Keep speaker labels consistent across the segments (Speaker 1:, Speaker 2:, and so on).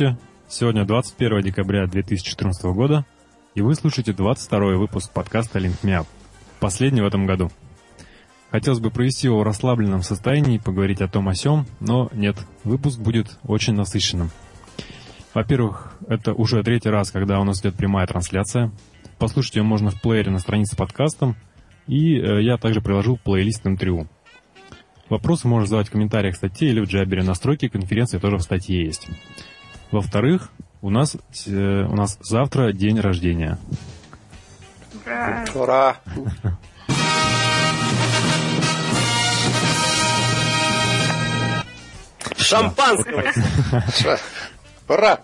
Speaker 1: Здравствуйте. Сегодня 21 декабря 2014 года, и вы слушаете 22 выпуск подкаста Link Me последний в этом году. Хотелось бы провести его в расслабленном состоянии, поговорить о том о сём, но нет, выпуск будет очень насыщенным. Во-первых, это уже третий раз, когда у нас идет прямая трансляция. Послушать ее можно в плеере на странице подкастом, и э, я также приложил плейлист интервью. Вопросы можно задавать в комментариях статьи или в Джабере. Настройки конференции тоже в статье есть. Во-вторых, у нас, э, у нас завтра день рождения.
Speaker 2: Ура! Ура!
Speaker 3: Шампанского!
Speaker 2: Ура!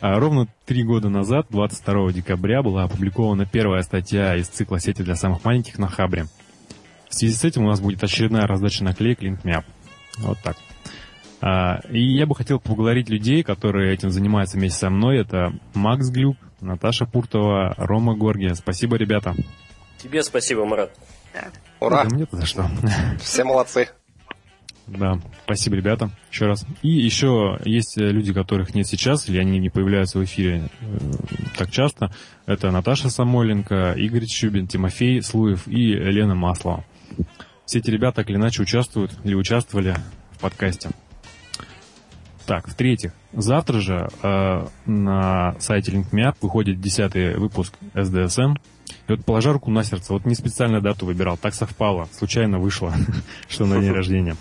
Speaker 1: А ровно три года назад, 22 декабря, была опубликована первая статья из цикла сети для самых маленьких на Хабре. В связи с этим у нас будет очередная раздача наклеек LinkMeUp. Вот так. А, и я бы хотел поблагодарить людей, которые этим занимаются вместе со мной. Это Макс Глюк, Наташа Пуртова, Рома Горгия. Спасибо, ребята.
Speaker 3: Тебе спасибо, Марат.
Speaker 2: Да. Ура!
Speaker 1: Да, мне-то за что.
Speaker 2: Все молодцы.
Speaker 1: Да, спасибо, ребята, еще раз. И еще есть люди, которых нет сейчас, или они не появляются в эфире э, так часто. Это Наташа Самойленко, Игорь Чубин, Тимофей Слуев и Лена Маслова. Все эти ребята так или иначе участвуют или участвовали в подкасте. Так, в-третьих, завтра же э, на сайте LinkMeUp выходит десятый выпуск SDSM. И вот положа руку на сердце, вот не специально дату выбирал, так совпало, случайно вышло, что на день рождения.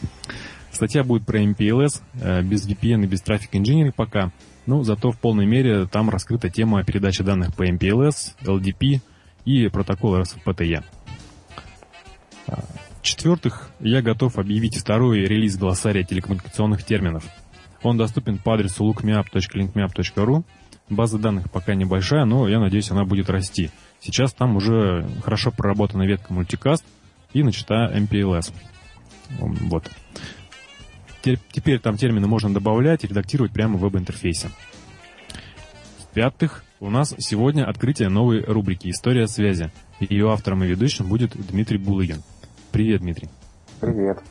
Speaker 1: Статья будет про MPLS, э, без VPN и без трафик инжиниринг пока, ну, зато в полной мере там раскрыта тема передачи данных по MPLS, LDP и протокола RSPTE. В-четвертых, я готов объявить второй релиз глоссария телекоммуникационных терминов. Он доступен по адресу lookmeup.linkmeup.ru. База данных пока небольшая, но я надеюсь, она будет расти. Сейчас там уже хорошо проработана ветка мультикаст и начата MPLS. Вот. Теперь там термины можно добавлять и редактировать прямо в веб-интерфейсе. В-пятых, у нас сегодня открытие новой рубрики «История связи». Ее автором и ведущим будет Дмитрий Булыгин. Привет, Дмитрий.
Speaker 4: Привет.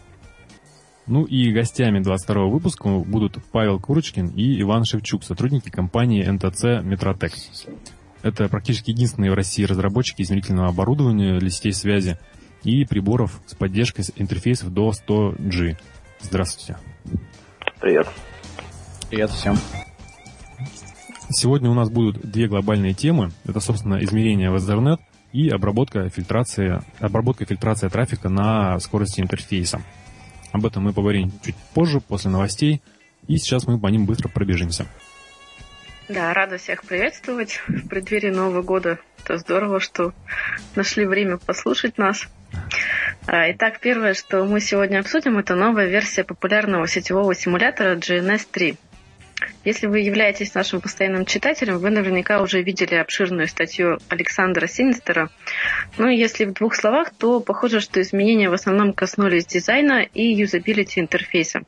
Speaker 1: Ну и гостями 22 выпуска будут Павел Курочкин и Иван Шевчук, сотрудники компании НТЦ Метротек. Это практически единственные в России разработчики измерительного оборудования для сетей связи и приборов с поддержкой интерфейсов до 100G. Здравствуйте.
Speaker 4: Привет.
Speaker 5: Привет всем.
Speaker 1: Сегодня у нас будут две глобальные темы. Это, собственно, измерение в Ethernet – и обработка фильтрации, обработка фильтрация трафика на скорости интерфейса. Об этом мы поговорим чуть позже, после новостей, и сейчас мы по ним быстро пробежимся.
Speaker 6: Да, рада всех приветствовать в преддверии Нового года. Это здорово, что нашли время послушать нас. А, итак, первое, что мы сегодня обсудим, это новая версия популярного сетевого симулятора GNS 3. Если вы являетесь нашим постоянным читателем, вы наверняка уже видели обширную статью Александра Синистера. Ну и если в двух словах, то похоже, что изменения в основном коснулись дизайна и юзабилити интерфейса.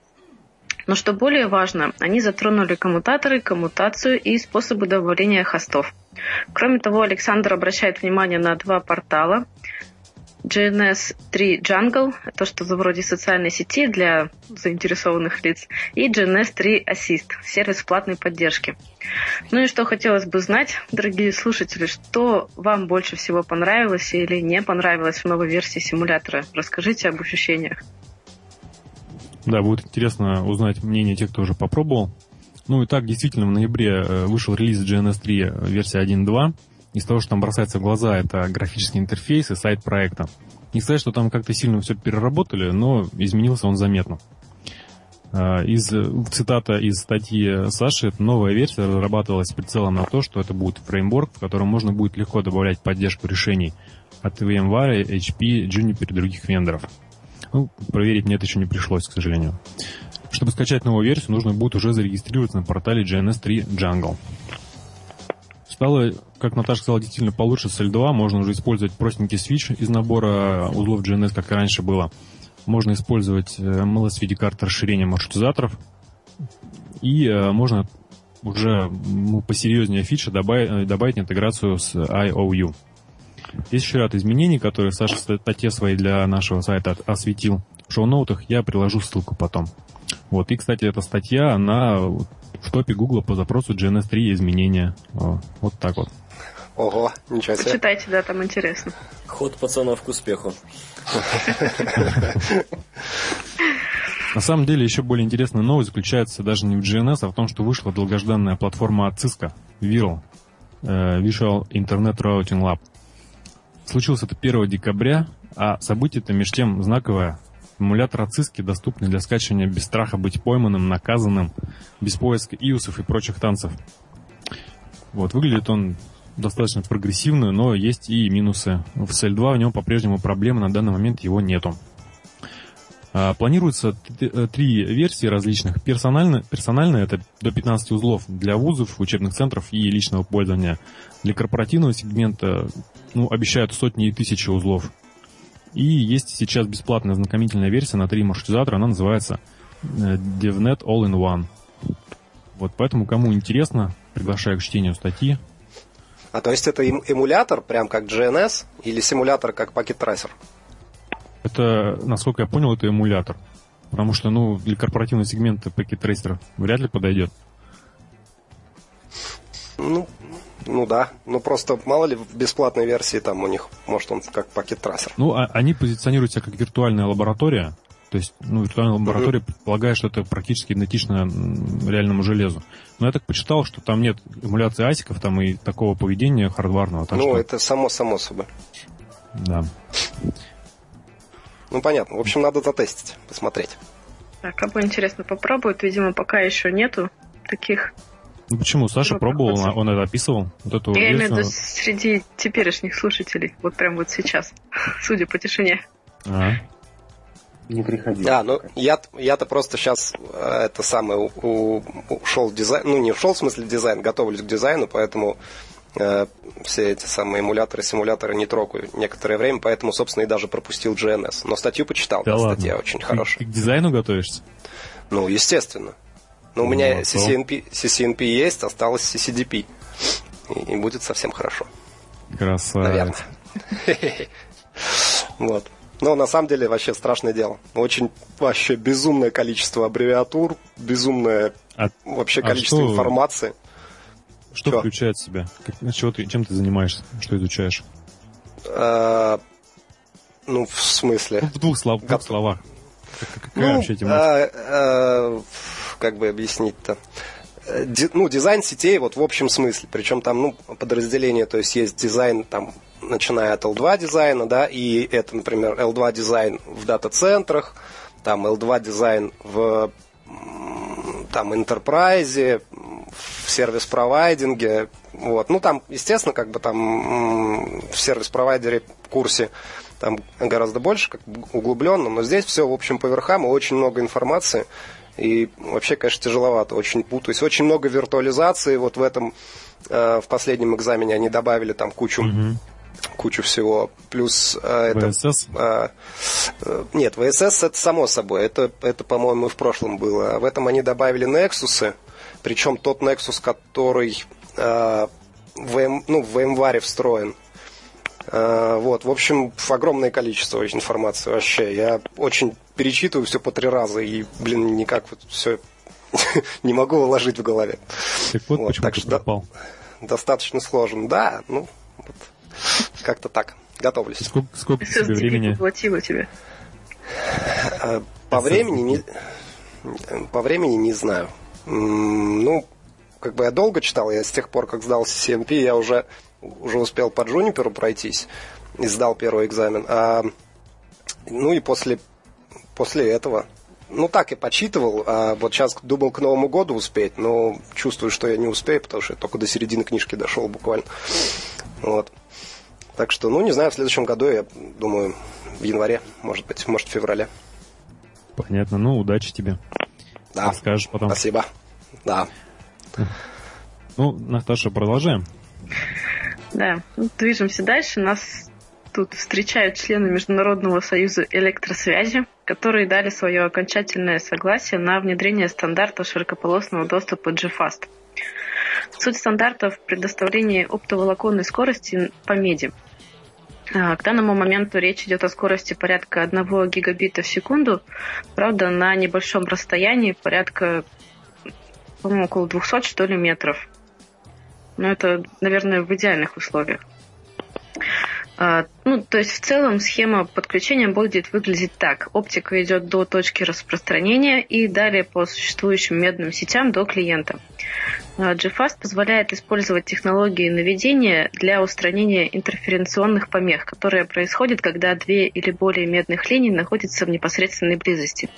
Speaker 6: Но что более важно, они затронули коммутаторы, коммутацию и способы добавления хостов. Кроме того, Александр обращает внимание на два портала GNS 3 Jungle, то, что вроде социальной сети для заинтересованных лиц, и GNS 3 Assist, сервис платной поддержки. Ну и что хотелось бы знать, дорогие слушатели, что вам больше всего понравилось или не понравилось в новой версии симулятора? Расскажите об ощущениях.
Speaker 1: Да, будет интересно узнать мнение тех, кто уже попробовал. Ну и так, действительно, в ноябре э, вышел релиз GNS 3 э, версия 1.2, из того, что там бросается в глаза, это графический интерфейс и сайт проекта. Не сказать, что там как-то сильно все переработали, но изменился он заметно. А, из, цитата из статьи Саши, новая версия разрабатывалась прицелом на то, что это будет фреймворк, в котором можно будет легко добавлять поддержку решений от VMware, HP, Juniper и других вендоров. Ну, проверить мне это еще не пришлось, к сожалению. Чтобы скачать новую версию, нужно будет уже зарегистрироваться на портале GNS 3 Jungle. Стало, как Наташа сказала, действительно получше с L2. Можно уже использовать простенький свич из набора узлов GNS, как и раньше было. Можно использовать MLS в виде карт расширения маршрутизаторов. И э, можно уже ну, посерьезнее фича добавить, э, добавить интеграцию с IOU. Есть еще ряд изменений, которые Саша в статье своей для нашего сайта осветил. В шоу-ноутах я приложу ссылку потом. Вот, и, кстати, эта статья, она в топе Гугла по запросу GNS3 изменения. Вот так вот.
Speaker 2: Ого, ничего себе.
Speaker 6: Почитайте, да, там интересно.
Speaker 3: Ход пацанов к успеху.
Speaker 1: На самом деле, еще более интересная новость заключается даже не в GNS, а в том, что вышла долгожданная платформа от Cisco, VIRL, э, Visual Internet Routing Lab. Случилось это 1 декабря, а событие-то меж тем знаковое. Эмулятор от Cisco доступный для скачивания без страха быть пойманным, наказанным, без поиска иусов и прочих танцев. Вот, выглядит он достаточно прогрессивно, но есть и минусы. В CL2 в нем по-прежнему проблемы, на данный момент его нету. А, планируется т- три версии различных. Персонально, персонально это до 15 узлов для вузов, учебных центров и личного пользования. Для корпоративного сегмента ну, обещают сотни и тысячи узлов. И есть сейчас бесплатная ознакомительная версия на три маршрутизатора, она называется э, DevNet All-in-One. Вот поэтому, кому интересно, приглашаю к чтению статьи.
Speaker 2: А то есть это эм- эмулятор, прям как GNS, или симулятор как Packet Tracer?
Speaker 1: Это, насколько я понял, это эмулятор. Потому что, ну, для корпоративного сегмента Packet Tracer вряд ли подойдет.
Speaker 2: Ну, ну да. Ну просто, мало ли, в бесплатной версии там у них, может, он как Tracer.
Speaker 1: Ну, а, они позиционируют себя как виртуальная лаборатория. То есть, ну, виртуальная лаборатория предполагает, что это практически идентично реальному железу. Но я так почитал, что там нет эмуляции асиков там и такого поведения хардварного. Так
Speaker 2: ну,
Speaker 1: что,
Speaker 2: это само, само собой.
Speaker 1: да.
Speaker 2: Ну, понятно. В общем, надо затестить, посмотреть.
Speaker 6: Так, кому интересно попробует, видимо, пока еще нету таких.
Speaker 1: Ну, почему? Саша
Speaker 6: Ну,
Speaker 1: пробовал, он, он это описывал. Вот эту
Speaker 6: Я имею в виду среди теперешних слушателей, вот прям вот сейчас, судя по тишине.
Speaker 1: А,
Speaker 4: Не приходил.
Speaker 2: Да, ну я, я-то просто сейчас это самое у- ушел в дизайн, ну не ушел в смысле в дизайн, готовлюсь к дизайну, поэтому э, все эти самые эмуляторы, симуляторы не трогаю некоторое время, поэтому, собственно, и даже пропустил GNS. Но статью почитал,
Speaker 1: да
Speaker 2: да,
Speaker 1: ладно.
Speaker 2: статья очень
Speaker 1: Ты-
Speaker 2: хорошая.
Speaker 1: Ты к дизайну готовишься?
Speaker 2: Ну, естественно. Но у меня
Speaker 1: то.
Speaker 2: CCNP, CCNP есть, осталось CCDP. И, и будет совсем хорошо,
Speaker 1: Красавец.
Speaker 2: наверное. Вот. Но на самом деле вообще страшное дело. Очень вообще безумное количество аббревиатур, безумное
Speaker 1: А
Speaker 2: вообще
Speaker 1: а
Speaker 2: количество
Speaker 1: что-
Speaker 2: информации.
Speaker 1: что включает в себя? Как- чего ты, чем ты занимаешься? Что изучаешь?
Speaker 2: Э, ну, в смысле?
Speaker 1: В двух, слов- в двух
Speaker 2: Готов.
Speaker 1: словах. Как- Какая
Speaker 2: Ну,
Speaker 1: вообще тематика?
Speaker 2: э, э, как бы объяснить-то? Ди- ну, дизайн сетей вот в общем смысле. Причем там, ну, подразделение, то есть есть дизайн там, начиная от L2 дизайна, да, и это, например, L2 дизайн в дата-центрах, там L2 дизайн в там Enterprise, в сервис-провайдинге, вот. Ну, там, естественно, как бы там в сервис-провайдере курсе там гораздо больше, как углубленно, но здесь все, в общем, по верхам, и очень много информации, и вообще, конечно, тяжеловато, очень путаюсь. Очень много виртуализации, вот в этом, э, в последнем экзамене они добавили там кучу, кучу всего, плюс э, это...
Speaker 1: VSS?
Speaker 2: А, э, Нет, VSS это само собой, это, это по-моему, и в прошлом было. А в этом они добавили Nexus, причем тот Nexus, который э, в, M- ну, в VMware встроен. Э, Вот, в общем, огромное количество очень информации вообще. Я очень перечитываю все по три раза и, блин, никак вот все не могу уложить в голове.
Speaker 1: Так вот,
Speaker 2: Вот,
Speaker 1: почему
Speaker 2: так
Speaker 1: ты
Speaker 2: что да.
Speaker 1: пропал.
Speaker 2: Достаточно сложно. Да, ну, вот, как-то так. Готовлюсь.
Speaker 1: Сколько, сколько тебе времени?
Speaker 6: поглотила тебя.
Speaker 2: Э, По времени не, по времени не знаю. Ну, как бы я долго читал, я с тех пор, как сдал CCNP, я уже, уже успел по Джуниперу пройтись и сдал первый экзамен. А, ну и после, после этого, ну так и почитывал, а вот сейчас думал к Новому году успеть, но чувствую, что я не успею, потому что я только до середины книжки дошел буквально. Вот. Так что, ну, не знаю, в следующем году, я думаю, в январе, может быть, может, в феврале.
Speaker 1: Понятно. Ну, удачи тебе.
Speaker 2: Да.
Speaker 1: Расскажешь потом.
Speaker 2: Спасибо. Да.
Speaker 1: Ну, Наташа, продолжаем.
Speaker 6: Да, ну, движемся дальше. Нас тут встречают члены Международного союза электросвязи, которые дали свое окончательное согласие на внедрение стандарта широкополосного доступа GFAST. Суть стандарта в предоставлении оптоволоконной скорости по меди. А, к данному моменту речь идет о скорости порядка 1 гигабита в секунду. Правда, на небольшом расстоянии, порядка, по-моему, около 200, что ли, метров. Но это, наверное, в идеальных условиях. А, ну, то есть в целом схема подключения будет выглядеть так. Оптика идет до точки распространения и далее по существующим медным сетям до клиента. А, GFast позволяет использовать технологии наведения для устранения интерференционных помех, которые происходят, когда две или более медных линий находятся в непосредственной близости.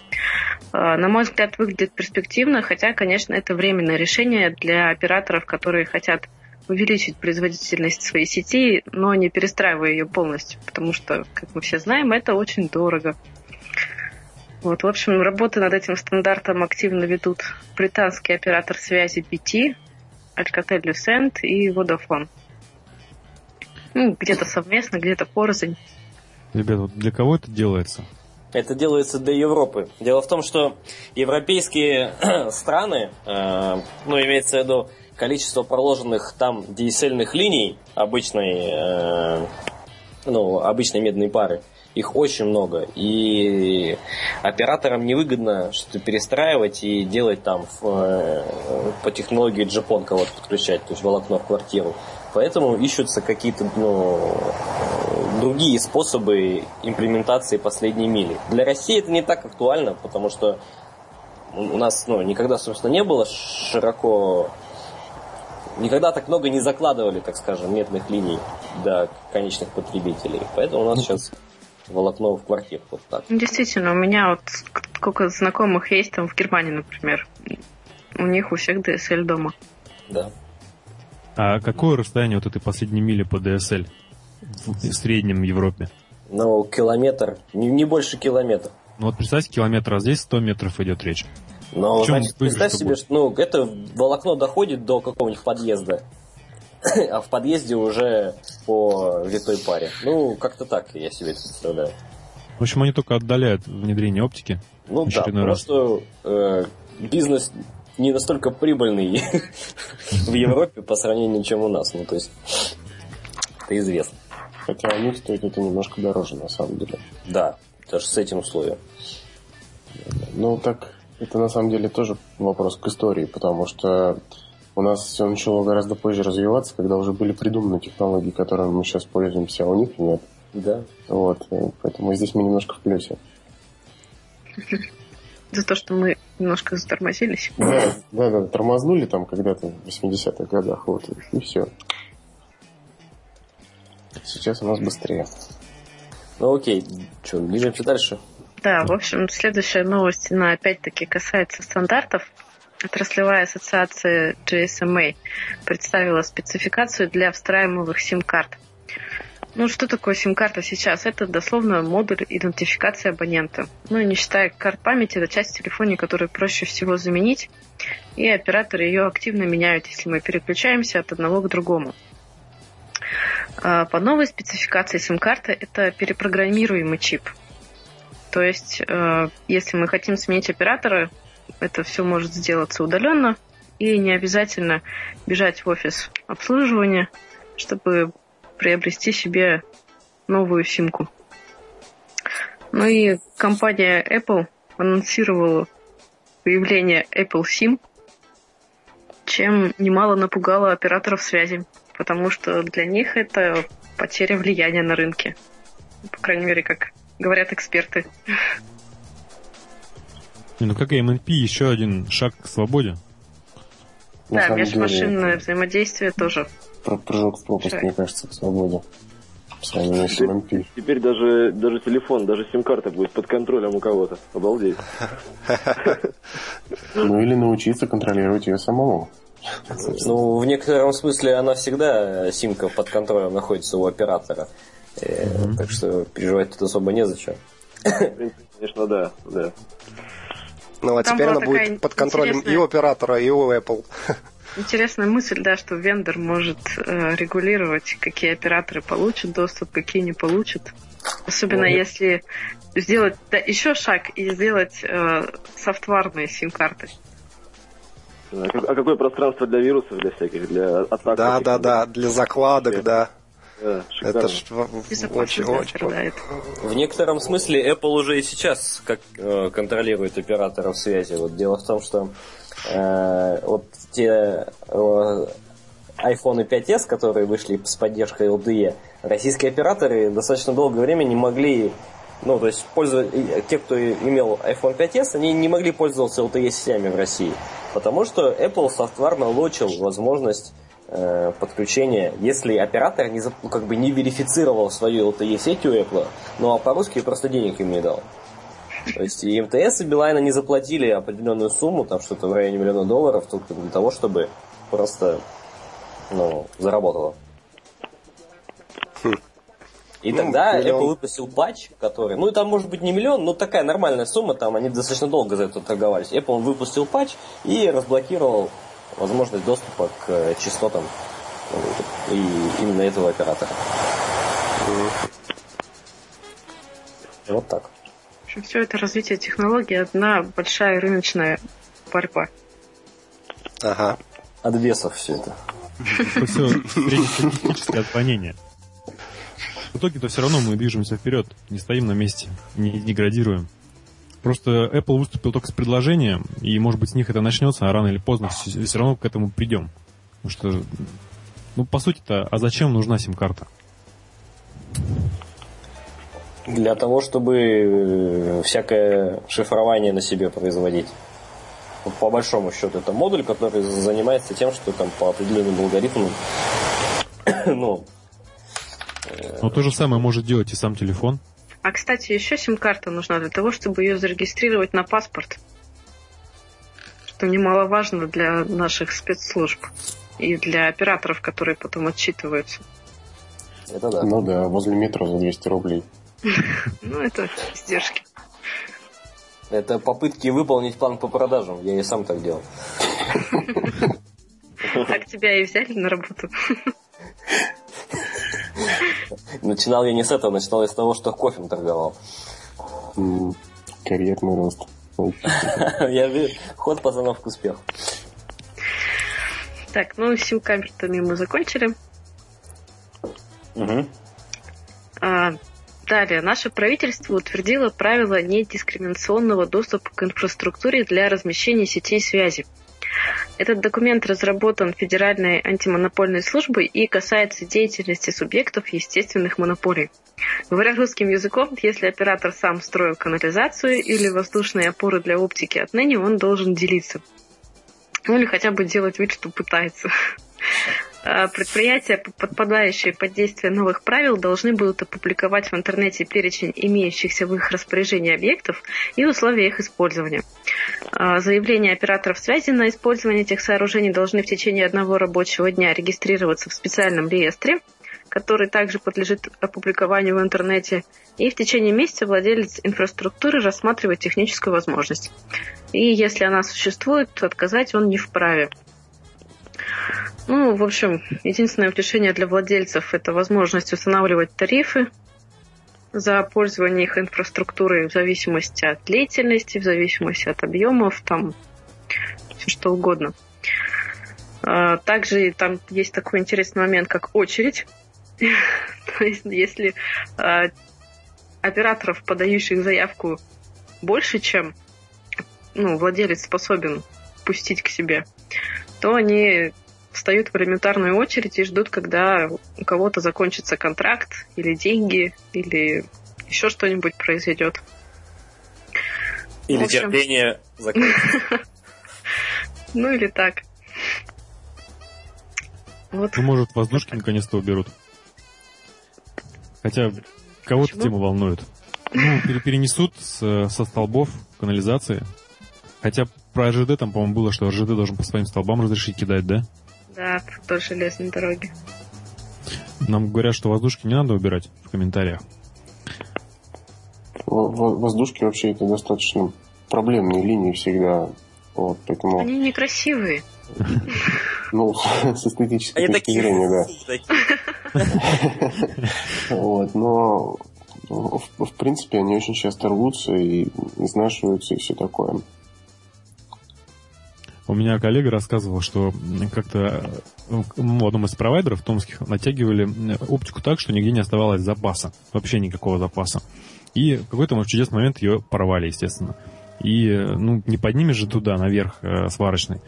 Speaker 6: А, на мой взгляд, выглядит перспективно, хотя, конечно, это временное решение для операторов, которые хотят увеличить производительность своей сети, но не перестраивая ее полностью, потому что, как мы все знаем, это очень дорого. Вот, в общем, работы над этим стандартом активно ведут британский оператор связи BT, Alcatel-Lucent и Vodafone. Ну, где-то совместно, где-то порознь.
Speaker 1: Ребята, вот для кого это делается?
Speaker 3: Это делается для Европы. Дело в том, что европейские страны, э, ну, имеется в виду количество проложенных там DSL-ных линий обычной, э, ну, обычной медной пары, их очень много. И операторам невыгодно что-то перестраивать и делать там в, э, по технологии джипон кого-то подключать, то есть волокно в квартиру. Поэтому ищутся какие-то ну, другие способы имплементации последней мили. Для России это не так актуально, потому что у нас ну, никогда, собственно, не было широко никогда так много не закладывали, так скажем, медных линий до конечных потребителей. Поэтому у нас сейчас волокно в квартиру вот так.
Speaker 6: Ну, действительно, у меня вот сколько знакомых есть там в Германии, например. У них у всех DSL дома.
Speaker 3: Да.
Speaker 1: А какое расстояние вот этой последней мили по DSL в среднем в Европе?
Speaker 3: Ну, километр, не, не больше километра.
Speaker 1: Ну вот представьте, километр, а здесь 100 метров идет речь.
Speaker 3: Но, значит, представь себе, что ну, это волокно доходит до какого-нибудь подъезда, а в подъезде уже по витой паре. Ну, как-то так я себе это представляю.
Speaker 1: В общем, они только отдаляют внедрение оптики.
Speaker 3: Ну да, просто э, бизнес не настолько прибыльный в Европе по сравнению, чем у нас. Ну, то есть, это известно.
Speaker 4: Хотя у них стоит это немножко дороже, на самом деле.
Speaker 3: Да, даже с этим условием.
Speaker 4: Ну, так это на самом деле тоже вопрос к истории, потому что у нас все начало гораздо позже развиваться, когда уже были придуманы технологии, которыми мы сейчас пользуемся, а у них нет.
Speaker 3: Да.
Speaker 4: Вот, поэтому здесь мы немножко в плюсе.
Speaker 6: За то, что мы немножко затормозились.
Speaker 4: Да, да, да, тормознули там когда-то в 80-х годах, вот, и все. Сейчас у нас быстрее.
Speaker 3: Ну окей, что, движемся дальше?
Speaker 6: Да, в общем, следующая новость, она опять-таки касается стандартов. Отраслевая ассоциация GSMA представила спецификацию для встраиваемых сим-карт. Ну, что такое сим-карта сейчас? Это дословно модуль идентификации абонента. Ну, не считая карт памяти, это часть телефона, которую проще всего заменить, и операторы ее активно меняют, если мы переключаемся от одного к другому. А, по новой спецификации сим-карты это перепрограммируемый чип – то есть, э, если мы хотим сменить оператора, это все может сделаться удаленно, и не обязательно бежать в офис обслуживания, чтобы приобрести себе новую симку. Ну и компания Apple анонсировала появление Apple SIM, чем немало напугало операторов связи, потому что для них это потеря влияния на рынке. По крайней мере, как говорят эксперты.
Speaker 1: Ну как и MNP, еще один шаг к свободе.
Speaker 6: да, межмашинное деле, взаимодействие тоже.
Speaker 4: Прыжок в пропасть, мне кажется, к свободе. Теперь,
Speaker 7: теперь даже, даже телефон, даже сим-карта будет под контролем у кого-то. Обалдеть.
Speaker 4: Ну или научиться контролировать ее самому.
Speaker 3: Ну, в некотором смысле она всегда, симка под контролем находится у оператора. Mm-hmm. Так что переживать тут особо незачем.
Speaker 7: Конечно, да, да.
Speaker 2: Ну, а Там теперь она будет под контролем интересная... и у оператора, и у Apple.
Speaker 6: Интересная мысль, да, что вендор может э, регулировать, какие операторы получат доступ, какие не получат. Особенно ну, если сделать да, еще шаг и сделать э, софтварные сим-карты.
Speaker 7: А какое пространство для вирусов, для всяких, для атак?
Speaker 2: Да, да, да, для закладок, да.
Speaker 7: Да.
Speaker 2: Это ж в- очень, очень...
Speaker 3: В некотором смысле Apple уже и сейчас как э, контролирует операторов связи. Вот дело в том, что э, вот те э, iPhone 5s, которые вышли с поддержкой LTE, российские операторы достаточно долгое время не могли, ну, то есть пользовать, и те, кто имел iPhone 5s, они не могли пользоваться LTE сетями в России, потому что Apple софтварно лочил возможность э, подключения, если оператор не, как бы не верифицировал свою LTE сеть у Apple, ну а по-русски просто денег им не дал. То есть и МТС и Билайна не заплатили определенную сумму, там что-то в районе миллиона долларов, только для того, чтобы просто ну, заработало. И
Speaker 2: Ну,
Speaker 3: тогда
Speaker 2: миллион.
Speaker 3: Apple выпустил патч, который, ну там может быть не миллион, но такая нормальная сумма, там они достаточно долго за это торговались. Apple выпустил патч и разблокировал возможность доступа к э, частотам и именно этого оператора. Вот так.
Speaker 6: В общем, все это развитие технологий одна большая рыночная борьба.
Speaker 2: Ага.
Speaker 3: От весов все это.
Speaker 1: Все среднестатистическое отклонение. В итоге-то все равно мы движемся вперед, не стоим на месте, не деградируем. Просто Apple выступил только с предложением, и, может быть, с них это начнется, а рано или поздно все, равно к этому придем. Потому что, ну, по сути-то, а зачем нужна сим-карта?
Speaker 3: Для того, чтобы э, всякое шифрование на себе производить. Вот по большому счету, это модуль, который занимается тем, что там по определенным алгоритмам ну,
Speaker 6: Э,
Speaker 1: Но то же самое может делать и сам телефон.
Speaker 6: А, кстати, еще сим-карта нужна для того, чтобы ее зарегистрировать на паспорт. Что немаловажно для наших спецслужб и для операторов, которые потом отчитываются.
Speaker 3: это да.
Speaker 4: Ну да, возле метро за 200 рублей.
Speaker 6: Ну, это издержки.
Speaker 3: Это попытки выполнить план по продажам. Я и сам так делал.
Speaker 6: Так тебя и взяли на работу.
Speaker 3: Начинал я не с этого, начинал я с того, что кофе торговал.
Speaker 4: Карьерный рост.
Speaker 3: Я ви- ход пацанов к успеху.
Speaker 6: Так, ну, с сим-картами мы закончили.
Speaker 3: Мгм.
Speaker 6: А, далее, наше правительство утвердило правила недискриминационного доступа к инфраструктуре для размещения сетей связи. Этот документ разработан Федеральной антимонопольной службой и касается деятельности субъектов естественных монополий. Говоря русским языком, если оператор сам строил канализацию или воздушные опоры для оптики, отныне он должен делиться. Ну или хотя бы делать вид, что пытается. А Предприятия, подпадающие под действие новых правил, должны будут опубликовать в интернете перечень имеющихся в их распоряжении объектов и условия их использования. А, Заявления операторов связи на использование этих сооружений должны в течение одного рабочего дня регистрироваться в специальном реестре, который также подлежит опубликованию в интернете, и в течение месяца владелец инфраструктуры рассматривает техническую возможность. И если она существует, то отказать он не вправе. Ну, в общем, единственное утешение для владельцев – это возможность устанавливать тарифы за пользование их инфраструктурой в зависимости от длительности, в зависимости от объемов, там все что угодно. А, Также там есть такой интересный момент, как очередь. То есть, если а, операторов, подающих заявку, больше, чем ну, владелец способен пустить к себе, то они встают в элементарную очередь и ждут, когда у кого-то закончится контракт или деньги, или еще что-нибудь произойдет.
Speaker 3: Или
Speaker 6: В общем-
Speaker 3: терпение закончится.
Speaker 6: Ну или так. Вот.
Speaker 1: Ну, может, воздушки наконец-то уберут. Хотя, кого-то тема волнует. Ну, пере- перенесут с- со столбов канализации. Хотя про РЖД там, по-моему, было, что РЖД должен по своим столбам разрешить кидать, да?
Speaker 6: Да, вдоль железной дороги.
Speaker 1: Нам говорят, что воздушки не надо убирать в комментариях.
Speaker 4: Во- во- Воздушки вообще это достаточно проблемные линии всегда. Вот, поэтому,
Speaker 6: Они некрасивые.
Speaker 4: ну, с эстетической
Speaker 3: Они
Speaker 4: точки зрения, да. Вот, но в, в принципе они очень часто рвутся и изнашиваются и все такое.
Speaker 1: У меня коллега рассказывал, что как-то в одном из провайдеров томских натягивали оптику так, что нигде не оставалось запаса. Вообще никакого запаса. И в какой-то чудесный момент ее порвали, естественно. И ну, не поднимешь же туда, наверх, э, сварочный.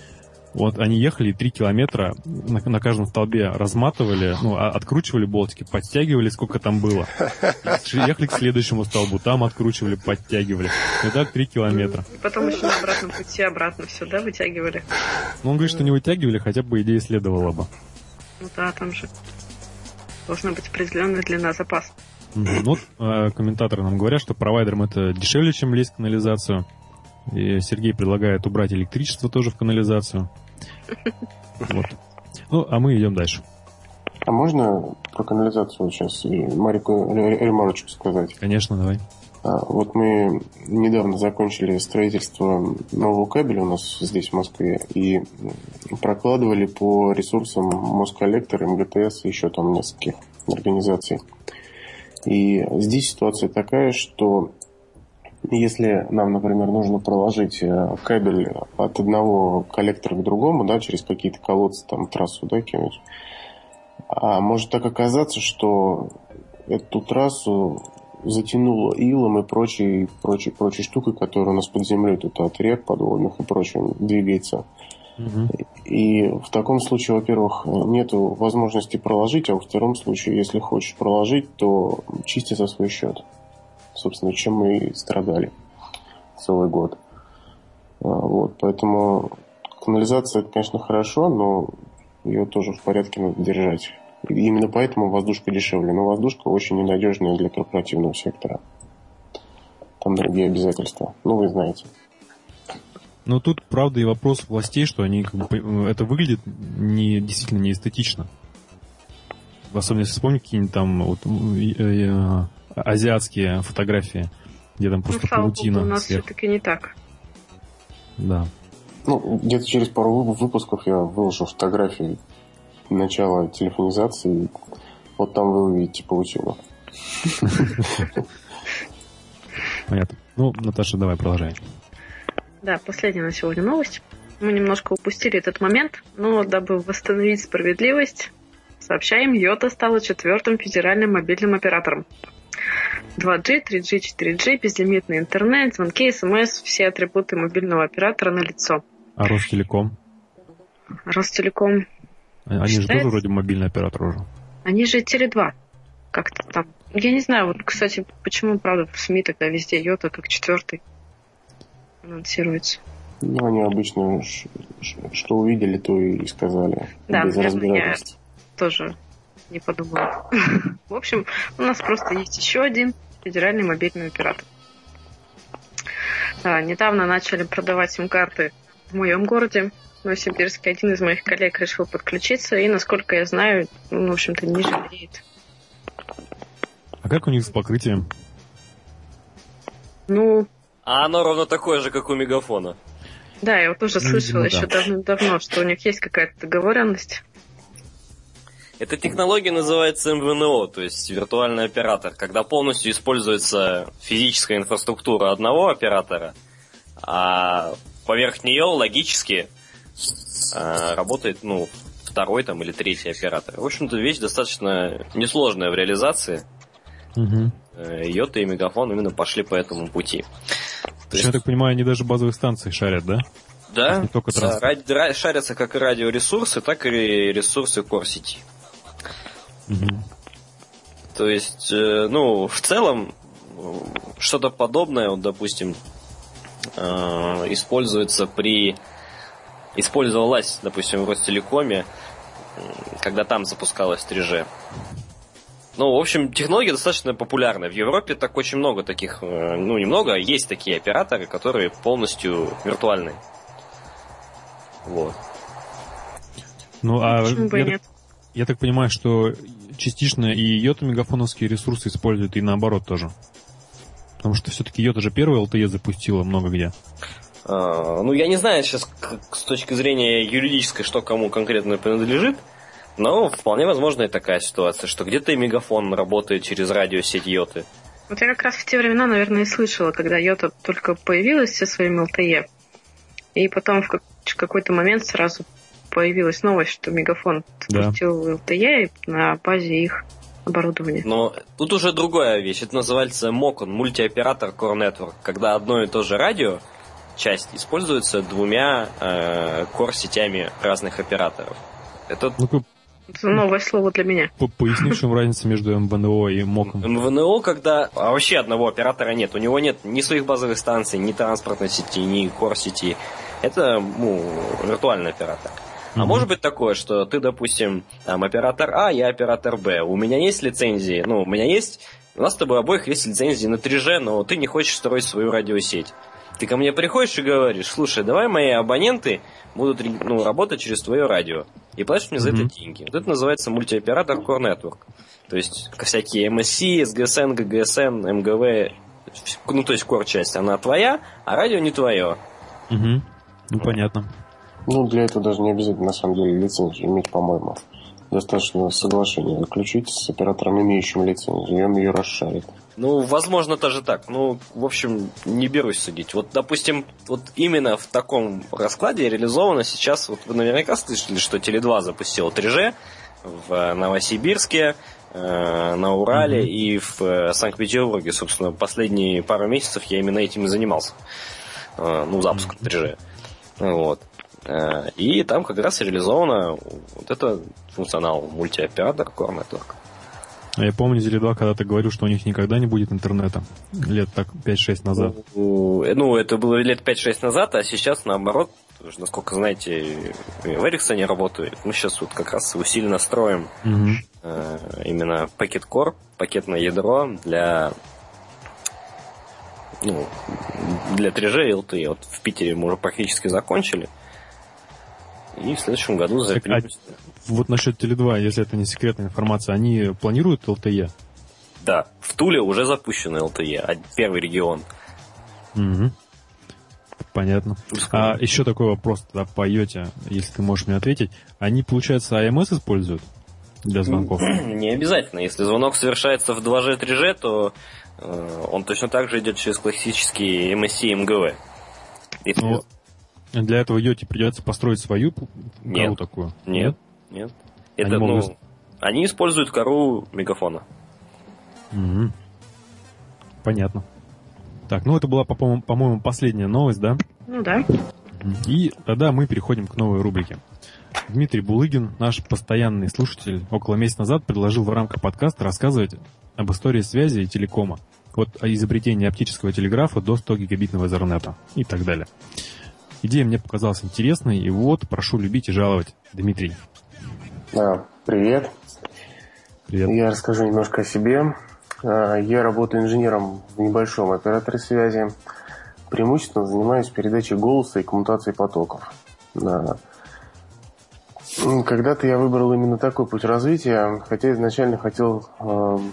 Speaker 1: Вот они ехали три километра на, на каждом столбе разматывали, ну, а, откручивали болтики, подтягивали, сколько там было. Ехали к следующему столбу, там откручивали, подтягивали. И так три километра.
Speaker 6: И потом еще на обратном пути обратно все, да, вытягивали?
Speaker 1: Ну, он говорит, что не вытягивали, хотя бы идея следовало бы.
Speaker 6: Ну да, там же должна быть определенная длина запаса.
Speaker 1: Ну, вот э, комментаторы нам говорят, что провайдерам это дешевле, чем лезть в канализацию. И Сергей предлагает убрать электричество тоже в канализацию. Вот. Ну, а мы идем дальше.
Speaker 4: А можно про канализацию сейчас Марику ремарочку сказать?
Speaker 1: Конечно, давай.
Speaker 4: А, вот мы недавно закончили строительство нового кабеля у нас здесь, в Москве, и прокладывали по ресурсам Москоллектор, МГТС и еще там нескольких организаций. И здесь ситуация такая, что если нам, например, нужно проложить э, кабель от одного коллектора к другому, да, через какие-то колодцы, там, трассу, да, кинуть, а может так оказаться, что эту трассу затянуло илом и прочей, прочей, прочей штукой, которая у нас под землей тут от рек подводных и прочим двигается. И в таком случае, во-первых, нет возможности проложить, а во втором случае, если хочешь проложить, то чисти за свой счет собственно, чем мы и страдали целый год. А, вот, поэтому канализация, это, конечно, хорошо, но ее тоже в порядке надо держать. И именно поэтому воздушка дешевле. Но воздушка очень ненадежная для корпоративного сектора. Там другие обязательства. Ну, вы знаете.
Speaker 1: Но тут, правда, и вопрос властей, что они как бы, это выглядит не, действительно не эстетично. Особенно если вспомнить какие-нибудь там вот, э, э, азиатские фотографии, где там просто ну, паутина.
Speaker 6: у нас все-таки не так.
Speaker 1: Да.
Speaker 4: Ну, где-то через пару выпусков я выложил фотографии начала телефонизации. Вот там вы увидите паутину.
Speaker 1: Понятно. Ну, Наташа, давай продолжай.
Speaker 6: Да, последняя на сегодня новость. Мы немножко упустили этот момент, но дабы восстановить справедливость, сообщаем, Йота стала четвертым федеральным мобильным оператором. 2G, 3G, 4G, безлимитный интернет, звонки, смс, все атрибуты мобильного оператора на лицо.
Speaker 1: А Ростелеком?
Speaker 6: Ростелеком.
Speaker 1: Они считается? же тоже вроде мобильный оператор уже.
Speaker 6: Они же Теле2. Как-то там. Я не знаю, вот, кстати, почему, правда, в СМИ тогда везде Йота как четвертый анонсируется.
Speaker 4: Ну, они обычно что увидели, то и сказали.
Speaker 6: Да, без наверное, я тоже не подумала. В общем, у нас просто есть еще один федеральный мобильный оператор. Да, недавно начали продавать сим-карты в моем городе, в Новосибирске. Один из моих коллег решил подключиться, и, насколько я знаю, он, в общем-то, не жалеет.
Speaker 1: А как у них с покрытием?
Speaker 6: Ну...
Speaker 3: А оно ровно такое же, как у Мегафона.
Speaker 6: Да, я вот тоже ну, слышала еще да. давно, что у них есть какая-то договоренность.
Speaker 3: Эта технология называется МВНО, то есть виртуальный оператор, когда полностью используется физическая инфраструктура одного оператора, а поверх нее логически э, работает ну, второй там, или третий оператор. В общем-то, вещь достаточно несложная в реализации. Угу. Йота и Мегафон именно пошли по этому пути.
Speaker 1: То есть, я так понимаю, они даже базовые станции шарят, да?
Speaker 3: Да, не только ради, шарятся как и радиоресурсы, так и ресурсы core то есть, э, ну, в целом, что-то подобное, вот, допустим, э, используется при... Использовалась, допустим, в Ростелекоме, когда там запускалась 3G. Ну, в общем, технология достаточно популярная. В Европе так очень много таких, э, ну, немного, а есть такие операторы, которые полностью виртуальные. Вот.
Speaker 1: Ну, а я, я так понимаю, что частично и йота мегафоновские ресурсы используют и наоборот тоже. Потому что все-таки йота же первый LTE запустила много где.
Speaker 3: А, ну, я не знаю сейчас с точки зрения юридической, что кому конкретно принадлежит, но вполне возможно и такая ситуация, что где-то и мегафон работает через радиосеть йоты.
Speaker 6: Вот я как раз в те времена, наверное, и слышала, когда йота только появилась со своим LTE. И потом в какой-то момент сразу появилась новость, что Мегафон
Speaker 1: Да.
Speaker 6: запустил LTE на базе их оборудования.
Speaker 3: Но тут уже другая вещь. Это называется MOCON, мультиоператор Core Network, когда одно и то же радио, часть, используется двумя э, core-сетями разных операторов. Это
Speaker 1: Ну-ка,
Speaker 6: Это новое слово для меня.
Speaker 1: по- поясни, в чем разница между МВНО и МОКом.
Speaker 3: МВНО, когда а вообще одного оператора нет, у него нет ни своих базовых станций, ни транспортной сети, ни core-сети. Это ну, виртуальный оператор. А может быть такое, что ты, допустим, там оператор А, я оператор Б. У меня есть лицензии, ну, у меня есть, у нас с тобой обоих есть лицензии на 3G, но ты не хочешь строить свою радиосеть. Ты ко мне приходишь и говоришь, слушай, давай мои абоненты будут ну, работать через твое радио. И платишь мне за это
Speaker 1: Мгм.
Speaker 3: деньги. Вот это называется мультиоператор Core Network. То есть всякие MSC, SGSN, GGSN, МГВ, ну то есть core часть, она твоя, а радио не твое.
Speaker 1: Мгм. Ну, понятно.
Speaker 4: Ну, для этого даже не обязательно, на самом деле, лицензию иметь, по-моему. Достаточно соглашение заключить с оператором, имеющим лицензию, и он ее расшарит.
Speaker 3: Ну, возможно, даже так. Ну, в общем, не берусь судить. Вот, допустим, вот именно в таком раскладе реализовано сейчас, вот вы наверняка слышали, что Теле2 запустил 3G в Новосибирске, э, на Урале
Speaker 1: Мгм.
Speaker 3: и в э, Санкт-Петербурге. Собственно, последние пару месяцев я именно этим и занимался. Э, ну, запуск 3G. Вот. Э, И там как раз реализовано вот это функционал мультиоператор Core Network.
Speaker 1: А Я помню, Зеле2 когда-то говорил, что у них никогда не будет интернета. Лет так 5-6 назад.
Speaker 3: Ну, э, ну, это было лет 5-6 назад, а сейчас наоборот, насколько знаете, в Эриксоне работает. Мы сейчас вот как раз усиленно строим э, именно пакет Core, пакетное ядро для ну, для 3G и LTE. Вот в Питере мы уже практически закончили. И в следующем году
Speaker 1: Так, а. Вот насчет Теле2, если это не секретная информация, они планируют LTE?
Speaker 3: Да, в Туле уже запущено LTE, а- первый регион.
Speaker 1: Мгм. Понятно. А еще такой вопрос тогда по Йоте, если ты можешь мне ответить. Они, получается, АМС используют для звонков?
Speaker 3: Не обязательно. Если звонок совершается в 2G, 3G, то э, он точно так же идет через классический MSC МГВ. Если-
Speaker 1: Ну, для этого Йоте придется построить свою
Speaker 3: Нет.
Speaker 1: кору такую?
Speaker 3: Нет, нет.
Speaker 1: Они
Speaker 3: Это,
Speaker 1: могут-
Speaker 3: ну, они используют кору мегафона.
Speaker 1: Мгм. Понятно. Так, ну это была, по- по-моему, последняя новость, да?
Speaker 6: Ну да.
Speaker 1: И тогда мы переходим к новой рубрике. Дмитрий Булыгин, наш постоянный слушатель, около месяца назад предложил в рамках подкаста рассказывать об истории связи и телекома. Вот о изобретении оптического телеграфа до 100 гигабитного Ethernet и так далее. Идея мне показалась интересной, и вот прошу любить и жаловать. Дмитрий,
Speaker 4: А, привет.
Speaker 1: привет.
Speaker 4: Я расскажу немножко о себе. А, Я работаю инженером в небольшом операторе связи. Преимущественно занимаюсь передачей голоса и коммутацией потоков. Да. Когда-то я выбрал именно такой путь развития, хотя изначально хотел эм,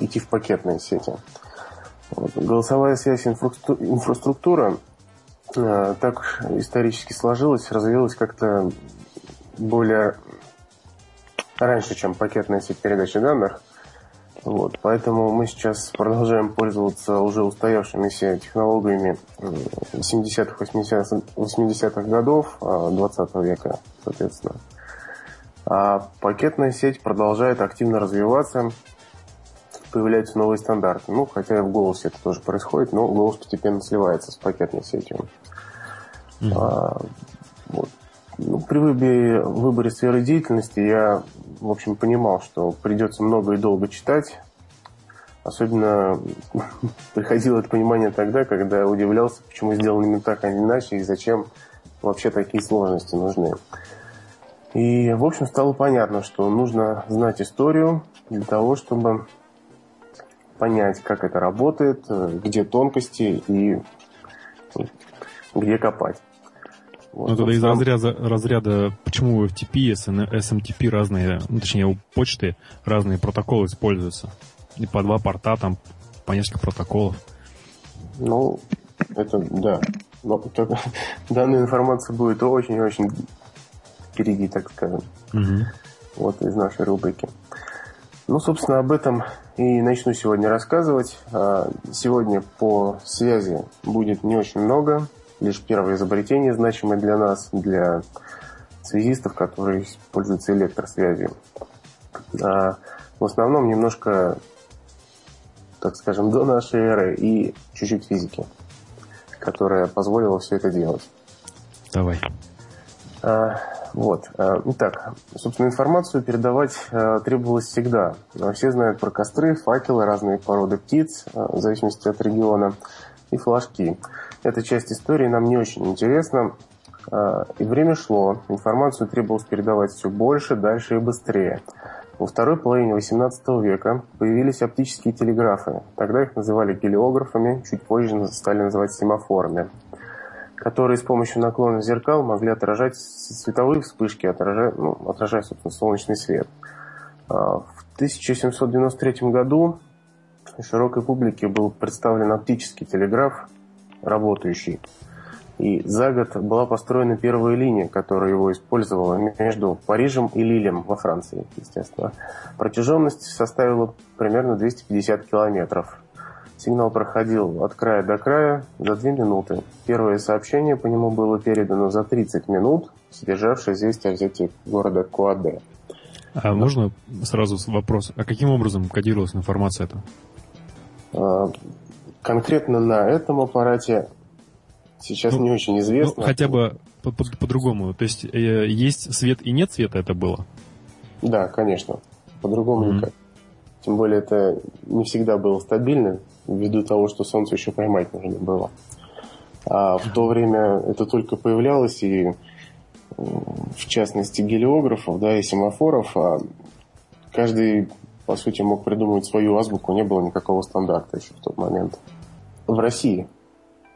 Speaker 4: идти в пакетные сети. Вот. Голосовая связь инфраструктура э, так исторически сложилась, развилась как-то более раньше, чем пакетная сеть передачи данных. Вот, поэтому мы сейчас продолжаем пользоваться уже устоявшимися технологиями м, 70-х, 80-х 80-х годов а, 20 века, соответственно. А пакетная сеть продолжает активно развиваться, появляются новые стандарты. Ну, хотя и в голосе это тоже происходит, но голос постепенно сливается с пакетной сетью.
Speaker 1: Мгм.
Speaker 4: А, вот. Ну, при выборе, выборе сферы деятельности я, в общем, понимал, что придется много и долго читать. Особенно приходило это понимание тогда, когда удивлялся, почему сделано именно так, а не иначе, и зачем вообще такие сложности нужны. И, в общем, стало понятно, что нужно знать историю для того, чтобы понять, как это работает, э, где тонкости и где копать. Вот,
Speaker 1: Ну, тогда из
Speaker 4: собственно,
Speaker 1: разряда, разряда, почему FTP, SN SMTP разные, ну, точнее, у почты разные протоколы используются. И по два порта, там, по несколько протоколов.
Speaker 4: Ну, это да. Но только данная информация будет очень-очень впереди, так скажем,
Speaker 1: Мгм.
Speaker 4: вот из нашей рубрики. Ну, собственно, об этом и начну сегодня рассказывать. А, Сегодня по связи будет не очень много. лишь первое изобретение, значимое для нас, для связистов, которые пользуются электросвязью. А в основном немножко, так скажем, до нашей эры и чуть-чуть физики, которая позволила все это делать.
Speaker 1: Давай.
Speaker 4: Вот. А, итак, собственно, информацию передавать а, требовалось всегда. Все знают про костры, факелы, разные породы птиц, а, в зависимости от региона, и флажки. Эта часть истории нам не очень интересна. И время шло, информацию требовалось передавать все больше, дальше и быстрее. Во второй половине XVIII века появились оптические телеграфы. Тогда их называли гелиографами, чуть позже стали называть семафорами которые с помощью наклона зеркал могли отражать световые вспышки, отражая, ну, отражая собственно, солнечный свет. А, в 1793 году широкой публике был представлен оптический телеграф, работающий. И за год была построена первая линия, которая его использовала между Парижем и Лилем во Франции, естественно. Протяженность составила примерно 250 километров. Сигнал проходил от края до края за 2 минуты. Первое сообщение по нему было передано за 30 минут, содержавшее известие о взятии города Куаде.
Speaker 1: А можно сразу вопрос? А каким образом кодировалась информация эта?
Speaker 4: А, конкретно на этом аппарате сейчас ну, не очень известно.
Speaker 1: Ну, хотя бы по-другому. По, по, То есть э, есть свет и нет света это было?
Speaker 4: Да, конечно. По-другому mm-hmm. никак. Тем более это не всегда было стабильно ввиду того, что солнце еще поймать нужно было. А в то время это только появлялось, и в частности гелиографов, да, и семафоров, а каждый, по сути, мог придумать свою азбуку, не было никакого стандарта еще в тот момент. В России,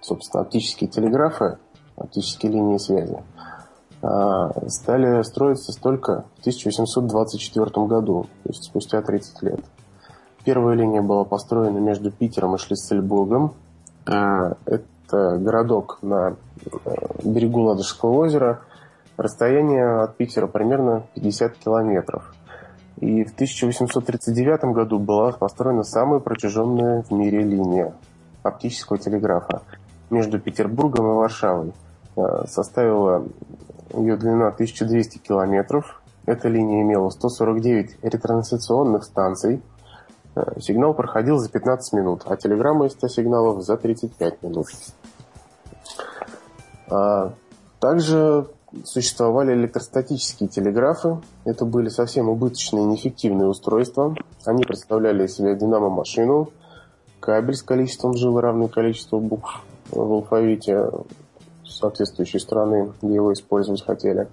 Speaker 4: собственно, оптические телеграфы, оптические линии связи, а, стали строиться только в 1824 году, то есть спустя 30 лет. Первая линия была построена между Питером и Шлиссельбургом. А, это городок на э, берегу Ладожского озера. Расстояние от Питера примерно 50 километров. И в 1839 году была построена самая протяженная в мире линия оптического телеграфа между Петербургом и Варшавой. Э, составила ее длина 1200 километров. Эта линия имела 149 ретрансляционных станций – Э, сигнал проходил за 15 минут, а телеграмма из 100 сигналов за 35 минут. А также существовали электростатические телеграфы. Это были совсем убыточные и неэффективные устройства. Они представляли из себя динамо-машину, кабель с количеством жил равное количеству букв в алфавите соответствующей страны, где его использовать хотели,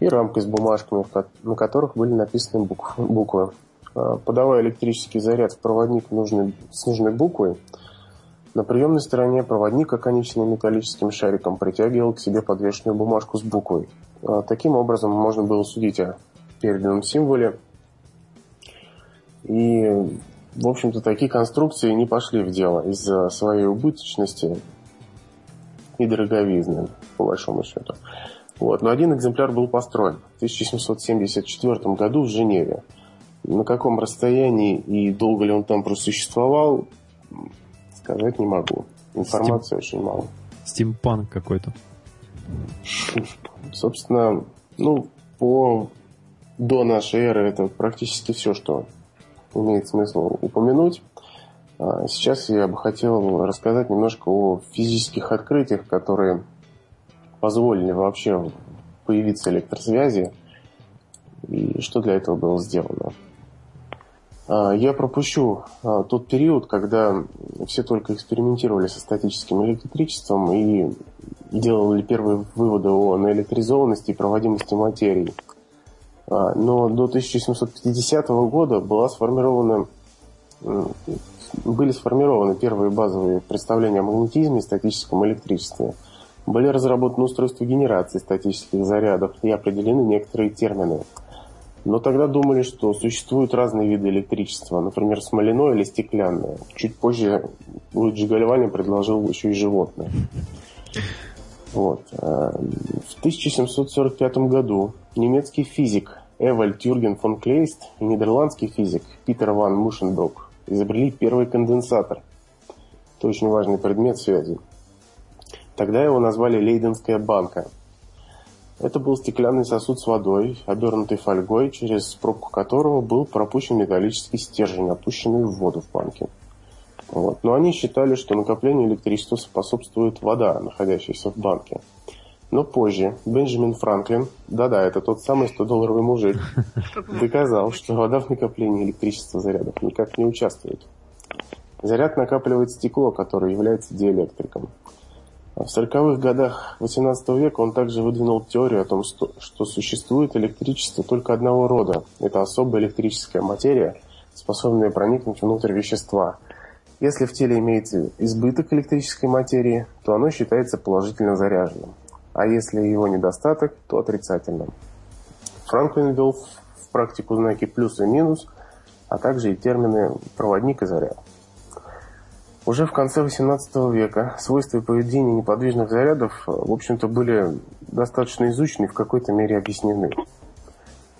Speaker 4: и рамка с бумажками, на которых были написаны буквы. А, подавая электрический заряд в проводник нужной, с нужной буквой, на приемной стороне проводник оконечным металлическим шариком притягивал к себе подвешенную бумажку с буквой. А, таким образом можно было судить о переданном символе. И, в общем-то, такие конструкции не пошли в дело из-за своей убыточности и дороговизны, по большому счету. Вот. Но один экземпляр был построен в 1774 году в Женеве. На каком расстоянии и долго ли он там просуществовал, сказать не могу. Информации Стим... очень мало.
Speaker 1: Стимпанк какой-то.
Speaker 4: Собственно, ну, по до нашей эры это практически все, что имеет смысл упомянуть. А сейчас я бы хотел рассказать немножко о физических открытиях, которые позволили вообще появиться электросвязи и что для этого было сделано. А, я пропущу а, тот период, когда все только экспериментировали со статическим электричеством и делали первые выводы о наэлектризованности и проводимости материи. А, но до 1750 года была сформирована, были сформированы первые базовые представления о магнетизме и статическом электричестве. Были разработаны устройства генерации статических зарядов и определены некоторые термины – но тогда думали, что существуют разные виды электричества, например, смоляное или стеклянное. Чуть позже Луиджи Гальвани предложил еще и животное. Вот. Э, в 1745 году немецкий физик Эваль Тюрген фон Клейст и нидерландский физик Питер ван Мушенброк изобрели первый конденсатор. Это очень важный предмет связи. Тогда его назвали Лейденская банка. Это был стеклянный сосуд с водой, обернутый фольгой, через пробку которого был пропущен металлический стержень, опущенный в воду в банке. Вот. Но они считали, что накоплению электричества способствует вода, находящаяся в банке. Но позже Бенджамин Франклин, да-да, это тот самый 100-долларовый мужик, доказал, что вода в накоплении электричества зарядов никак не участвует. Заряд накапливает стекло, которое является диэлектриком. В 40-х годах XVIII века он также выдвинул теорию о том, что, существует электричество только одного рода. Это особая электрическая материя, способная проникнуть внутрь вещества. Если в теле имеется избыток электрической материи, то оно считается положительно заряженным. А если его недостаток, то отрицательным. Франклин ввел в практику знаки плюс и минус, а также и термины проводник и заряд. Уже в конце XVIII века свойства и поведение неподвижных зарядов, в общем-то, были достаточно изучены и в какой-то мере объяснены.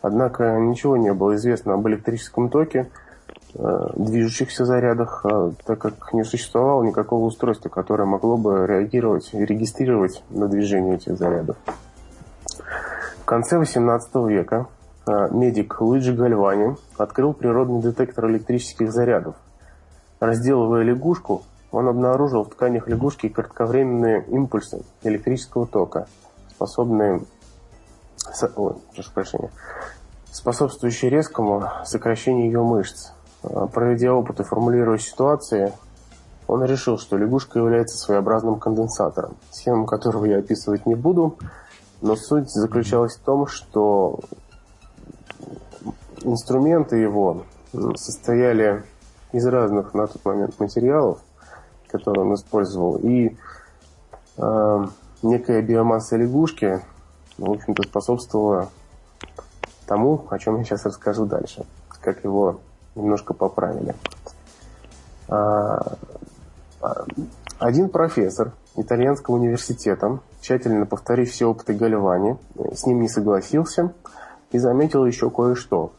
Speaker 4: Однако ничего не было известно об электрическом токе, э, движущихся зарядах, э, так как не существовало никакого устройства, которое могло бы реагировать и регистрировать на движение этих зарядов. В конце XVIII века э, медик Луиджи Гальвани открыл природный детектор электрических зарядов, Разделывая лягушку, он обнаружил в тканях лягушки кратковременные импульсы электрического тока, способные, ой, прошу прощения, способствующие резкому сокращению ее мышц. А, проведя опыт и формулируя ситуации, он решил, что лягушка является своеобразным конденсатором, схему которого я описывать не буду, но суть заключалась в том, что инструменты его состояли из разных на тот момент материалов, которые он использовал, и э, некая биомасса лягушки, в общем-то, способствовала тому, о чем я сейчас расскажу дальше, как его немножко поправили. А, а, один профессор итальянского университета, тщательно повторив все опыты Гальвани, с ним не согласился и заметил еще кое-что.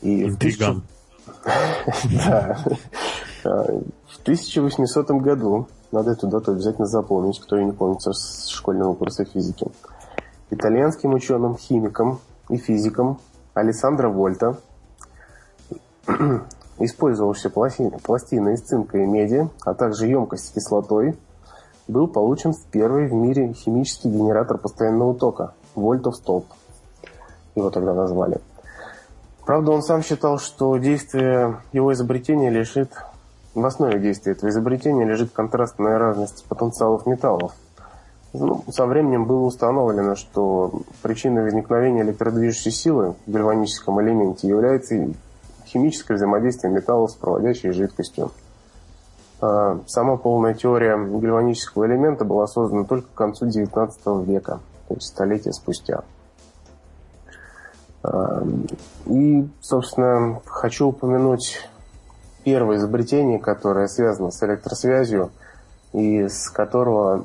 Speaker 1: И Интриган.
Speaker 4: Да. В 1800 году, надо эту дату обязательно запомнить, кто ее не помнит с школьного курса физики, итальянским ученым-химиком и физиком Александро Вольта использовавший пластины из цинка и меди, а также емкость с кислотой, был получен первый в мире химический генератор постоянного тока – вольтов столб. Его тогда назвали – Правда, он сам считал, что действие его изобретения лежит в основе действия этого изобретения лежит контрастная разность потенциалов металлов. Ну, со временем было установлено, что причиной возникновения электродвижущей силы в гальваническом элементе является химическое взаимодействие металлов с проводящей жидкостью. А сама полная теория гальванического элемента была создана только к концу XIX века, то есть столетия спустя. И, собственно, хочу упомянуть первое изобретение, которое связано с электросвязью и с которого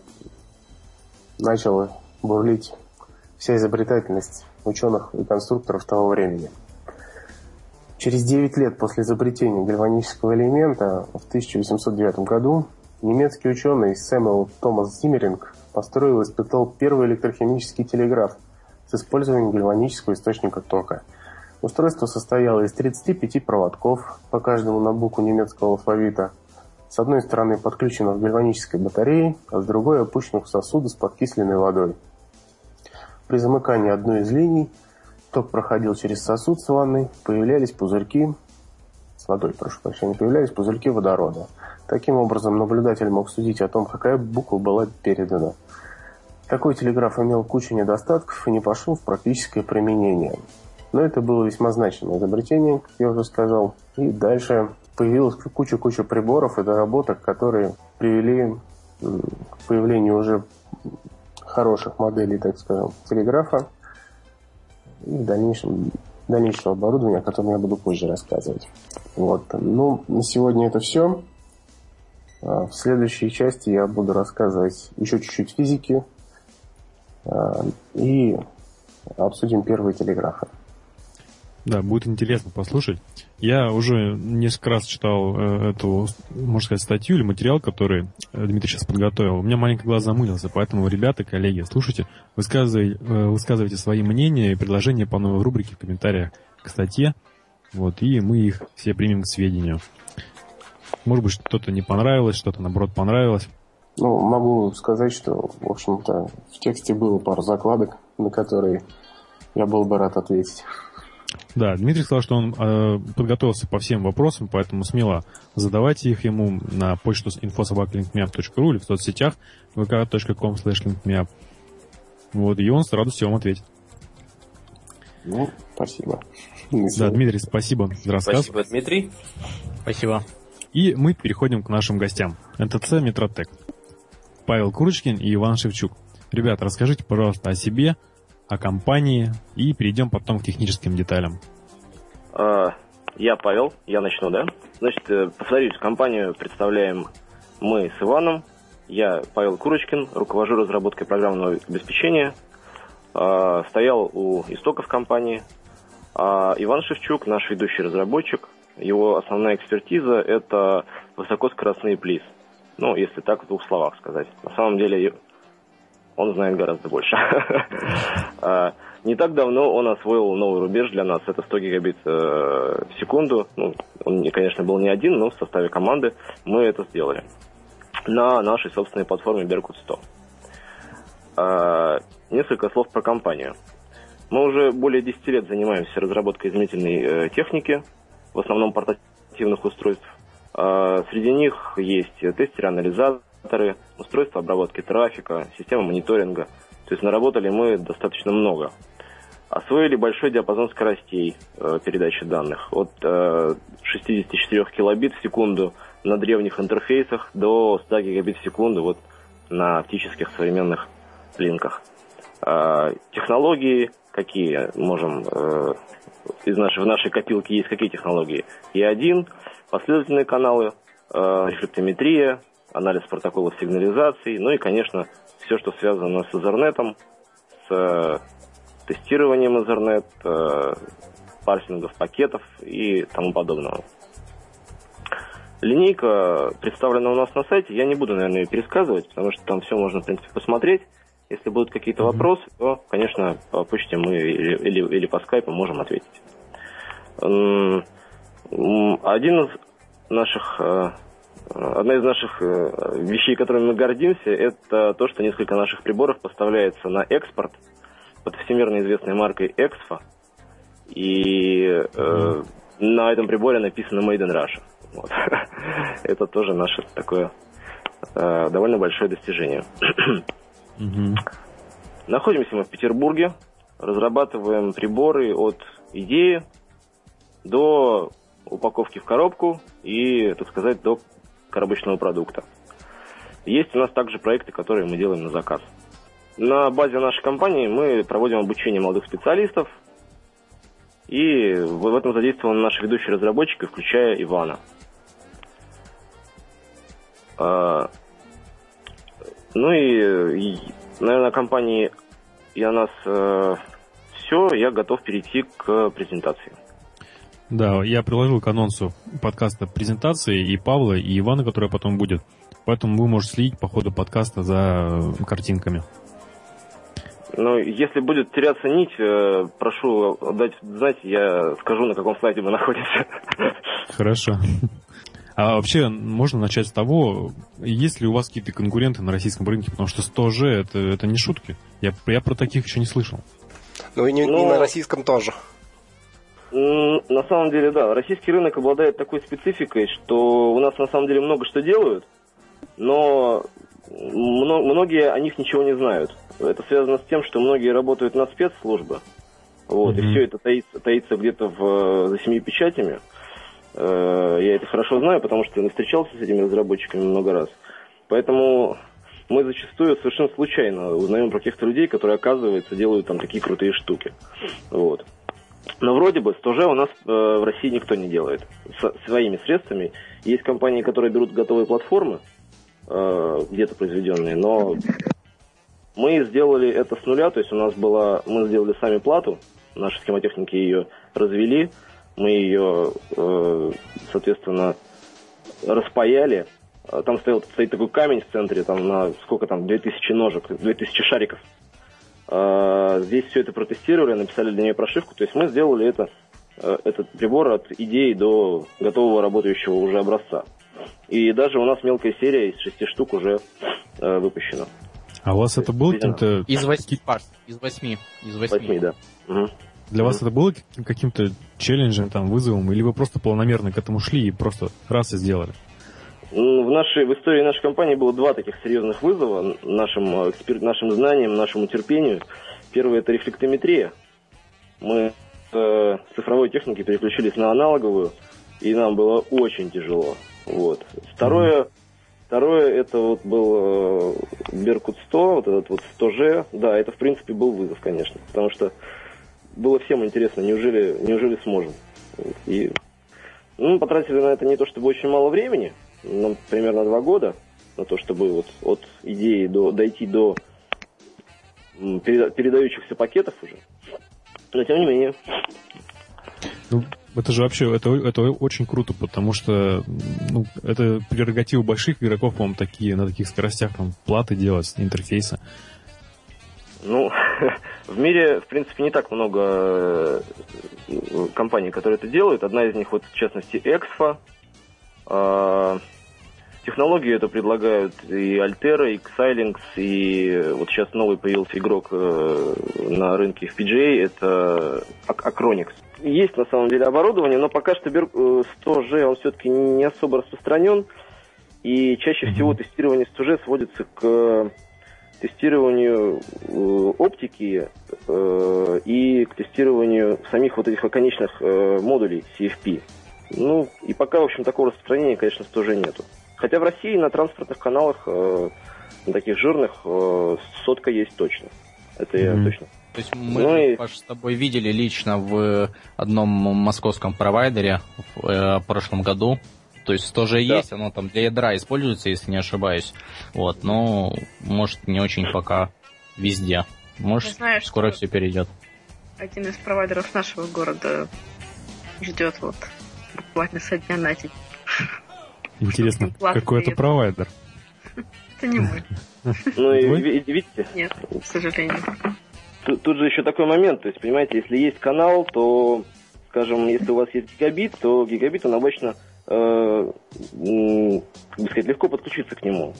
Speaker 4: начала бурлить вся изобретательность ученых и конструкторов того времени. Через 9 лет после изобретения гальванического элемента в 1809 году немецкий ученый Сэмюэл Томас Зиммеринг построил и испытал первый электрохимический телеграф – с использованием гальванического источника тока. Устройство состояло из 35 проводков, по каждому на букву немецкого алфавита, с одной стороны подключенных к гальванической батарее, а с другой опущенных в сосуды с подкисленной водой. При замыкании одной из линий ток проходил через сосуд с ванной, появлялись пузырьки с водой, прошу прощения, появлялись пузырьки водорода. Таким образом, наблюдатель мог судить о том, какая буква была передана. Такой телеграф имел кучу недостатков и не пошел в практическое применение. Но это было весьма значимое изобретение, как я уже сказал. И дальше появилась куча-куча приборов и доработок, которые привели к появлению уже хороших моделей, так скажем, телеграфа и в дальнейшем, дальнейшего оборудования, о котором я буду позже рассказывать. Вот. Ну, на сегодня это все. А в следующей части я буду рассказывать еще чуть-чуть физики, и обсудим первые телеграфы.
Speaker 1: Да, будет интересно послушать. Я уже несколько раз читал э, эту, можно сказать, статью или материал, который э, Дмитрий сейчас подготовил. У меня маленький глаз замылился, поэтому, ребята, коллеги, слушайте, высказывай, э, высказывайте свои мнения и предложения по новой рубрике в комментариях к статье. Вот, и мы их все примем к сведению. Может быть, что-то не понравилось, что-то, наоборот, понравилось.
Speaker 4: Ну, могу сказать, что, в общем-то, в тексте было пару закладок, на которые я был бы рад ответить.
Speaker 1: Да, Дмитрий сказал, что он э, подготовился по всем вопросам, поэтому смело задавайте их ему на почту infosobaklinkmap.ru или в соцсетях vk.com slash Вот, и он с радостью вам ответит.
Speaker 4: Ну, спасибо.
Speaker 1: Да, Дмитрий, спасибо за рассказ.
Speaker 3: Спасибо, Дмитрий.
Speaker 5: Спасибо.
Speaker 1: И мы переходим к нашим гостям. НТЦ Метротек. Павел Курочкин и Иван Шевчук. Ребята, расскажите, пожалуйста, о себе, о компании и перейдем потом к техническим деталям.
Speaker 7: А, я Павел, я начну, да? Значит, э, повторюсь, компанию представляем мы с Иваном. Я Павел Курочкин, руковожу разработкой программного обеспечения. А, стоял у истоков компании. А Иван Шевчук, наш ведущий разработчик, его основная экспертиза – это высокоскоростные плиз. Ну, если так в двух словах сказать. На самом деле он знает гораздо больше. А, не так давно он освоил новый рубеж для нас. Это 100 гигабит э, в секунду. Ну, он, конечно, был не один, но в составе команды мы это сделали. На нашей собственной платформе Berkut 100. А, несколько слов про компанию. Мы уже более 10 лет занимаемся разработкой измерительной э, техники, в основном портативных устройств. А, среди них есть тестеры-анализаторы, устройства обработки трафика, система мониторинга. То есть наработали мы достаточно много. Освоили большой диапазон скоростей э, передачи данных. От э, 64 килобит в секунду на древних интерфейсах до 100 гигабит в секунду вот на оптических современных линках. Э, технологии какие можем... Э, из нашей, в нашей копилке есть какие технологии? И1, последовательные каналы, э, рефлектометрия, анализ протоколов сигнализации, ну и, конечно, все, что связано с Ethernet, с э, тестированием Ethernet, э, парсингов пакетов и тому подобного. Линейка представлена у нас на сайте. Я не буду, наверное, ее пересказывать, потому что там все можно, в принципе, посмотреть. Если будут какие-то вопросы, то, конечно, по почте мы или, или, или по скайпу можем ответить. Один из наших э, Одна из наших э, вещей, которыми мы гордимся, это то, что несколько наших приборов поставляется на экспорт под всемирно известной маркой Exfa. И э, на этом приборе написано Made in Russia. Вот. это тоже наше такое э, довольно большое достижение. Находимся мы в Петербурге, разрабатываем приборы от идеи до упаковки в коробку и, так сказать, до коробочного продукта. Есть у нас также проекты, которые мы делаем на заказ. На базе нашей компании мы проводим обучение молодых специалистов, и в этом задействованы наши ведущие разработчики, включая Ивана. А, ну и, наверное, на компании и о нас э, все. Я готов перейти к презентации.
Speaker 1: Да, я приложил к анонсу подкаста презентации и Павла, и Ивана, которая потом будет. Поэтому вы можете следить по ходу подкаста за картинками.
Speaker 7: Ну, если будет теряться нить, э, прошу дать знать, я скажу, на каком слайде мы находимся.
Speaker 1: Хорошо. А вообще, можно начать с того, есть ли у вас какие-то конкуренты на российском рынке, потому что 100G это, это не шутки. Я, я про таких еще не слышал.
Speaker 2: Ну и не, Но... не на российском тоже.
Speaker 7: На самом деле, да. Российский рынок обладает такой спецификой, что у нас на самом деле много что делают, но многие о них ничего не знают. Это связано с тем, что многие работают на спецслужбы, вот, mm-hmm. и все это таится, таится где-то в, за семью печатями. Э, я это хорошо знаю, потому что я встречался с этими разработчиками много раз. Поэтому мы зачастую совершенно случайно узнаем про каких-то людей, которые, оказывается, делают там такие крутые штуки. Вот. Но вроде бы 100G у нас э, в России никто не делает С, своими средствами. Есть компании, которые берут готовые платформы, э, где-то произведенные, но мы сделали это с нуля, то есть у нас была, мы сделали сами плату, наши схемотехники ее развели, мы ее, э, соответственно, распаяли. А Там стоял, стоит такой камень в центре, там на сколько там, 2000 ножек, 2000 шариков. А, Здесь все это протестировали, написали для нее прошивку. То есть мы сделали это, э, этот прибор от идеи до готового работающего уже образца. И даже у нас мелкая серия из шести штук уже э, выпущена.
Speaker 1: А у вас это было каким-то...
Speaker 5: Из восьми, Паш, из восьми. Из восьми.
Speaker 7: Восьми, да. Мгм.
Speaker 1: Для вас это было каким- каким-то челленджем, там, вызовом, или вы просто планомерно к этому шли и просто раз и сделали?
Speaker 7: В, нашей, в истории нашей компании было два таких серьезных вызова нашим, э, экспер- нашим знаниям, нашему терпению. Первый это рефлектометрия. Мы с э, цифровой техники переключились на аналоговую, и нам было очень тяжело. Вот. Второе, второе это вот был э, Беркут 100, вот этот вот 100G. Да, это в принципе был вызов, конечно, потому что было всем интересно, неужели, неужели сможем. И ну, мы потратили на это не то чтобы очень мало времени, ну, примерно два года, на то, чтобы вот от идеи до, дойти до переда- передающихся пакетов уже. Но тем не менее.
Speaker 1: Ну, это же вообще, это, это очень круто, потому что ну, это прерогатива больших игроков, по-моему, такие, на таких скоростях там платы делать, интерфейсы.
Speaker 7: Ну, в мире, в принципе, не так много э, компаний, которые это делают. Одна из них, вот, в частности, Exfa. А, Технологии это предлагают и Altera, и Xilinx, и вот сейчас новый появился игрок э, на рынке в PGA, это Ac- Acronix. Есть на самом деле оборудование, но пока что Ber- э, 100G он все-таки не особо распространен, и чаще всего тестирование 100G сводится к тестированию э, оптики э, и к тестированию самих вот этих конечных э, модулей CFP. Ну, и пока, в общем, такого распространения, конечно, тоже нету. Хотя в России на транспортных каналах, э, на таких жирных, э, сотка есть точно. Это я
Speaker 1: Мгм.
Speaker 7: точно.
Speaker 5: То есть мы,
Speaker 7: Ну и-
Speaker 5: Паш, с тобой видели лично в одном московском провайдере в э, прошлом году. То есть тоже
Speaker 7: Да.
Speaker 5: есть, оно там для ядра используется, если не ошибаюсь. Вот, но может не очень пока везде. Может,
Speaker 6: Я знаю,
Speaker 5: скоро
Speaker 6: что-
Speaker 5: все перейдет.
Speaker 6: Один из провайдеров нашего города ждет вот буквально со дня на день.
Speaker 1: Интересно, какой это провайдер?
Speaker 6: Это не мой.
Speaker 7: Ну и видите,
Speaker 6: Нет, к сожалению.
Speaker 7: Тут, тут же еще такой момент, то есть, понимаете, если есть канал, то, скажем, если у вас есть гигабит, то гигабит, он обычно, э, бы сказать, легко подключиться к нему.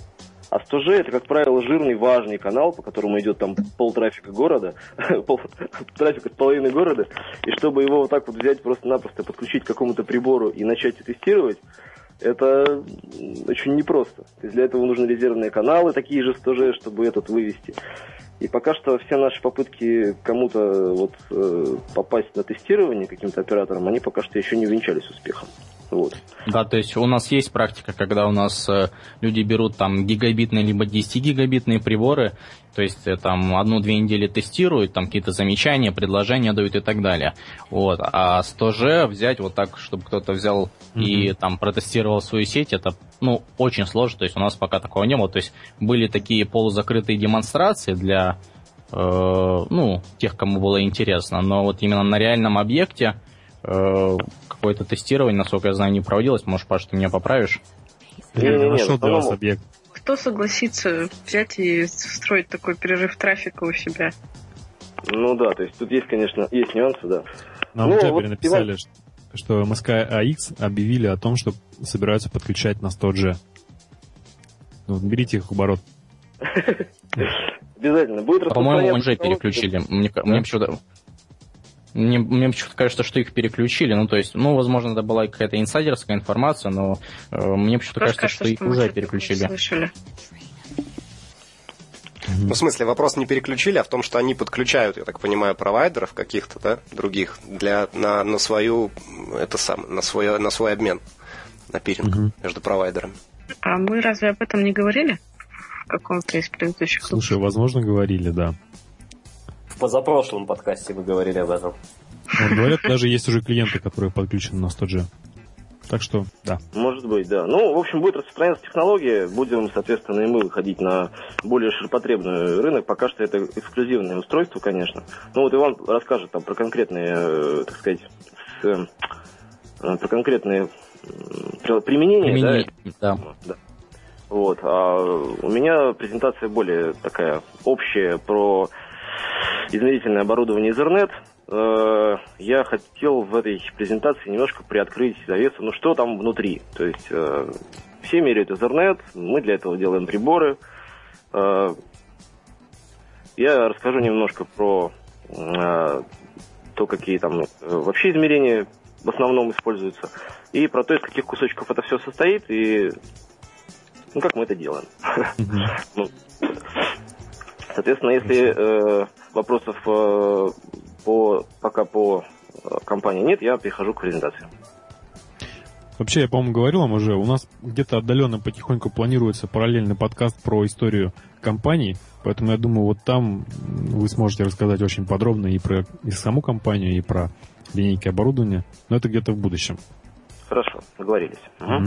Speaker 7: А 100G это, как правило, жирный, важный канал, по которому идет там пол трафика города, пол трафика половины города, и чтобы его вот так вот взять просто-напросто, подключить к какому-то прибору и начать тестировать, это очень непросто. То есть для этого нужны резервные каналы, такие же 100G, чтобы этот вывести. И пока что все наши попытки кому-то вот э, попасть на тестирование каким-то оператором, они пока что еще не увенчались успехом. Вот.
Speaker 5: Да, то есть у нас есть практика, когда у нас э, люди берут там гигабитные либо 10-гигабитные приборы, то есть э, там одну-две недели тестируют, там какие-то замечания, предложения дают и так далее. Вот. А 100G взять вот так, чтобы кто-то взял и там протестировал свою сеть, это ну, очень сложно, то есть у нас пока такого не было. То есть были такие полузакрытые демонстрации для э, ну, тех, кому было интересно, но вот именно на реальном объекте какое-то тестирование, насколько я знаю, не проводилось. Может, Паш, ты меня поправишь?
Speaker 1: Я нашел для вас объект.
Speaker 6: Кто согласится взять и строить такой перерыв трафика у себя?
Speaker 7: Ну да, то есть тут есть, конечно, есть нюансы, да.
Speaker 1: Нам
Speaker 7: Ну,
Speaker 1: в Джабере
Speaker 7: вот
Speaker 1: написали, что, что МСК АХ объявили о том, что собираются подключать на 100G. Ну, вот берите их в оборот.
Speaker 7: Обязательно. Будет
Speaker 5: По-моему,
Speaker 7: распространяться
Speaker 5: уже
Speaker 7: технология.
Speaker 5: переключили. Мне почему-то... Мне, мне почему-то кажется, что их переключили. Ну, то есть, ну, возможно, это была какая-то инсайдерская информация, но э, мне почему-то
Speaker 6: Тоже
Speaker 5: кажется, что их
Speaker 6: мы
Speaker 5: уже переключили.
Speaker 6: Слышали.
Speaker 2: Ну, в смысле, вопрос не переключили, а в том, что они подключают, я так понимаю, провайдеров каких-то, да, других, для, на, на свою, это сам, на свой, на свой обмен, на пиринг
Speaker 1: Мгм.
Speaker 2: между провайдерами.
Speaker 6: А мы разве об этом не говорили? В каком-то из предыдущих
Speaker 1: Слушай, возможно, говорили, да.
Speaker 3: Позапрошлом подкасте вы говорили об этом.
Speaker 1: Вот говорят, даже есть уже клиенты, которые подключены на 100G. Так что, да.
Speaker 7: Может, Может быть, да. Ну, в общем, будет распространяться технология, будем, соответственно, и мы выходить на более ширпотребный рынок. Пока что это эксклюзивное устройство, конечно. Ну, вот Иван расскажет там про конкретные, э, так сказать, с, э, про конкретные применения,
Speaker 5: Применение, да?
Speaker 7: да. да. Вот. А у меня презентация более такая общая про измерительное оборудование Ethernet. Э, я хотел в этой презентации немножко приоткрыть завесу, ну что там внутри. То есть э, все меряют Ethernet, мы для этого делаем приборы. Э, я расскажу немножко про то, какие там вообще измерения в основном используются, и про то, из каких кусочков это все состоит, и ну, как мы это делаем. Соответственно, если э, вопросов э, по, пока по э, компании нет, я перехожу к презентации.
Speaker 1: Вообще, я, по-моему, говорил вам уже, у нас где-то отдаленно потихоньку планируется параллельный подкаст про историю компаний, поэтому я думаю, вот там вы сможете рассказать очень подробно и про и саму компанию, и про линейки оборудования, но это где-то в будущем.
Speaker 7: Хорошо, договорились. Угу. Угу.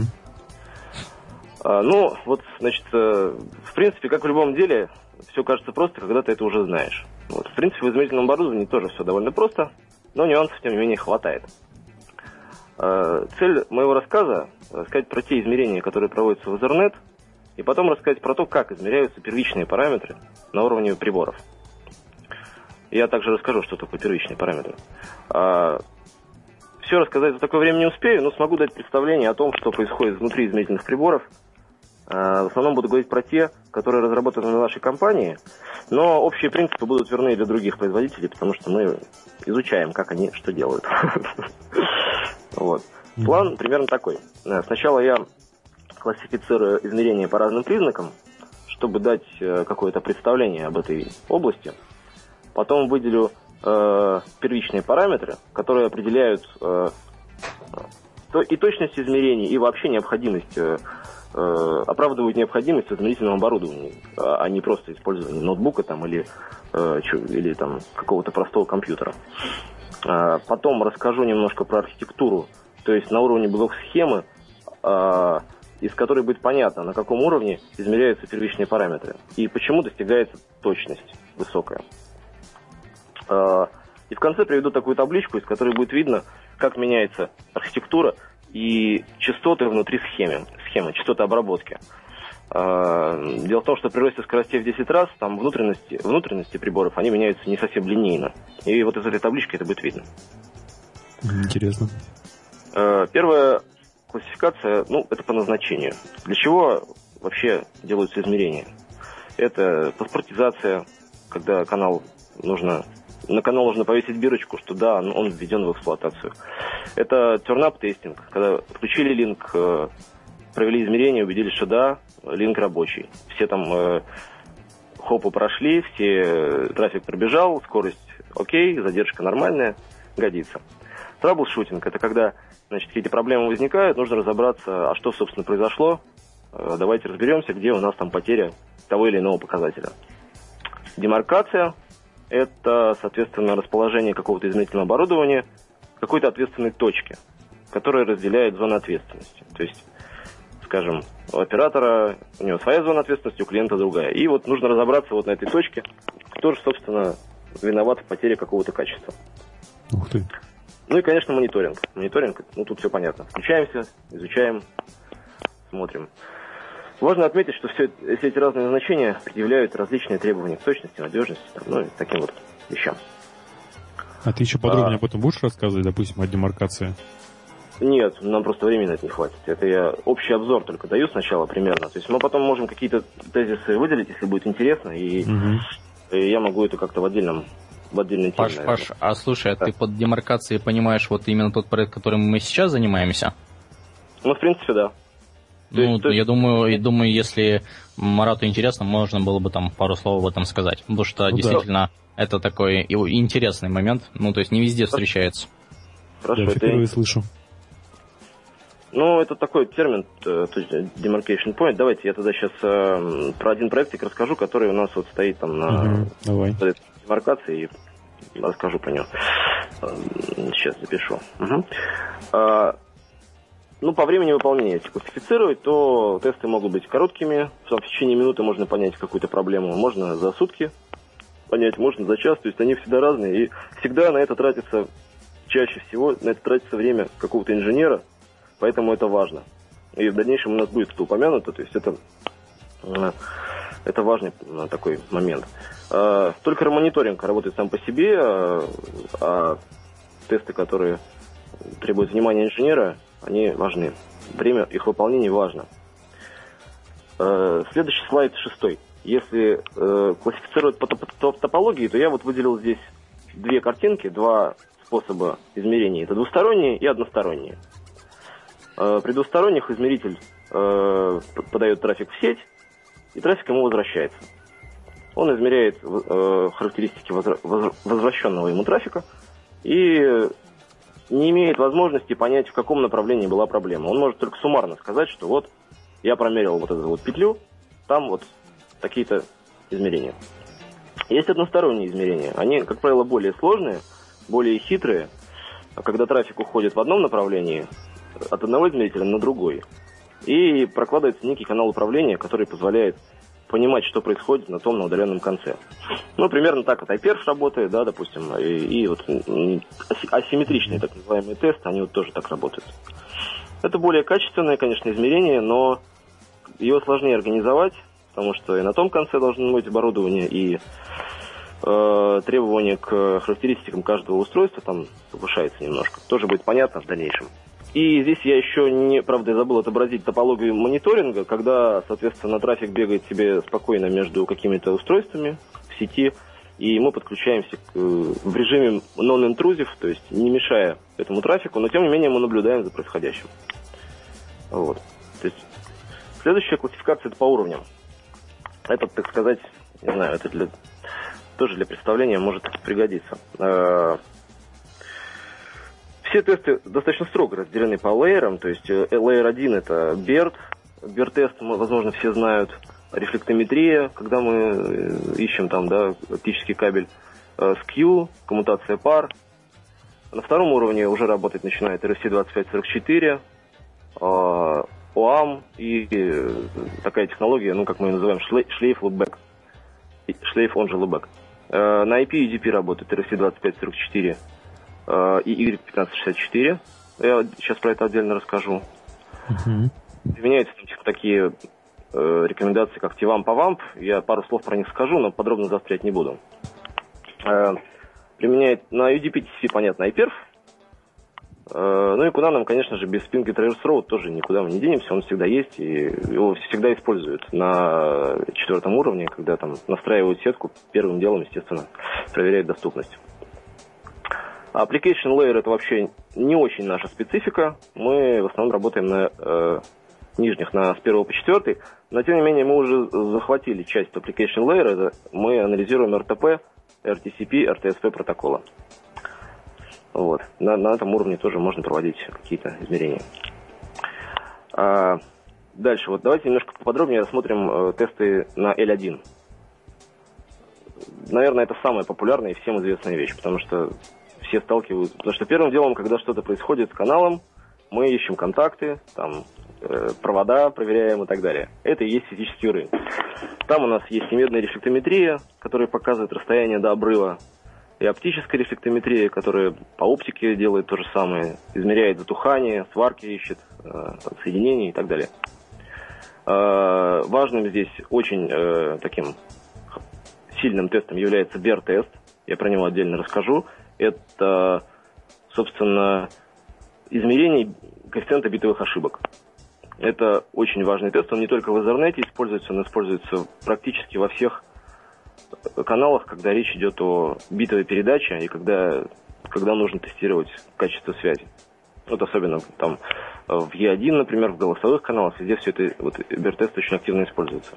Speaker 7: А, ну, вот, значит, э, в принципе, как в любом деле, все кажется просто, когда ты это уже знаешь. Вот, в принципе, в измерительном оборудовании тоже все довольно просто, но нюансов, тем не менее, хватает. А, цель моего рассказа – рассказать про те измерения, которые проводятся в Ethernet, и потом рассказать про то, как измеряются первичные параметры на уровне приборов. Я также расскажу, что такое первичные параметры. А, все рассказать за такое время не успею, но смогу дать представление о том, что происходит внутри измерительных приборов – Э, в основном буду говорить про те, которые разработаны на нашей компании, но общие принципы будут верны и для других производителей, потому что мы изучаем, как они что делают. Вот. План примерно такой. Э, сначала я классифицирую измерения по разным признакам, чтобы дать э, какое-то представление об этой области. Потом выделю э, первичные параметры, которые определяют э, и точность измерений, и вообще необходимость Э, оправдывают необходимость в измерительном оборудовании, а, не просто использование ноутбука там, или, э, или там, какого-то простого компьютера. Потом расскажу немножко про архитектуру, то есть на уровне блок-схемы, из которой будет понятно, на каком уровне измеряются первичные параметры и почему достигается точность высокая. И в конце приведу такую табличку, из которой будет видно, как меняется архитектура и частоты внутри схемы, схемы частоты обработки. А, дело в том, что при росте скоростей в 10 раз там внутренности, внутренности приборов они меняются не совсем линейно. И вот из этой таблички это будет видно.
Speaker 1: Интересно.
Speaker 7: А, первая классификация, ну, это по назначению. Для чего вообще делаются измерения? Это паспортизация, когда канал нужно на канал нужно повесить бирочку, что да, он введен в эксплуатацию. Это turn-up testing, когда включили линк, э, провели измерения, убедились, что да, линк рабочий. Все там э, хопы прошли, все э, трафик пробежал, скорость окей, задержка нормальная, годится. Troubleshooting – это когда значит, какие-то проблемы возникают, нужно разобраться, а что, собственно, произошло. Давайте разберемся, где у нас там потеря того или иного показателя. Демаркация это, соответственно, расположение какого-то измерительного оборудования какой-то ответственной точке, которая разделяет зоны ответственности. То есть, скажем, у оператора у него своя зона ответственности, у клиента другая. И вот нужно разобраться вот на этой точке, кто же, собственно, виноват в потере какого-то качества.
Speaker 1: Ух ты.
Speaker 7: Ну и, конечно, мониторинг. Мониторинг, ну тут все понятно. Включаемся, изучаем, смотрим. Важно отметить, что все, все эти разные значения предъявляют различные требования к точности, надежности, там, ну и таким вот вещам.
Speaker 1: А ты еще подробнее а... об этом будешь рассказывать, допустим, о демаркации?
Speaker 7: Нет, нам просто времени на это не хватит. Это я общий обзор только даю сначала примерно. То есть мы потом можем какие-то тезисы выделить, если будет интересно, и, угу. и я могу это как-то в отдельном в отдельной теме.
Speaker 5: Паш, Паш, а слушай, а да. ты под демаркацией понимаешь вот именно тот проект, которым мы сейчас занимаемся?
Speaker 7: Ну, в принципе, да.
Speaker 5: Ну, есть, я думаю, я думаю, если Марату интересно, можно было бы там пару слов об этом сказать. Потому что ну, действительно да. это такой интересный момент. Ну, то есть не везде встречается.
Speaker 1: Хорошо, я это впервые слышу.
Speaker 7: Ну, это такой термин, э, то есть demarcation point. Давайте я тогда сейчас э, про один проектик расскажу, который у нас вот стоит там на угу, давай. демаркации и расскажу про него. Сейчас запишу. Угу. ну, по времени выполнения, если классифицировать, то тесты могут быть короткими, в течение минуты можно понять какую-то проблему, можно за сутки понять, можно за час, то есть они всегда разные, и всегда на это тратится, чаще всего на это тратится время какого-то инженера, поэтому это важно. И в дальнейшем у нас будет это упомянуто, то есть это, э, это важный э, такой момент. Э, только мониторинг работает сам по себе, а тесты, которые требуют внимания инженера, они важны. Время их выполнения важно. Следующий слайд шестой. Если классифицировать по топологии, то я вот выделил здесь две картинки, два способа измерения. Это двусторонние и односторонние. Э, при двусторонних измеритель э, подает трафик в сеть, и трафик ему возвращается. Он измеряет э, характеристики возвращенного ему трафика и не имеет возможности понять, в каком направлении была проблема. Он может только суммарно сказать, что вот я промерил вот эту вот петлю, там вот какие-то измерения. Есть односторонние измерения. Они, как правило, более сложные, более хитрые. Когда трафик уходит в одном направлении, от одного измерителя на другой. И прокладывается некий канал управления, который позволяет понимать, что происходит на том на удаленном конце. Ну, примерно так вот iPerf работает, да, допустим, и, и вот асимметричные так называемые тесты, они вот тоже так работают. Это более качественное, конечно, измерение, но его сложнее организовать, потому что и на том конце должно быть оборудование, и э, требования к характеристикам каждого устройства там повышается немножко. Тоже будет понятно в дальнейшем. И здесь я еще не, правда, забыл отобразить топологию мониторинга, когда, соответственно, трафик бегает себе спокойно между какими-то устройствами в сети, и мы подключаемся к, в режиме non-intrusive, то есть не мешая этому трафику, но тем не менее мы наблюдаем за происходящим. Вот. То есть следующая классификация это по уровням. Это, так сказать, не знаю, это для, тоже для представления может пригодиться. Э, все тесты достаточно строго разделены по лейерам, то есть э, Layer 1 это BERT, BERT-тест, возможно, все знают, рефлектометрия, когда мы э, ищем там, да, оптический кабель, SKU, коммутация пар. На втором уровне уже работать начинает RFC2544, ОАМ и э, такая технология, ну, как мы ее называем, шлейф лубек. Шлейф, он же лубек. Э, на IP UDP работает RFC2544 э, и Y1564. Я сейчас про это отдельно расскажу. Uh-huh. Применяются типа, такие рекомендации, как TVAMP, PAVAMP. Я пару слов про них скажу, но подробно заострять не буду. Применяет на UDP TCP, понятно, iPerf, Э, ну и куда нам, конечно же, без Spingy Traverse Road тоже никуда мы не денемся, он всегда есть, и его всегда используют на четвертом уровне, когда там настраивают сетку, первым делом, естественно, проверяют доступность. Application Layer это вообще не очень наша специфика, мы в основном работаем на э, нижних, на с 1 по 4, но тем не менее мы уже захватили часть Application Layer, это мы анализируем RTP, RTCP, RTSP протокола. Вот. На, на этом уровне тоже можно проводить какие-то измерения. А, дальше, вот давайте немножко поподробнее рассмотрим э, тесты на L1. Наверное, это самая популярная и всем известная вещь, потому что все сталкиваются. Потому что первым делом, когда что-то происходит с каналом, мы ищем контакты, там, э, провода проверяем и так далее. Это и есть физический уровень. Там у нас есть и медная рефлектометрия, которая показывает расстояние до обрыва и оптическая рефлектометрия, которая по оптике делает то же самое, измеряет затухание, сварки ищет, э, соединения и так далее. Э, важным здесь очень таким сильным тестом является BER-тест. Я про него отдельно расскажу. Это, собственно, измерение коэффициента битовых ошибок. Это очень важный тест. Он не только в Ethernet используется, он используется практически во всех каналах, когда речь идет о битовой передаче и когда, когда нужно тестировать качество связи. Вот особенно там в E1, например, в голосовых каналах, везде все это, вот бертест очень активно используется.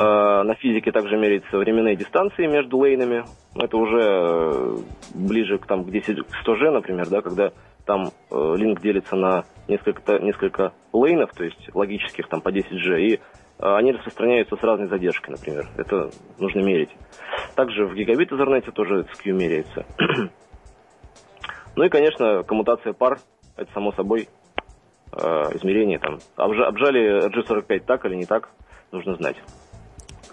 Speaker 7: А, на физике также меряются временные дистанции между лейнами. Это уже э, ближе к, там, к 10, к 100G, например, да, когда там э, линк делится на несколько, несколько лейнов, то есть логических там по 10G, и а они распространяются с разной задержкой, например. Это нужно мерить. Также в гигабит Ethernet тоже SKU меряется. ну и, конечно, коммутация пар это само собой э, измерение там. Обжа- обжали RG45 так или не так, нужно знать.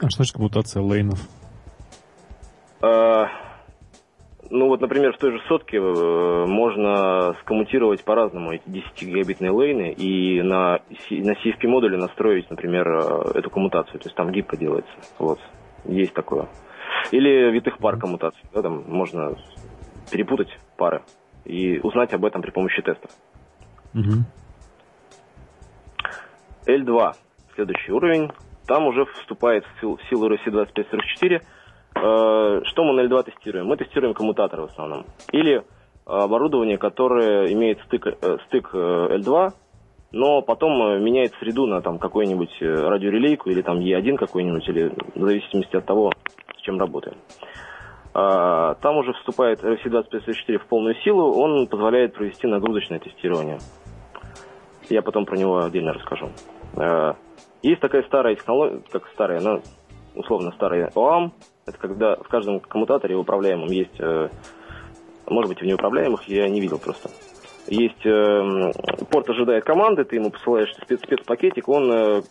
Speaker 1: А что значит коммутация лейнов?
Speaker 7: Э, ну вот, например, в той же сотке э, можно скоммутировать по-разному эти 10-гигабитные лейны и на, на CFP модуле настроить, например, э, эту коммутацию. То есть там гибко делается. Вот. Есть такое. Или витых пар коммутаций. Да, там можно перепутать пары и узнать об этом при помощи тестов.
Speaker 1: Мгм.
Speaker 7: L2, следующий уровень. Там уже вступает в сил- в силу RC2544. Э, Что мы на L2 тестируем? Мы тестируем коммутаторы в основном. Или оборудование, которое имеет стык, э, стык э, L2, но потом э, меняет среду на там какую-нибудь э, радиорелейку или там E1 какой-нибудь, или в зависимости от того, с чем работаем. Там уже вступает RC2544 в полную силу, он позволяет провести нагрузочное тестирование. Я потом про него отдельно расскажу. Э, Есть такая старая технология, как старая, она условно старая ОАМ. Это когда в каждом коммутаторе управляемом есть, э, может быть, в неуправляемых, я не видел просто. Есть э, порт ожидает команды, ты ему посылаешь спец спецпакетик, он э,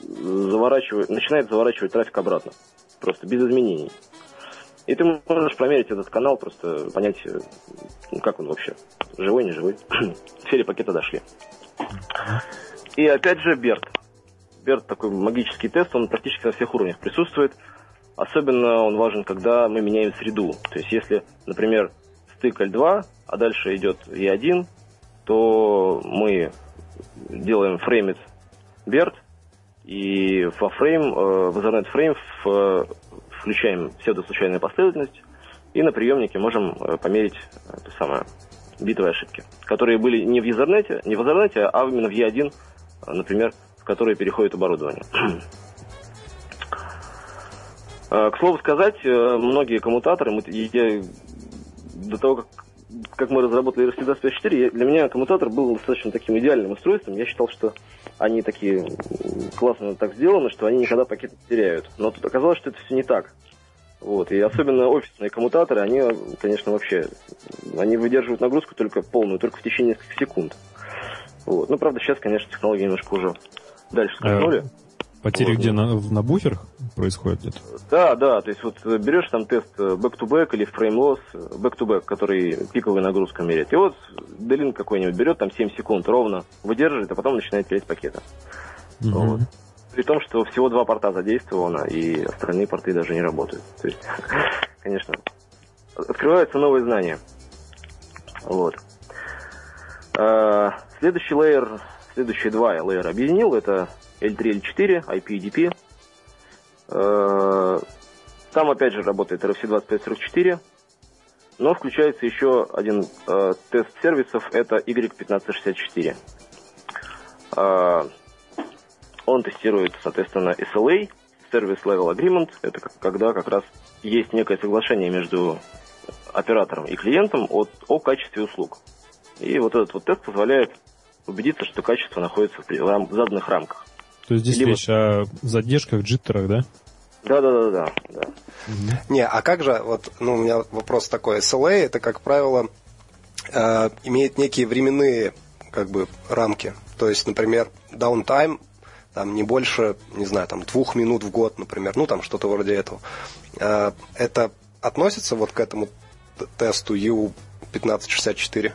Speaker 7: заворачивает, начинает заворачивать трафик обратно. Просто без изменений. И ты можешь промерить этот канал, просто понять, ну, как он вообще, живой, не живой. Все ли пакеты дошли. И опять же Берт. Берт такой магический тест, он практически на всех уровнях присутствует. Особенно он важен, когда мы меняем среду. То есть если, например, стык L2, а дальше идет E1, то мы делаем фреймит Берт, и во фрейм, э, в Ethernet фрейм в- включаем псевдослучайную последовательность, и на приемнике можем э, померить э, это самое, битовые ошибки, которые были не в Ethernet, не в Ethernet, а именно в E1, э, например, в который переходит оборудование. Э, К слову сказать, э, многие коммутаторы, мы, я, до того, как, как мы разработали RST-24, я- для меня коммутатор был достаточно таким идеальным устройством. Я считал, что они такие классно так сделаны, что они никогда пакеты не теряют. Но тут оказалось, что это все не так. Вот. И особенно офисные коммутаторы, они, конечно, вообще, они выдерживают нагрузку только полную, только в течение нескольких секунд. Вот. Ну, правда, сейчас, конечно, технологии немножко уже дальше скакнули.
Speaker 1: Потери
Speaker 7: Вот.
Speaker 1: где на, на буферах происходят где-то?
Speaker 7: Да, да, то есть вот э, берешь там тест э, back-to-back или frame loss, э, back-to-back, который пиковую нагрузку меряет. И вот Делин какой-нибудь берет там 7 секунд ровно, выдерживает, а потом начинает терять пакеты.
Speaker 1: Мгм.
Speaker 7: Вот. При том, что всего два порта задействовано, и остальные порты даже не работают. То есть, конечно, открываются новые знания. Вот. Следующий лейер, следующие два лейера объединил, это L3, L4, IP DP. Там опять же работает RFC2544, но включается еще один э, тест сервисов, это Y1564. Э, он тестирует, соответственно, SLA, Service Level Agreement, это когда как раз есть некое соглашение между оператором и клиентом о, о качестве услуг. И вот этот вот тест позволяет убедиться, что качество находится в рам- заданных рамках.
Speaker 1: То есть здесь
Speaker 7: Либо-
Speaker 1: речь о задержках, джиттерах, да?
Speaker 7: Да-да-да-да. да.
Speaker 2: Не, а как же, вот, ну, у меня вопрос такой, SLA это, как правило, э, имеет некие временные, как бы, рамки. То есть, например, даунтайм, там, не больше, не знаю, там, двух минут в год, например, ну, там, что-то вроде этого. Э, это относится вот к этому тесту U1564?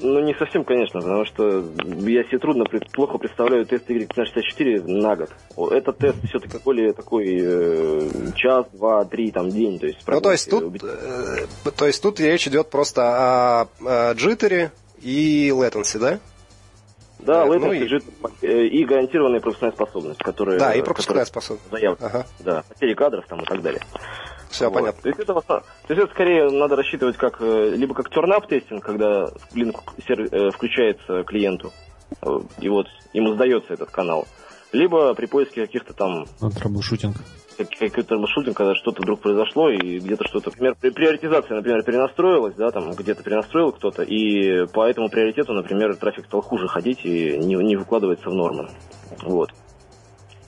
Speaker 7: Ну, не совсем, конечно, потому что я себе трудно, плохо представляю тест Y1564 на год. О, Этот тест все-таки более такой э, час, два, три, там, день. То есть,
Speaker 2: Ну, то есть тут,
Speaker 7: э,
Speaker 2: э, то есть тут речь идет просто о, э, джиттере и latency, да?
Speaker 7: Да,
Speaker 2: ну
Speaker 7: latency,
Speaker 2: и-
Speaker 7: JIT, э, и гарантированная пропускная способность, которая...
Speaker 2: Да, и пропускная
Speaker 7: которая
Speaker 2: способность.
Speaker 7: заявлена.
Speaker 2: Ага,
Speaker 7: Да, потери кадров там и так далее.
Speaker 2: Все
Speaker 7: Вот.
Speaker 2: понятно.
Speaker 7: То есть, это, то есть это скорее надо рассчитывать как э, либо как turn-up testing, когда сер- э, включается клиенту, э, и вот ему сдается этот канал, либо при поиске каких-то там
Speaker 1: troubleshooting.
Speaker 7: как- какой-то маршрутинг, когда что-то вдруг произошло, и где-то что-то, например, при приоритизация, например, перенастроилась, да, там где-то перенастроил кто-то, и по этому приоритету, например, трафик стал хуже ходить и не, не выкладывается в нормы. Вот.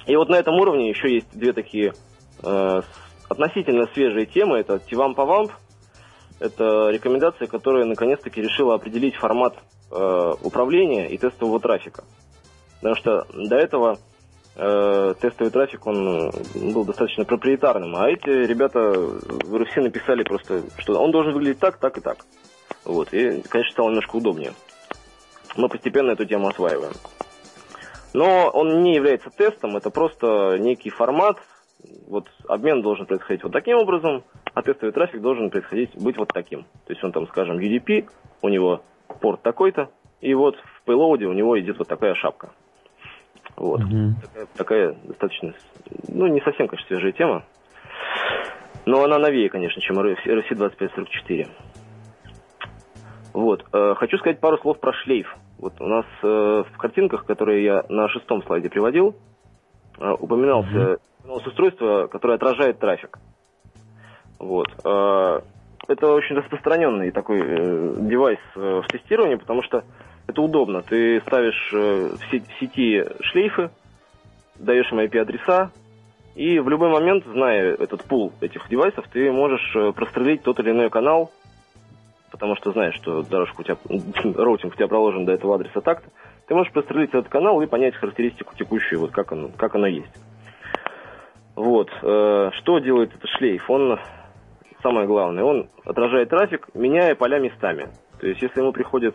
Speaker 7: И вот на этом уровне еще есть две такие э, относительно свежие темы. Это Тивам Павамп. Это рекомендация, которая наконец-таки решила определить формат э, управления и тестового трафика. Потому что до этого э, тестовый трафик, он был достаточно проприетарным, а эти ребята в RFC написали просто, что он должен выглядеть так, так и так. Вот, и, конечно, стало немножко удобнее. Мы постепенно эту тему осваиваем. Но он не является тестом, это просто некий формат. Вот обмен должен происходить вот таким образом, а тестовый трафик должен происходить быть вот таким. То есть он там, скажем, UDP, у него порт такой-то, и вот в payload у него идет вот такая шапка. Вот. Угу. Такая, такая достаточно, ну, не совсем, конечно, свежая тема. Но она новее, конечно, чем RFC 2544. Вот. Э, хочу сказать пару слов про шлейф. Вот у нас э, в картинках, которые я на шестом слайде приводил, э, упоминался, устройство, которое отражает трафик. Вот. Э, это очень распространенный такой э, девайс э, в тестировании, потому что это удобно. Ты ставишь в сети шлейфы, даешь им IP-адреса, и в любой момент, зная этот пул этих девайсов, ты можешь прострелить тот или иной канал потому что знаешь, что дорожка у тебя, роутинг у тебя проложен до этого адреса так-то, ты можешь прострелить этот канал и понять характеристику текущую, вот как оно, как оно есть. Вот. Э, что делает этот шлейф? Он, самое главное, он отражает трафик, меняя поля местами. То есть, если ему приходит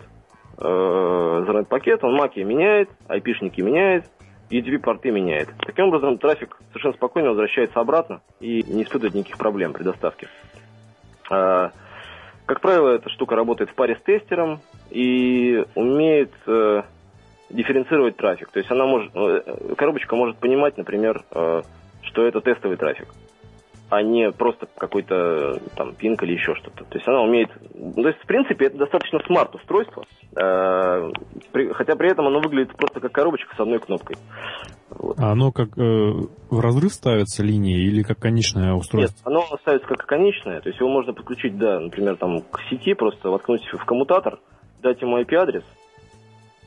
Speaker 7: э, Ethernet-пакет, он маки меняет, IP-шники меняет, UDP-порты меняет. Таким образом, трафик совершенно спокойно возвращается обратно и не испытывает никаких проблем при доставке. Э, как правило, эта штука работает в паре с тестером и умеет э, дифференцировать трафик. То есть она может, э, коробочка может понимать, например, э, что это тестовый трафик, а не просто какой-то там пинг или еще что-то. То есть она умеет... То есть, в принципе, это достаточно смарт-устройство, э, при, хотя при этом оно выглядит просто как коробочка с одной кнопкой.
Speaker 1: Вот. А оно как э, в разрыв ставится линия или как конечное устройство?
Speaker 7: Нет, оно ставится как конечное, то есть его можно подключить, да, например, там к сети, просто воткнуть в коммутатор, дать ему IP-адрес,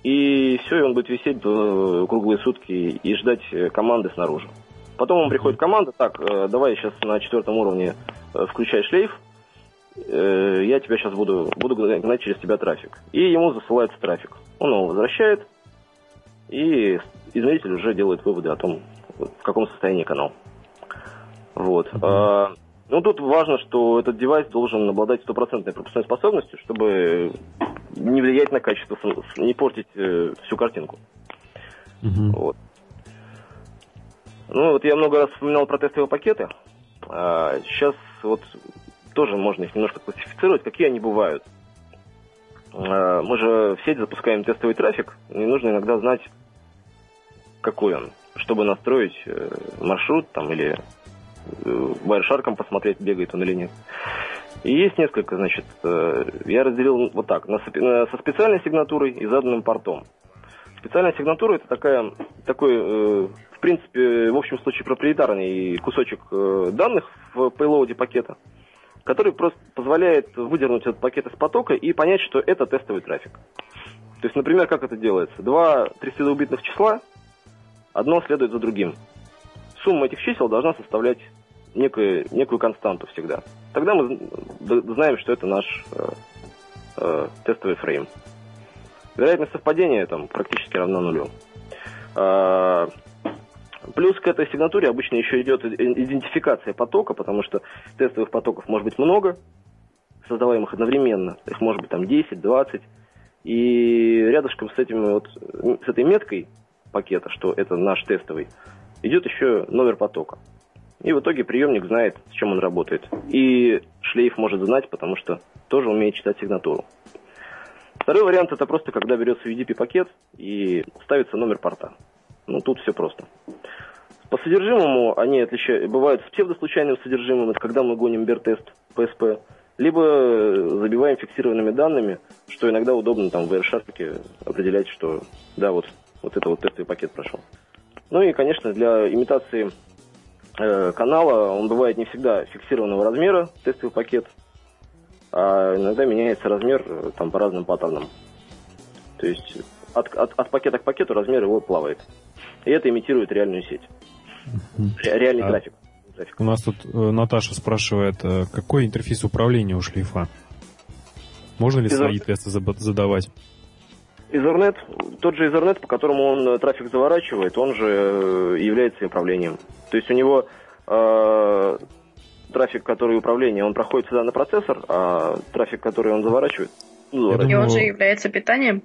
Speaker 7: и все, и он будет висеть э, круглые сутки и ждать э, команды снаружи. Потом ему приходит команда, так, э, давай сейчас на четвертом уровне э, включай шлейф, э, я тебя сейчас буду, буду гнать через тебя трафик. И ему засылается трафик. Он его возвращает, и измеритель уже делает выводы о том, в каком состоянии канал. Вот. А, ну, тут важно, что этот девайс должен обладать стопроцентной пропускной способностью, чтобы не влиять на качество, не портить всю картинку. Uh-huh. Вот. Ну, вот я много раз вспоминал про тестовые пакеты. А, сейчас вот тоже можно их немножко классифицировать, какие они бывают. А, мы же в сеть запускаем тестовый трафик, и нужно иногда знать, какой он, чтобы настроить э, маршрут там или э, Wireshark посмотреть, бегает он или нет. И есть несколько, значит, э, я разделил вот так, на, со специальной сигнатурой и заданным портом. Специальная сигнатура это такая, такой, в принципе, в общем случае проприетарный кусочек данных в payload пакета, который просто позволяет выдернуть этот пакет из потока и понять, что это тестовый трафик. То есть, например, как это делается? Два 32-битных числа одно следует за другим. Сумма этих чисел должна составлять некую, некую константу всегда. Тогда мы знаем, что это наш э, э, тестовый фрейм. Вероятность совпадения там практически равна нулю. Э, плюс к этой сигнатуре обычно еще идет идентификация потока, потому что тестовых потоков может быть много, создаваемых одновременно. Их может быть там 10, 20. И рядышком с, этим, вот, с этой меткой пакета, что это наш тестовый, идет еще номер потока. И в итоге приемник знает, с чем он работает. И шлейф может знать, потому что тоже умеет читать сигнатуру. Второй вариант это просто, когда берется UDP-пакет и ставится номер порта. Ну, тут все просто. По содержимому они отличают, бывают с псевдослучайным содержимым, это когда мы гоним BER-тест PSP, либо забиваем фиксированными данными, что иногда удобно там в Wireshark определять, что да, вот вот это вот тестовый пакет прошел. Ну и, конечно, для имитации э, канала он бывает не всегда фиксированного размера, тестовый пакет, а иногда меняется размер э, там по разным паттернам. То есть от, от, от пакета к пакету размер его плавает. И это имитирует реальную сеть. реальный а трафик.
Speaker 1: У нас тут э, Наташа спрашивает, э, какой интерфейс управления у шлейфа? Можно ли свои тесты задавать?
Speaker 7: Ethernet, тот же Ethernet, по которому он трафик заворачивает, он же является управлением. То есть у него э, трафик, который управление, он проходит сюда на процессор, а трафик, который он заворачивает, ну,
Speaker 6: И он же является питанием?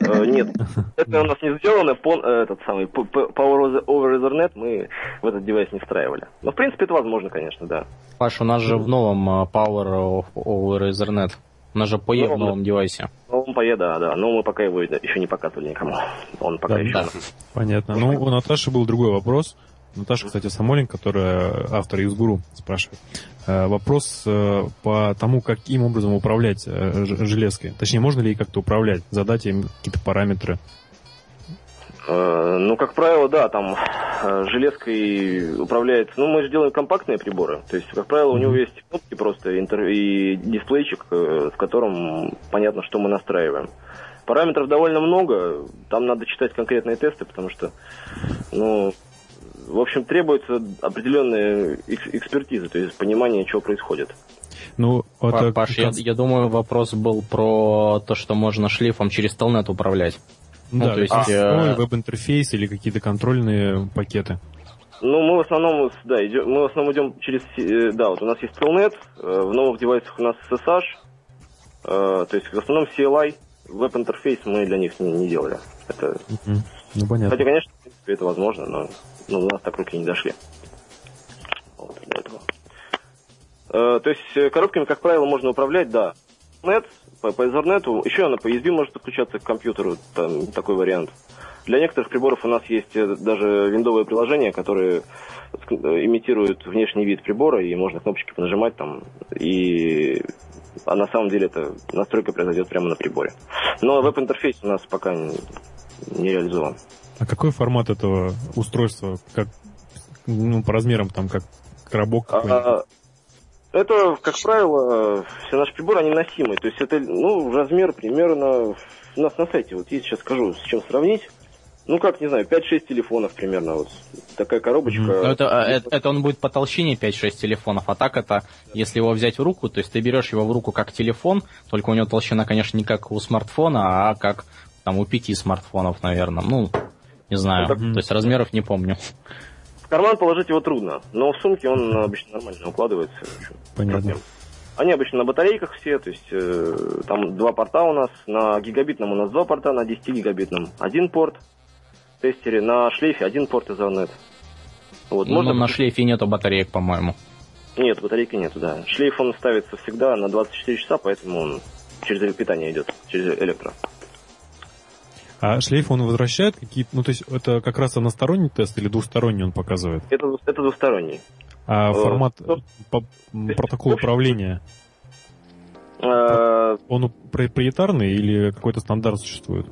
Speaker 7: Э, нет, это у нас не сделано, пон, э, этот самый Power over Ethernet мы в этот девайс не встраивали. Но в принципе это возможно, конечно, да.
Speaker 5: Паш, у нас же в новом э, Power over Ethernet. У нас же PoE в новом девайсе.
Speaker 7: В новом PoE, да, да. Но мы пока его еще не показывали никому. Он пока
Speaker 1: Да,
Speaker 7: еще...
Speaker 1: да. Понятно. Ну, у Наташи был другой вопрос. Наташа, кстати, Самолин, которая автор Юзгуру, спрашивает. Э, Вопрос э, по тому, каким образом управлять э, железкой. Точнее, можно ли ей как-то управлять, задать им какие-то параметры.
Speaker 7: Ну, как правило, да, там железкой управляется... Ну, мы же делаем компактные приборы. То есть, как правило, у него есть кнопки просто интер- и дисплейчик, в котором понятно, что мы настраиваем. Параметров довольно много. Там надо читать конкретные тесты, потому что, ну, в общем, требуется определенная экс- экспертиза, то есть понимание, что происходит.
Speaker 1: Ну, это
Speaker 5: Паш, я,
Speaker 1: как-
Speaker 5: я думаю, вопрос был про то, что можно шлейфом через Telnet управлять.
Speaker 1: да,
Speaker 5: ну, то есть, э,
Speaker 1: веб-интерфейс или какие-то контрольные пакеты.
Speaker 7: Ну, мы в основном, да, идем, мы в основном идем через, э, да, вот у нас есть Telnet, э, в новых девайсах у нас SSH, то есть в основном CLI, веб-интерфейс мы для них не, не делали. Это.
Speaker 1: Ну, понятно.
Speaker 7: хотя, конечно, в принципе, это возможно, но, но у нас так руки не дошли. Вот, для этого. Э, то есть э, коробками, как правило, можно управлять, да. Нет, по, по Ethernet, еще она по USB может подключаться к компьютеру, там такой вариант. Для некоторых приборов у нас есть э, даже виндовые приложения, которые э, имитируют внешний вид прибора, и можно кнопочки понажимать там, и а на самом деле это настройка произойдет прямо на приборе. Но веб-интерфейс у нас пока не реализован.
Speaker 1: А какой формат этого устройства? Как, ну, по размерам там, как коробок какой-нибудь?
Speaker 7: А, Это, как правило, все наши приборы, они носимые. То есть это, ну, размер примерно... У нас на сайте, вот есть, сейчас скажу, с чем сравнить. Ну, как, не знаю, 5-6 телефонов примерно. Вот такая коробочка.
Speaker 5: Ну, это, а, это, это он будет по толщине 5-6 телефонов, а так это, если его взять в руку, то есть ты берешь его в руку как телефон, только у него толщина, конечно, не как у смартфона, а как там у пяти смартфонов, наверное. Ну, не знаю.
Speaker 7: Так-
Speaker 5: То есть размеров не помню.
Speaker 7: В карман положить его трудно, но в сумке он обычно нормально укладывается.
Speaker 1: Понятно.
Speaker 7: проблем. Они обычно на батарейках все, то есть э, там два порта у нас. На гигабитном у нас два порта, на 10 гигабитном один порт. В тестере на шлейфе один порт Ethernet. Вот,
Speaker 5: Ну,
Speaker 7: можно
Speaker 5: на шлейфе нету батареек, по-моему.
Speaker 7: Нет, батарейки нету, да. Шлейф он ставится всегда на 24 часа, поэтому он через питание идет, через электро.
Speaker 1: А шлейф он возвращает какие-то... Ну, то есть это как раз односторонний тест или двусторонний он показывает?
Speaker 7: Это, это двусторонний.
Speaker 1: А
Speaker 7: Э,
Speaker 1: формат,
Speaker 7: ну,
Speaker 1: по- протокол управления,
Speaker 7: Э,
Speaker 1: он проприетарный или какой-то стандарт существует?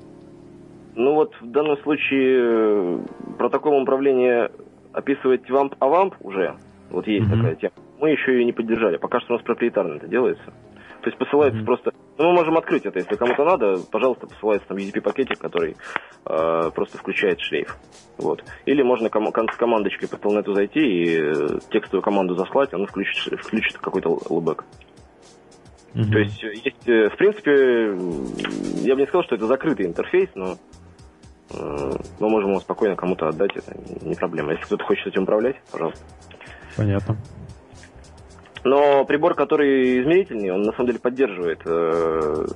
Speaker 7: ну вот в данном случае э, протокол управления описывает вамп авамп уже. Вот есть такая тема. Мы еще ее не поддержали. Пока что у нас проприетарно это делается. То есть посылается
Speaker 1: Мгм.
Speaker 7: просто... Ну, мы можем открыть это, если кому-то надо, пожалуйста, посылается там UDP-пакетик, который э, просто включает шлейф. Вот. Или можно ком- ком- с командочкой по Telnet зайти и э, текстовую команду заслать, он включит, включит какой-то лбэк.
Speaker 1: Мгм.
Speaker 7: То есть, э, есть, э, в принципе, я бы не сказал, что это закрытый интерфейс, но э, мы можем его спокойно кому-то отдать, это не проблема. Если кто-то хочет этим управлять, пожалуйста.
Speaker 1: Понятно.
Speaker 7: Но прибор, который измерительный, он на самом деле поддерживает э,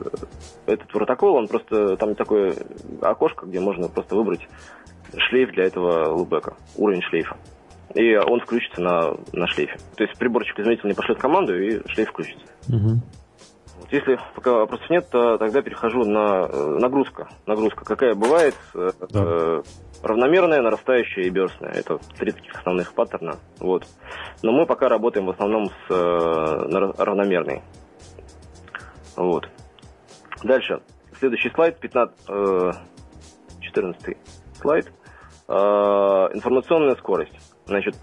Speaker 7: этот протокол. Он просто там такое окошко, где можно просто выбрать шлейф для этого лубека, уровень шлейфа. И он включится на, на шлейфе. То есть приборчик измерительный пошлет команду, и шлейф включится.
Speaker 1: Мгм.
Speaker 7: Вот если пока вопросов нет, то тогда перехожу на э, нагрузка. Нагрузка какая бывает? Э,
Speaker 1: Да.
Speaker 7: э, равномерная, нарастающая и берстная. Это три таких основных паттерна. Вот. Но мы пока работаем в основном с э, равномерной. Вот. Дальше. Следующий слайд, 15, э, 14 слайд. Э, информационная скорость. Значит,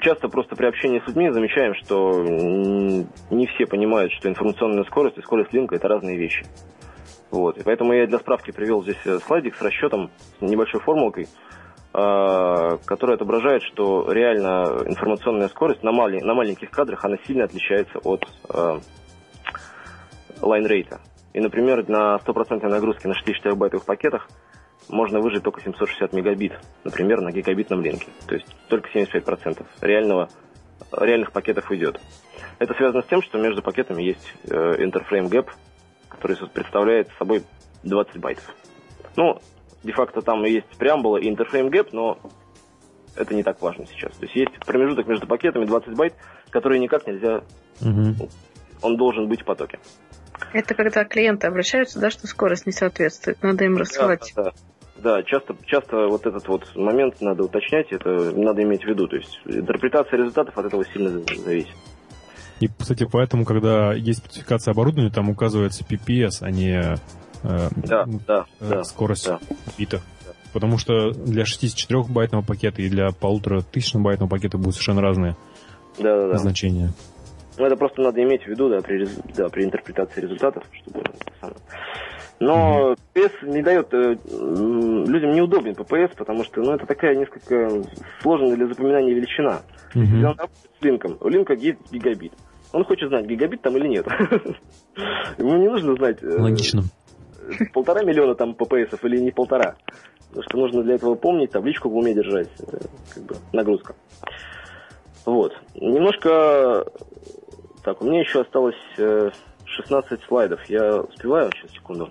Speaker 7: часто просто при общении с людьми замечаем, что не все понимают, что информационная скорость и скорость линка это разные вещи. Вот. И поэтому я для справки привел здесь э, слайдик с расчетом, с небольшой формулкой, э, которая отображает, что реально информационная скорость на, малень- на маленьких кадрах она сильно отличается от э, line rate. И, например, на стопроцентной нагрузке на 64-байтовых пакетах можно выжить только 760 мегабит, например, на гигабитном link е. То есть только 75% реального, реальных пакетов уйдет. Это связано с тем, что между пакетами есть э, interframe gap, который представляет собой 20 байтов. Ну, де-факто там есть преамбула и interframe gap, но это не так важно сейчас. То есть есть промежуток между пакетами 20 байт, который никак нельзя... Угу. Он должен быть в потоке.
Speaker 6: Это когда клиенты обращаются, да, что скорость не соответствует, надо им рассылать.
Speaker 7: Да, да, да. часто, часто вот этот вот момент надо уточнять, это надо иметь в виду. То есть интерпретация результатов от этого сильно зависит.
Speaker 1: И, кстати, поэтому, когда есть спецификация оборудования, там указывается PPS, а не э,
Speaker 7: да, да,
Speaker 1: э,
Speaker 7: да,
Speaker 1: скорость
Speaker 7: да.
Speaker 1: битов. Потому что для 64-байтного пакета и для полутора тысячного байтного пакета будут совершенно разные
Speaker 7: да, да, да.
Speaker 1: значения.
Speaker 7: Ну, это просто надо иметь в виду, да, при, да, при интерпретации результатов, чтобы но mm-hmm. PS не дает э, людям неудобен PPS, потому что ну, это такая несколько сложная для запоминания величина. Mm-hmm. Если он работает с линком, у линка есть гигабит. Он хочет знать, гигабит там или нет. Ему не нужно знать... Э,
Speaker 1: Логично.
Speaker 7: Полтора миллиона там PPS или не полтора. Потому что нужно для этого помнить, табличку в уме держать. Это как бы нагрузка. Вот. Немножко... Так, у меня еще осталось 16 э, слайдов. Я успеваю? Сейчас, секунду.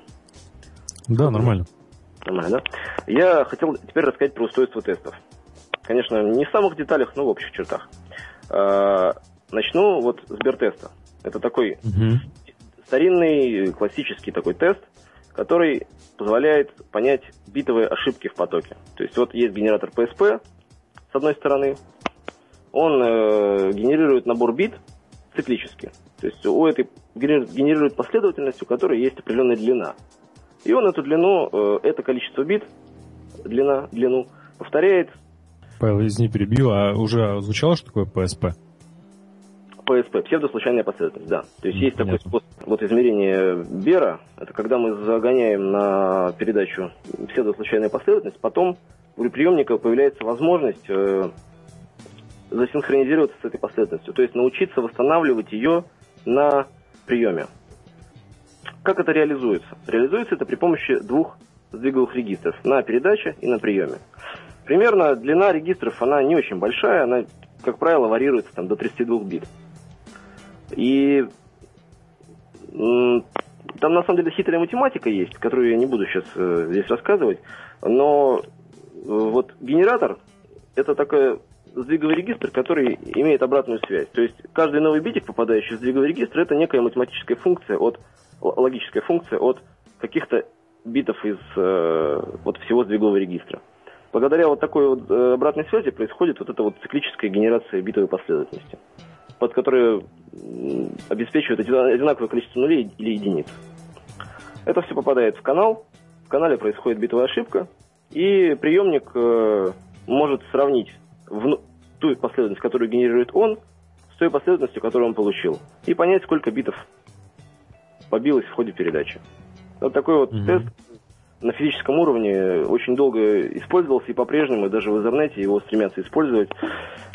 Speaker 1: Да, нормально.
Speaker 7: Нормально, да? Я хотел теперь рассказать про устройство тестов. Конечно, не в самых деталях, но в общих чертах. А, начну вот с бертеста. Это такой угу. старинный классический такой тест, который позволяет понять битовые ошибки в потоке. То есть вот есть генератор PSP, с одной стороны, он э, генерирует набор бит циклически. То есть у этой генерирует последовательность, у которой есть определенная длина. И он эту длину, э, это количество бит, длина, длину, повторяет.
Speaker 1: Павел, извини, перебью, а уже звучало, что такое PSP?
Speaker 7: PSP, псевдослучайная последовательность, да. То есть есть такой способ вот измерения Бера, это когда мы загоняем на передачу псевдослучайную последовательность, потом у приемника появляется возможность э, засинхронизироваться с этой последовательностью, то есть научиться восстанавливать ее на приеме. Как это реализуется? Реализуется это при помощи двух сдвиговых регистров на передаче и на приеме. Примерно длина регистров, она не очень большая, она, как правило, варьируется там, до 32 бит. И там на самом деле хитрая математика есть, которую я не буду сейчас э, здесь рассказывать, но э, вот генератор это такой сдвиговый регистр, который имеет обратную связь. То есть каждый новый битик, попадающий в сдвиговый регистр, это некая математическая функция от логическая функция от каких-то битов из э, вот всего сдвигового регистра. Благодаря вот такой вот э, обратной связи происходит вот эта вот циклическая генерация битовой последовательности, под которой обеспечивает одинаковое количество нулей или единиц. Это все попадает в канал, в канале происходит битовая ошибка, и приемник э, может сравнить в, ту последовательность, которую генерирует он, с той последовательностью, которую он получил, и понять, сколько битов побилось в ходе передачи. Вот такой вот mm-hmm. тест на физическом уровне очень долго использовался и по-прежнему, даже в интернете его стремятся использовать.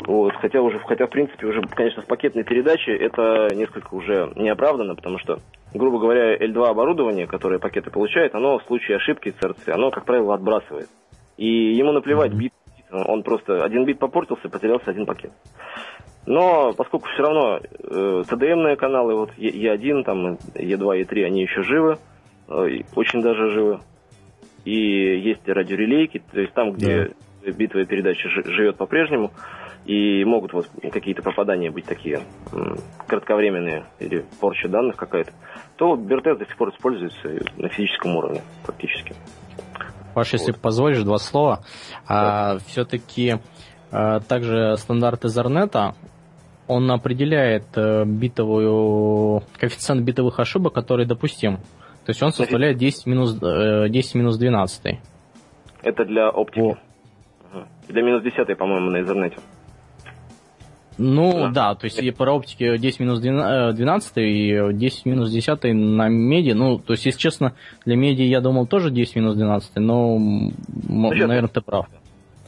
Speaker 7: Вот, хотя уже, хотя в принципе уже, конечно, в пакетной передаче это несколько уже неоправданно, потому что, грубо говоря, L2 оборудование, которое пакеты получает, оно в случае ошибки CRC, оно, как правило, отбрасывает. И ему наплевать, бит, он просто один бит попортился, потерялся один пакет. Но поскольку все равно э, CDM-ные каналы, вот E1, там, E2, E3, они еще живы, э, очень даже живы. И есть радиорелейки, то есть там, где да. битвая передача живет по-прежнему, и могут вот какие-то попадания быть такие м, кратковременные или порча данных какая-то, то Бертес до сих пор используется на физическом уровне фактически.
Speaker 5: Паш, если вот. позволишь, два слова. Да. А, все-таки а, также стандарт Ethernet, он определяет э, битовую, коэффициент битовых ошибок, который допустим. То есть он составляет 10 минус, 10 минус 12.
Speaker 7: Это для оптики. О. Для минус 10, по-моему, на Ethernet.
Speaker 5: Ну да. да, то есть и про оптике 10 минус 12 э, и 10 минус 10 на меди. Ну, то есть, если честно, для меди я думал тоже 10 минус 12, но, ну, наверное, ты прав.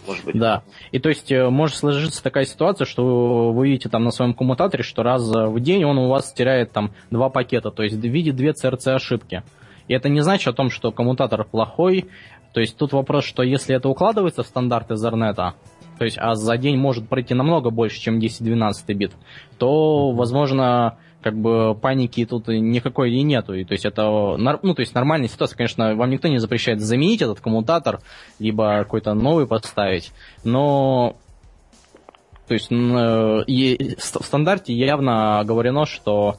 Speaker 7: Может быть.
Speaker 5: Да. И то есть э, может сложиться такая ситуация, что вы видите там на своем коммутаторе, что раз в день он у вас теряет там два пакета, то есть видит две CRC ошибки. И это не значит о том, что коммутатор плохой. То есть тут вопрос, что если это укладывается в стандарт Ethernet, то есть а за день может пройти намного больше, чем 10-12 бит, то, возможно, как бы паники тут никакой и нету. И, то есть это ну, то есть нормальная ситуация, конечно, вам никто не запрещает заменить этот коммутатор, либо какой-то новый поставить, но то есть и в стандарте явно говорено, что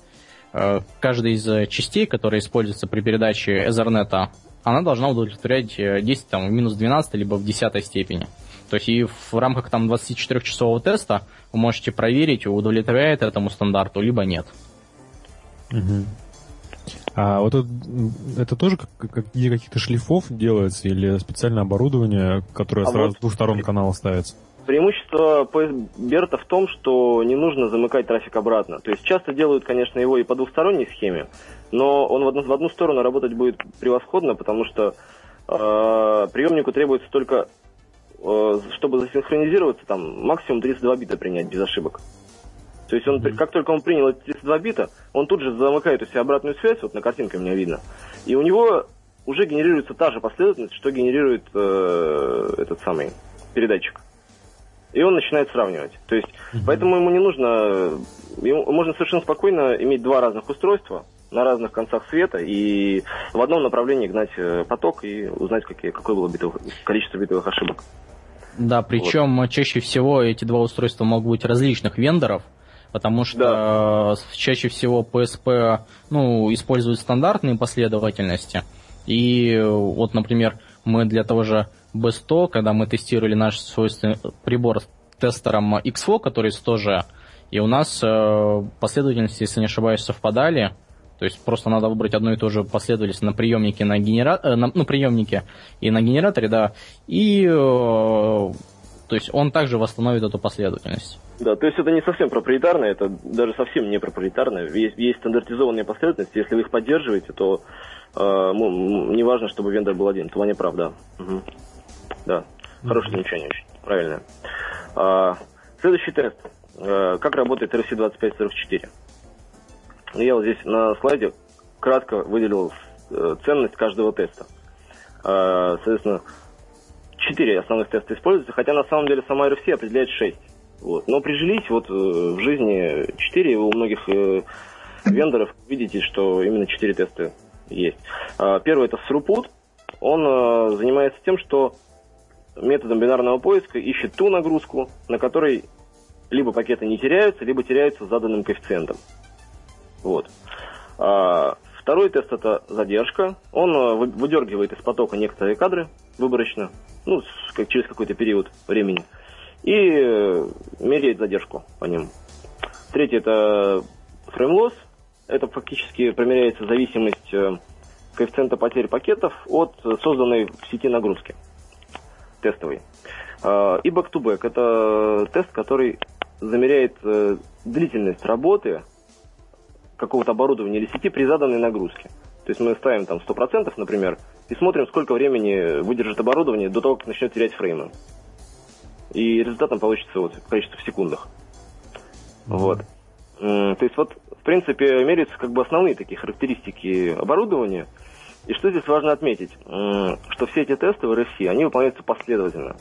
Speaker 5: э, каждая из частей, которая используется при передаче Ethernet, она должна удовлетворять 10 э, там, в минус 12 либо в 10 степени. То есть и в рамках там 24-часового теста вы можете проверить, удовлетворяет этому стандарту, либо нет.
Speaker 1: Угу. А вот это, это тоже как, как, каких-то шлифов делается или специальное оборудование, которое а сразу вот с двух сторон канала ставится?
Speaker 7: Преимущество Берта в том, что не нужно замыкать трафик обратно. То есть часто делают, конечно, его и по двухсторонней схеме, но он в одну, в одну сторону работать будет превосходно, потому что э, приемнику требуется только, э, чтобы засинхронизироваться, там максимум 32 бита принять без ошибок. То есть он, mm-hmm. как только он принял эти 32 бита, он тут же замыкает у себя обратную связь, вот на картинке у меня видно, и у него уже генерируется та же последовательность, что генерирует э, этот самый передатчик. И он начинает сравнивать. То есть, mm-hmm. поэтому ему не нужно, ему, можно совершенно спокойно иметь два разных устройства на разных концах света и в одном направлении гнать э, поток и узнать, какие, какое было битовых, количество битовых ошибок.
Speaker 5: Да, причем вот. чаще всего эти два устройства могут быть различных вендоров, потому что да. чаще всего PSP ну, используют стандартные последовательности. И вот, например, мы для того же B100, когда мы тестировали наш свойственный прибор с тестером XFlow, который 100G, и у нас э, последовательности, если не ошибаюсь, совпадали. То есть просто надо выбрать одну и ту же последовательность на приемнике, на генера... Э, на, ну, приемнике и на генераторе, да. И э, то есть он также восстановит эту последовательность.
Speaker 7: Да, то есть это не совсем проприетарно, это даже совсем не проприетарно. Есть, есть стандартизованные последовательности, если вы их поддерживаете, то э, не важно, чтобы вендор был один. Това не правда. Угу. Да, хорошее замечание очень, правильно. А, следующий тест. А, как работает RC2544? Я вот здесь на слайде кратко выделил э, ценность каждого теста. А, соответственно, четыре основных теста используются, хотя на самом деле сама RFC определяет 6. Вот. Но прижились вот э, в жизни 4, у многих э, вендоров видите, что именно 4 теста есть. А, первый это throughput. Он э, занимается тем, что методом бинарного поиска ищет ту нагрузку, на которой либо пакеты не теряются, либо теряются заданным коэффициентом. Вот. Второй тест это задержка. Он выдергивает из потока некоторые кадры выборочно, ну, как, через какой-то период времени и э, меряет задержку по ним. Третье это фреймлосс. Это фактически промеряется зависимость э, коэффициента потерь пакетов от созданной в сети нагрузки тестовой. И back-to-back – это тест, который замеряет э, длительность работы какого-то оборудования или сети при заданной нагрузке. То есть мы ставим там 100%, например, и смотрим, сколько времени выдержит оборудование до того, как начнет терять фреймы и результатом получится вот количество в секундах. Mm-hmm. Вот. То есть вот, в принципе, меряются как бы основные такие характеристики оборудования. И что здесь важно отметить, что все эти тесты в RFC, они выполняются последовательно.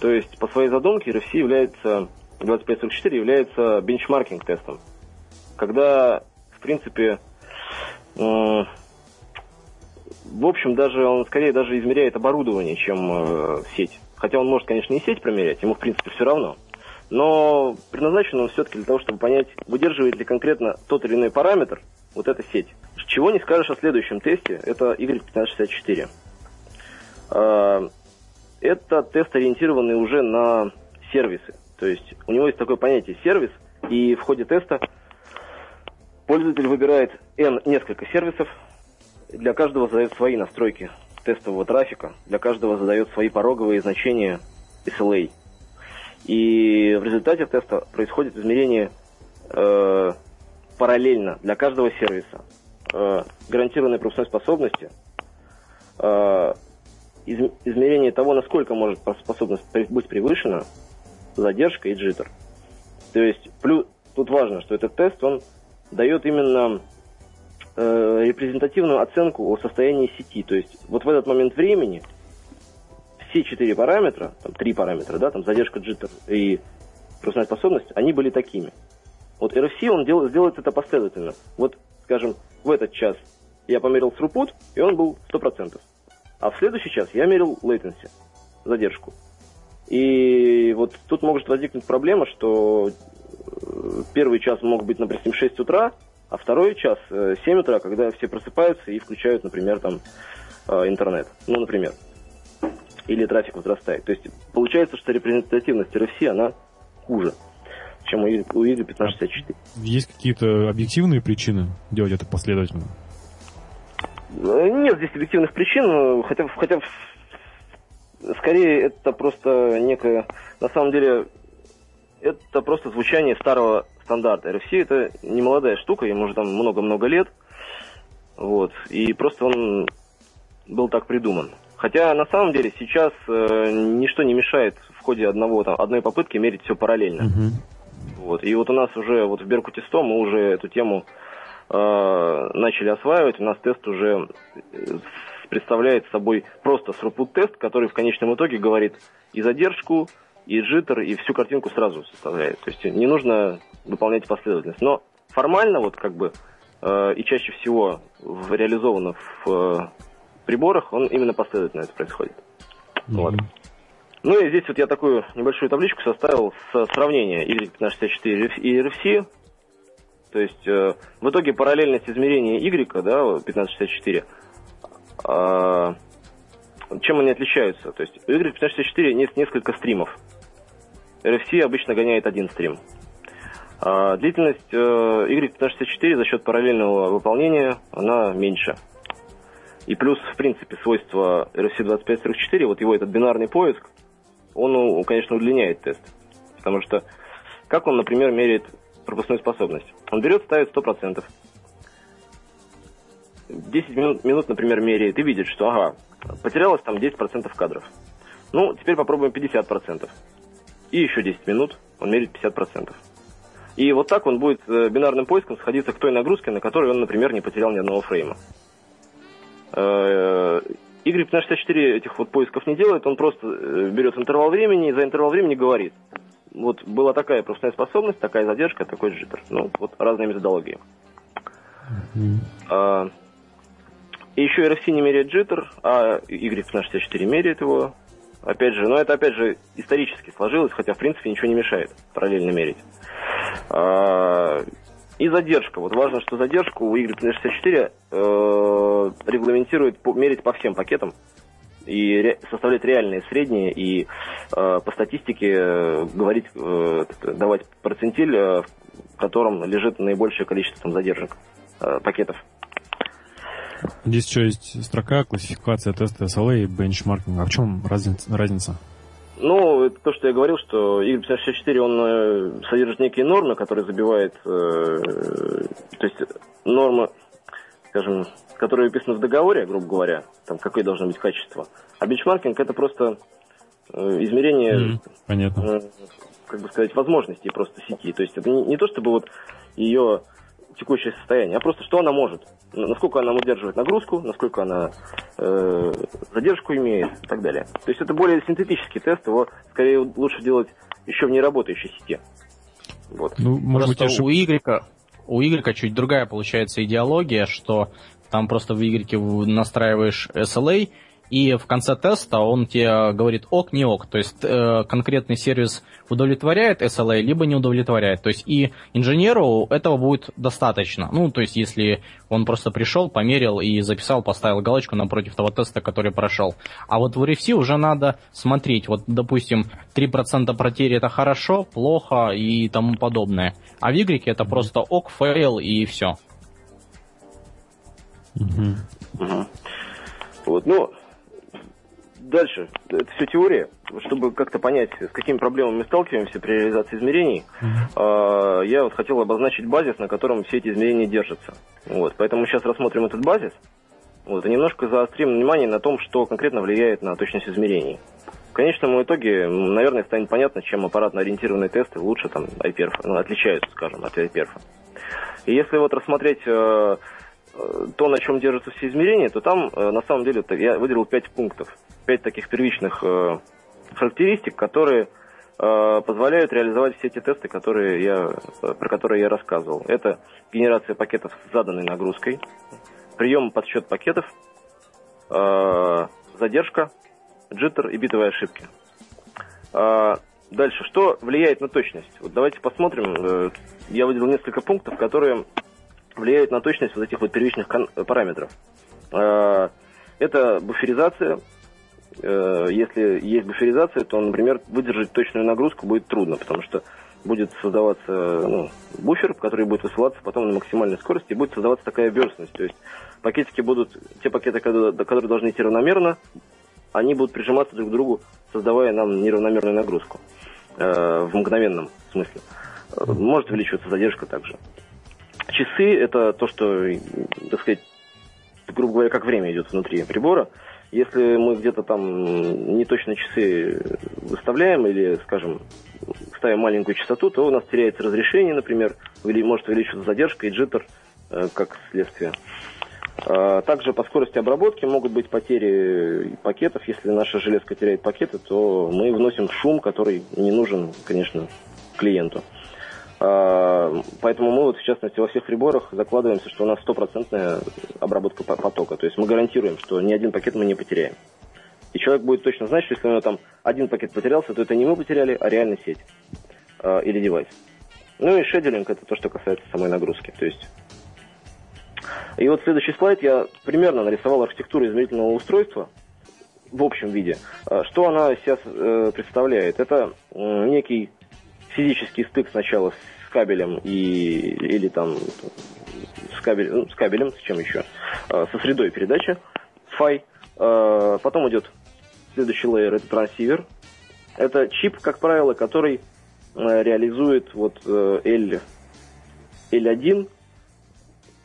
Speaker 7: То есть по своей задумке RFC является, 2544 является бенчмаркинг тестом. Когда, в принципе, в общем, даже он скорее даже измеряет оборудование, чем э, сеть. Хотя он может, конечно, не сеть промерять, ему, в принципе, все равно. Но предназначен он все-таки для того, чтобы понять, выдерживает ли конкретно тот или иной параметр вот эта сеть. Чего не скажешь о следующем тесте, это Y1564. А, это тест, ориентированный уже на сервисы. То есть у него есть такое понятие сервис, и в ходе теста пользователь выбирает N несколько сервисов, для каждого задает свои настройки тестового трафика. Для каждого задает свои пороговые значения SLA. И в результате теста происходит измерение э, параллельно для каждого сервиса э, гарантированной пропускной способности, э, измерение того, насколько может способность быть превышена, задержка и джиттер. То есть, плюс, тут важно, что этот тест, он дает именно э, репрезентативную оценку о состоянии сети. То есть, вот в этот момент времени все четыре параметра, там три параметра, да, там задержка, джиттер и пропускная способность, они были такими. Вот RFC, он дел, сделает это последовательно. Вот, скажем, в этот час я померил throughput, и он был 100%. А в следующий час я мерил latency, задержку. И вот тут может возникнуть проблема, что первый час мог быть, например, 6 утра, а второй час 7 э, утра, когда все просыпаются и включают, например, там э, интернет. Ну, например. Или трафик возрастает. То есть получается, что репрезентативность RFC, она хуже, чем у Eagle 1564.
Speaker 1: Есть какие-то объективные причины делать это последовательно?
Speaker 7: Э, нет здесь объективных причин, хотя, хотя скорее это просто некое, на самом деле, это просто звучание старого стандарта. RFC это не молодая штука, ему уже там много-много лет, вот, и просто он был так придуман. Хотя на самом деле сейчас э, ничто не мешает в ходе одного, там, одной попытки мерить все параллельно. Uh-huh. Вот. И вот у нас уже вот в Беркуте 100 мы уже эту тему Э, начали осваивать, у нас тест уже э, представляет собой просто throughput тест, который в конечном итоге говорит и задержку, и джиттер, и всю картинку сразу составляет. То есть не нужно выполнять последовательность. Но формально, вот как бы, э, и чаще всего в, реализовано в э, приборах, он именно последовательно это происходит. Mm-hmm. Вот. Ну и здесь вот я такую небольшую табличку составил с сравнения Y1564 и RFC. То есть э, в итоге параллельность измерения Y, да, 1564, э, чем они отличаются? То есть у Y1564 есть несколько стримов. RFC обычно гоняет один стрим. А длительность э, Y1564 за счет параллельного выполнения, она меньше. И плюс, в принципе, свойство RFC 2544, вот его этот бинарный поиск, он, конечно, удлиняет тест. Потому что как он, например, меряет пропускную способность. Он берет, ставит 100%. 10 минут, минут, например, меряет и видит, что, ага, потерялось там 10% кадров. Ну, теперь попробуем 50%. И еще 10 минут он мерит 50%. И вот так он будет э, бинарным поиском сходиться к той нагрузке, на которой он, например, не потерял ни одного фрейма. Э, Игорь 1564 этих вот поисков не делает, он просто э, берет интервал времени и за интервал времени говорит, вот была такая пропускная способность, такая задержка, такой джиттер. Ну, вот разные методологии. Mm-hmm. И еще RFC не меряет джиттер, а Y64 меряет его. Опять же, но это опять же исторически сложилось, хотя в принципе ничего не мешает параллельно мерить. А, и задержка. Вот важно, что задержку у Y64 э, регламентирует по, мерить по всем пакетам и ре, составлять реальные средние и э, по статистике э, говорить, э, давать процентиль, э, в котором лежит наибольшее количество там, задержек э, пакетов.
Speaker 1: Здесь еще есть строка классификация теста SLA и бенчмаркинг. А в чем разница? разница?
Speaker 7: Ну, это то, что я говорил, что Y54, он э, содержит некие нормы, которые забивает, э, то есть нормы, скажем, которые описаны в договоре, грубо говоря, там какое должно быть качество. А бенчмаркинг это просто э, измерение, mm,
Speaker 1: понятно. Э,
Speaker 7: как бы сказать, возможностей просто сети. То есть это не, не то, чтобы вот ее текущее состояние, а просто что она может. Насколько она удерживает нагрузку, насколько она э, задержку имеет и так далее. То есть это более синтетический тест, его скорее лучше делать еще в неработающей сети.
Speaker 5: Вот. Ну, может Просто быть, у Y, у Y чуть другая получается идеология, что там просто в Y настраиваешь SLA, и в конце теста он тебе говорит ok, не ok. То есть э, конкретный сервис удовлетворяет SLA, либо не удовлетворяет. То есть и инженеру этого будет достаточно. Ну, то есть если он просто пришел, померил и записал, поставил галочку напротив того теста, который прошел. А вот в RFC уже надо смотреть. Вот, допустим, 3% потери это хорошо, плохо и тому подобное. А в Y это просто ok, fail и все.
Speaker 7: Угу. Угу. Вот, ну, дальше. Это все теория. Чтобы как-то понять, с какими проблемами мы сталкиваемся при реализации измерений, mm-hmm. я вот хотел обозначить базис, на котором все эти измерения держатся. Вот, поэтому сейчас рассмотрим этот базис. Вот, и немножко заострим внимание на том, что конкретно влияет на точность измерений. В конечном итоге, наверное, станет понятно, чем аппаратно-ориентированные тесты лучше там IPERF, ну, отличаются, скажем, от IPERF. И если вот рассмотреть э, э, то, на чем держатся все измерения, то там э, на самом деле я выделил пять пунктов, пять таких первичных э, характеристик, которые э, позволяют реализовать все эти тесты, которые я, э, про которые я рассказывал. Это генерация пакетов с заданной нагрузкой, прием подсчет пакетов, задержка, джиттер и битовые ошибки. Дальше, что влияет на точность? Вот давайте посмотрим. Я выделил несколько пунктов, которые влияют на точность вот этих вот первичных параметров. Это буферизация, если есть буферизация, то, например, выдержать точную нагрузку будет трудно, потому что будет создаваться ну, буфер, который будет высылаться потом на максимальной скорости, и будет создаваться такая оберстность. То есть пакетики будут, те пакеты, которые должны идти равномерно, они будут прижиматься друг к другу, создавая нам неравномерную нагрузку э, в мгновенном смысле. Э, может увеличиваться задержка также. Часы – это то, что, так сказать, грубо говоря, как время идет внутри прибора – если мы где-то там не точно часы выставляем или, скажем, ставим маленькую частоту, то у нас теряется разрешение, например, или может увеличиваться задержка и джиттер э, как следствие. А, также по скорости обработки могут быть потери пакетов. Если наша железка теряет пакеты, то мы вносим шум, который не нужен, конечно, клиенту. А, поэтому мы вот, в частности, во всех приборах закладываемся, что у нас стопроцентная обработка потока. То есть мы гарантируем, что ни один пакет мы не потеряем. И человек будет точно знать, что если у него там один пакет потерялся, то это не мы потеряли, а реально сеть э, или девайс. Ну и шеделинг это то, что касается самой нагрузки. То есть и вот следующий слайд я примерно нарисовал архитектуру измерительного устройства в общем виде. Что она сейчас э, представляет? Это некий физический стык сначала с кабелем и, или там с, кабель, ну, с кабелем, с чем еще, э, со средой передачи, фай. Э, потом идет следующий лейер, это трансивер. Это чип, как правило, который э, реализует вот L, L1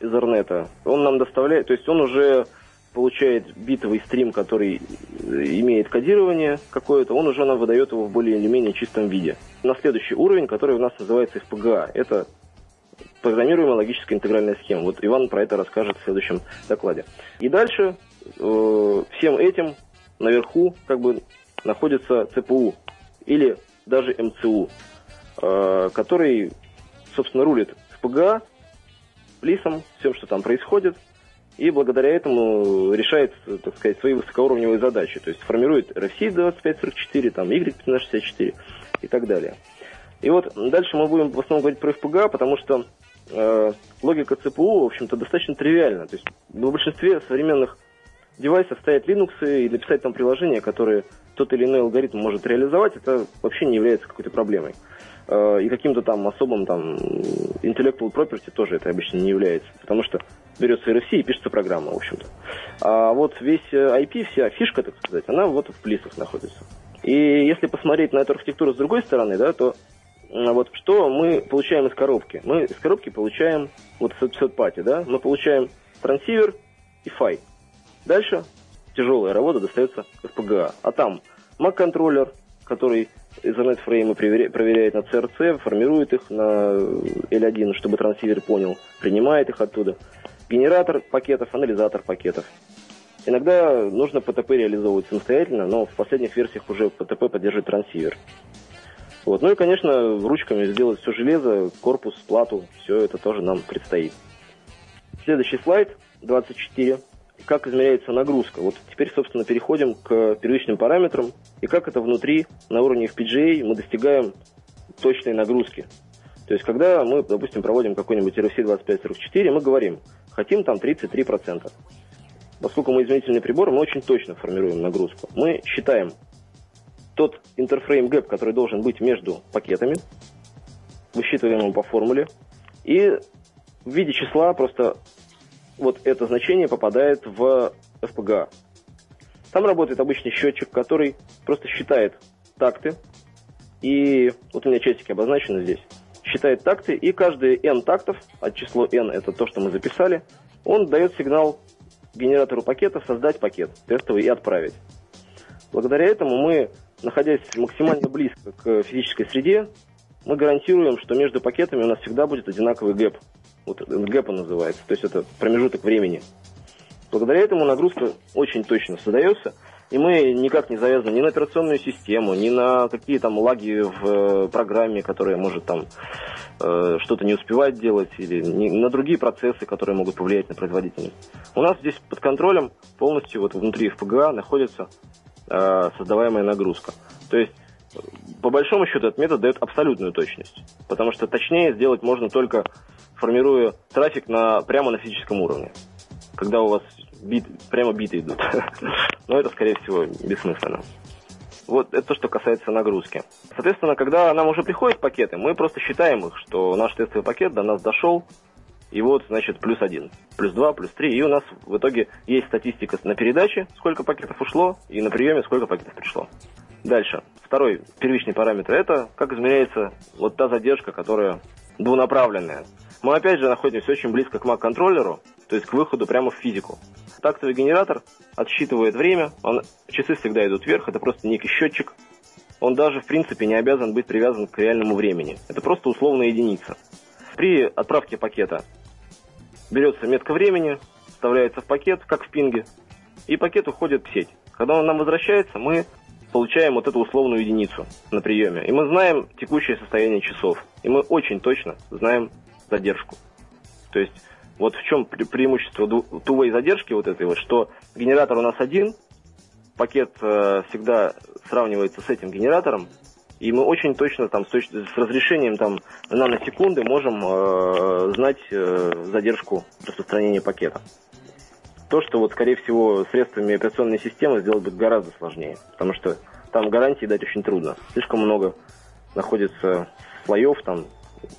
Speaker 7: из Ethernet. Он нам доставляет, то есть он уже получает битовый стрим, который имеет кодирование какое-то, он уже нам выдает его в более или менее чистом виде. На следующий уровень, который у нас называется FPGA, это программируемая логическая интегральная схема. Вот Иван про это расскажет в следующем докладе. И дальше э, всем этим наверху как бы находится ЦПУ или даже МЦУ, э, который, собственно, рулит FPGA, плисом, всем, что там происходит – и благодаря этому решает, так сказать, свои высокоуровневые задачи. То есть формирует RFC 2544, там Y1564 и так далее. И вот дальше мы будем в основном говорить про FPGA, потому что э, логика ЦПУ, в общем-то, достаточно тривиальна. То есть в большинстве современных девайсов стоят Linux, и написать там приложение, которое тот или иной алгоритм может реализовать, это вообще не является какой-то проблемой. Э, и каким-то там особым там intellectual property тоже это обычно не является, потому что берется RFC и пишется программа, в общем-то. А вот весь э, IP, вся фишка, так сказать, она вот в плисах находится. И если посмотреть на эту архитектуру с другой стороны, да, то вот что мы получаем из коробки? Мы из коробки получаем, вот с пати, да, мы получаем трансивер и фай. Дальше тяжелая работа достается FPGA. А там Mac-контроллер, который Ethernet фреймы проверяет на CRC, формирует их на L1, чтобы трансивер понял, принимает их оттуда. Генератор пакетов, анализатор пакетов. Иногда нужно PTP реализовывать самостоятельно, но в последних версиях уже PTP поддерживает трансивер. Вот. Ну и, конечно, ручками сделать все железо, корпус, плату, все это тоже нам предстоит. Следующий слайд, 24 как измеряется нагрузка. Вот теперь, собственно, переходим к первичным параметрам и как это внутри на уровне FPGA мы достигаем точной нагрузки. То есть, когда мы, допустим, проводим какой-нибудь RFC 2544, мы говорим, хотим там 33%. Поскольку мы измерительный прибор, мы очень точно формируем нагрузку. Мы считаем тот интерфрейм гэп, который должен быть между пакетами, высчитываем его по формуле, и в виде числа просто вот это значение попадает в FPGA. Там работает обычный счетчик, который просто считает такты. И вот у меня часики обозначены здесь. Считает такты, и каждые n тактов, а число n это то, что мы записали, он дает сигнал генератору пакетов создать пакет тестовый и отправить. Благодаря этому мы, находясь максимально близко к физической среде, мы гарантируем, что между пакетами у нас всегда будет одинаковый gap. Вот gap называется, то есть это промежуток времени. Благодаря этому нагрузка очень точно создается, и мы никак не завязаны ни на операционную систему, ни на какие там лаги в э, программе, которая может там э, что-то не успевать делать, или на другие процессы, которые могут повлиять на производительность. У нас здесь под контролем полностью вот внутри FPGA находится э, создаваемая нагрузка. То есть по большому счету этот метод дает абсолютную точность, потому что точнее сделать можно только формируя трафик на, прямо на физическом уровне, когда у вас бит, прямо биты идут. Но это, скорее всего, бессмысленно. Вот это то, что касается нагрузки. Соответственно, когда нам уже приходят пакеты, мы просто считаем их, что наш тестовый пакет до нас дошел, и вот, значит, плюс один, плюс два, плюс три, и у нас в итоге есть статистика на передаче, сколько пакетов ушло, и на приеме сколько пакетов пришло. Дальше. Второй первичный параметр – это как измеряется вот та задержка, которая двунаправленная. Мы опять же находимся очень близко к Mac-контроллеру, то есть к выходу прямо в физику. Тактовый генератор отсчитывает время, он, часы всегда идут вверх, это просто некий счетчик. Он даже, в принципе, не обязан быть привязан к реальному времени. Это просто условная единица. При отправке пакета берется метка времени, вставляется в пакет, как в пинге, и пакет уходит в сеть. Когда он нам возвращается, мы получаем вот эту условную единицу на приеме. И мы знаем текущее состояние часов. И мы очень точно знаем задержку. То есть вот в чем пре- преимущество тувой задержки вот этой вот, что генератор у нас один, пакет э, всегда сравнивается с этим генератором, и мы очень точно там с, с разрешением там наносекунды можем э, знать э, задержку распространения пакета. То, что вот, скорее всего, средствами операционной системы сделать будет гораздо сложнее, потому что там гарантии дать очень трудно. Слишком много находится слоев, там,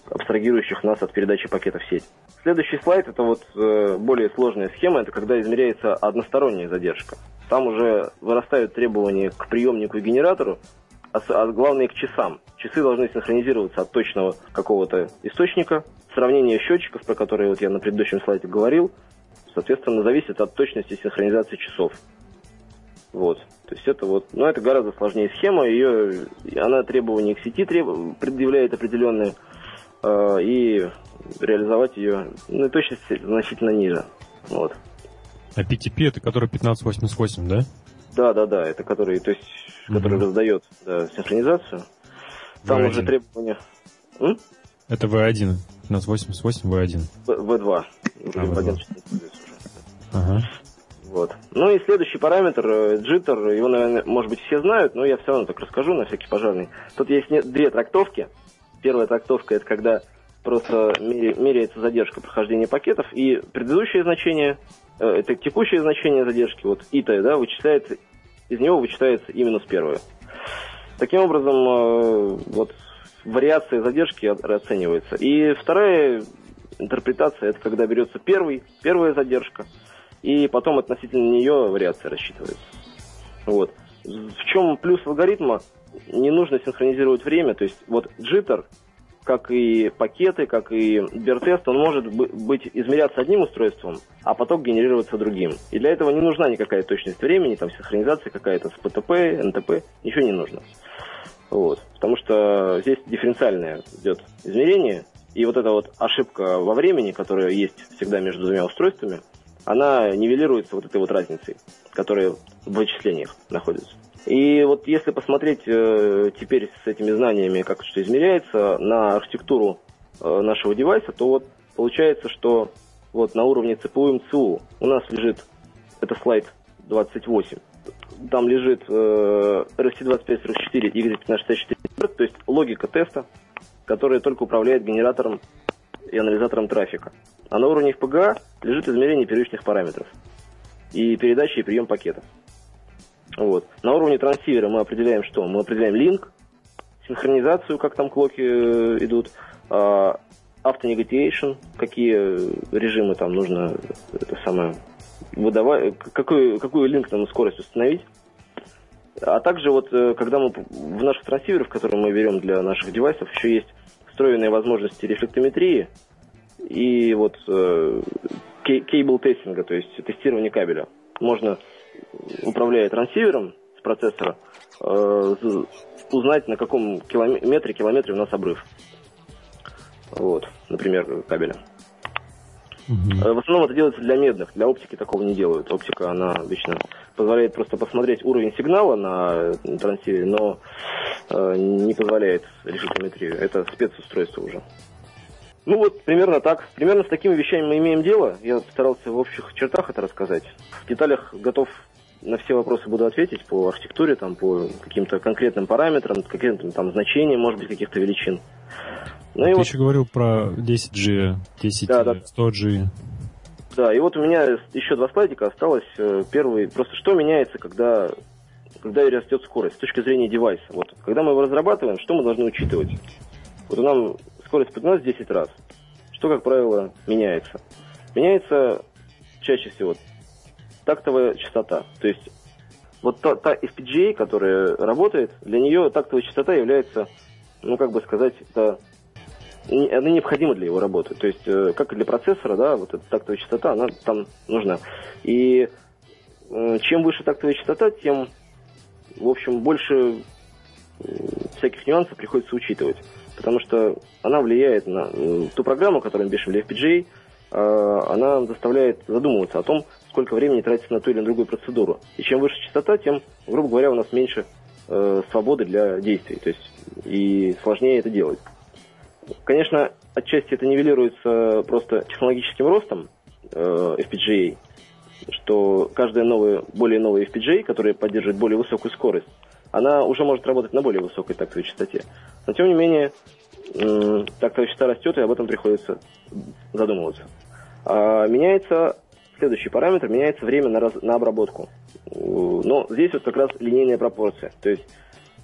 Speaker 7: абстрагирующих нас от передачи пакета в сеть. Следующий слайд это вот э, более сложная схема, это когда измеряется односторонняя задержка. Там уже вырастают требования к приемнику и генератору, а, а главное к часам. Часы должны синхронизироваться от точного какого-то источника. Сравнение счетчиков, про которые вот я на предыдущем слайде говорил, соответственно, зависит от точности синхронизации часов. Вот. То есть это вот, ну, это гораздо сложнее схема, ее, она требования к сети треб, предъявляет определенные, э, и реализовать ее, ну, точность значительно ниже. Вот.
Speaker 1: А PTP это который 1588, да?
Speaker 7: Да, да, да, это который, то есть, mm-hmm. который раздает да, синхронизацию. Там V1. уже требования.
Speaker 1: М? Это V1. 1588 V1.
Speaker 7: V2.
Speaker 1: А, V2. Ага.
Speaker 7: Вот. Ну и следующий параметр, jitter, его, наверное, может быть, все знают, но я все равно так расскажу на всякий пожарный. Тут есть две трактовки. Первая трактовка это когда просто меряется задержка прохождения пакетов, и предыдущее значение, э, это текущее значение задержки, вот ИТ, да, вычисляется, из него вычитается и минус первое. Таким образом, э, вот вариация задержки оценивается. И вторая интерпретация, это когда берется первый, первая задержка, и потом относительно нее вариация рассчитывается. Вот. В чем плюс алгоритма? Не нужно синхронизировать время, то есть вот джиттер как и пакеты, как и бертест, он может быть измеряться одним устройством, а поток генерироваться другим. И для этого не нужна никакая точность времени, там синхронизация какая-то с ПТП, НТП, ничего не нужно. Вот. Потому что здесь дифференциальное идет измерение, и вот эта вот ошибка во времени, которая есть всегда между двумя устройствами, она нивелируется вот этой вот разницей, которая в вычислениях находится. И вот если посмотреть э, теперь с этими знаниями, как что измеряется, на архитектуру э, нашего девайса, то вот получается, что вот на уровне ЦПУ МЦУ у нас лежит, это слайд 28, там лежит э, RFC2544 и Y1564, то есть логика теста, которая только управляет генератором и анализатором трафика. А на уровне FPGA лежит измерение первичных параметров и передача и прием пакетов. Вот. На уровне трансивера мы определяем что? Мы определяем линк, синхронизацию, как там клоки э, идут, э, автонегатиейшн, какие режимы там нужно это самое выдавать, какую, какую линк там скорость установить. А также вот, э, когда мы в наших трансиверах, которые мы берем для наших девайсов, еще есть встроенные возможности рефлектометрии и вот э, кейбл тестинга, то есть тестирование кабеля. Можно, управляя трансивером с процессора, э, узнать, на каком километре, километре у нас обрыв. Вот, например, кабеля. Угу. В основном это делается для медных, для оптики такого не делают. Оптика, она обычно позволяет просто посмотреть уровень сигнала на трансивере, но э, не позволяет решить геометрию. Это спецустройство уже. Ну вот, примерно так. Примерно с такими вещами мы имеем дело. Я старался в общих чертах это рассказать. В деталях готов на все вопросы буду ответить по архитектуре, там, по каким-то конкретным параметрам, конкретным там значениям, может быть, каких-то величин.
Speaker 1: Ну, Ты вот... еще говорил про 10G, 10, да, да. 100G.
Speaker 7: Да, и вот у меня еще два слайдика осталось. Э, первый, просто что меняется, когда, когда растет скорость с точки зрения девайса. Вот, когда мы его разрабатываем, что мы должны учитывать? Вот у нас скорость поднялась 10 раз. Что, как правило, меняется? Меняется чаще всего тактовая частота. То есть вот та, та FPGA, которая работает, для нее тактовая частота является, ну, как бы сказать, это она необходима для его работы. То есть, э, как и для процессора, да, вот эта тактовая частота, она там нужна. И э, чем выше тактовая частота, тем, в общем, больше всяких нюансов приходится учитывать. Потому что она влияет на ту программу, которую мы пишем для FPGA, э, она заставляет задумываться о том, сколько времени тратится на ту или другую процедуру. И чем выше частота, тем, грубо говоря, у нас меньше свободы для действий. То есть и сложнее это делать. Конечно, отчасти это нивелируется просто технологическим ростом э, FPGA, что каждая новая, более новая FPGA, которая поддерживает более высокую скорость, она уже может работать на более высокой тактовой частоте. Но тем не менее, э, тактовая частота растет, и об этом приходится задумываться. А меняется следующий параметр, меняется время на, раз, на обработку. Но здесь вот как раз линейная пропорция. То есть,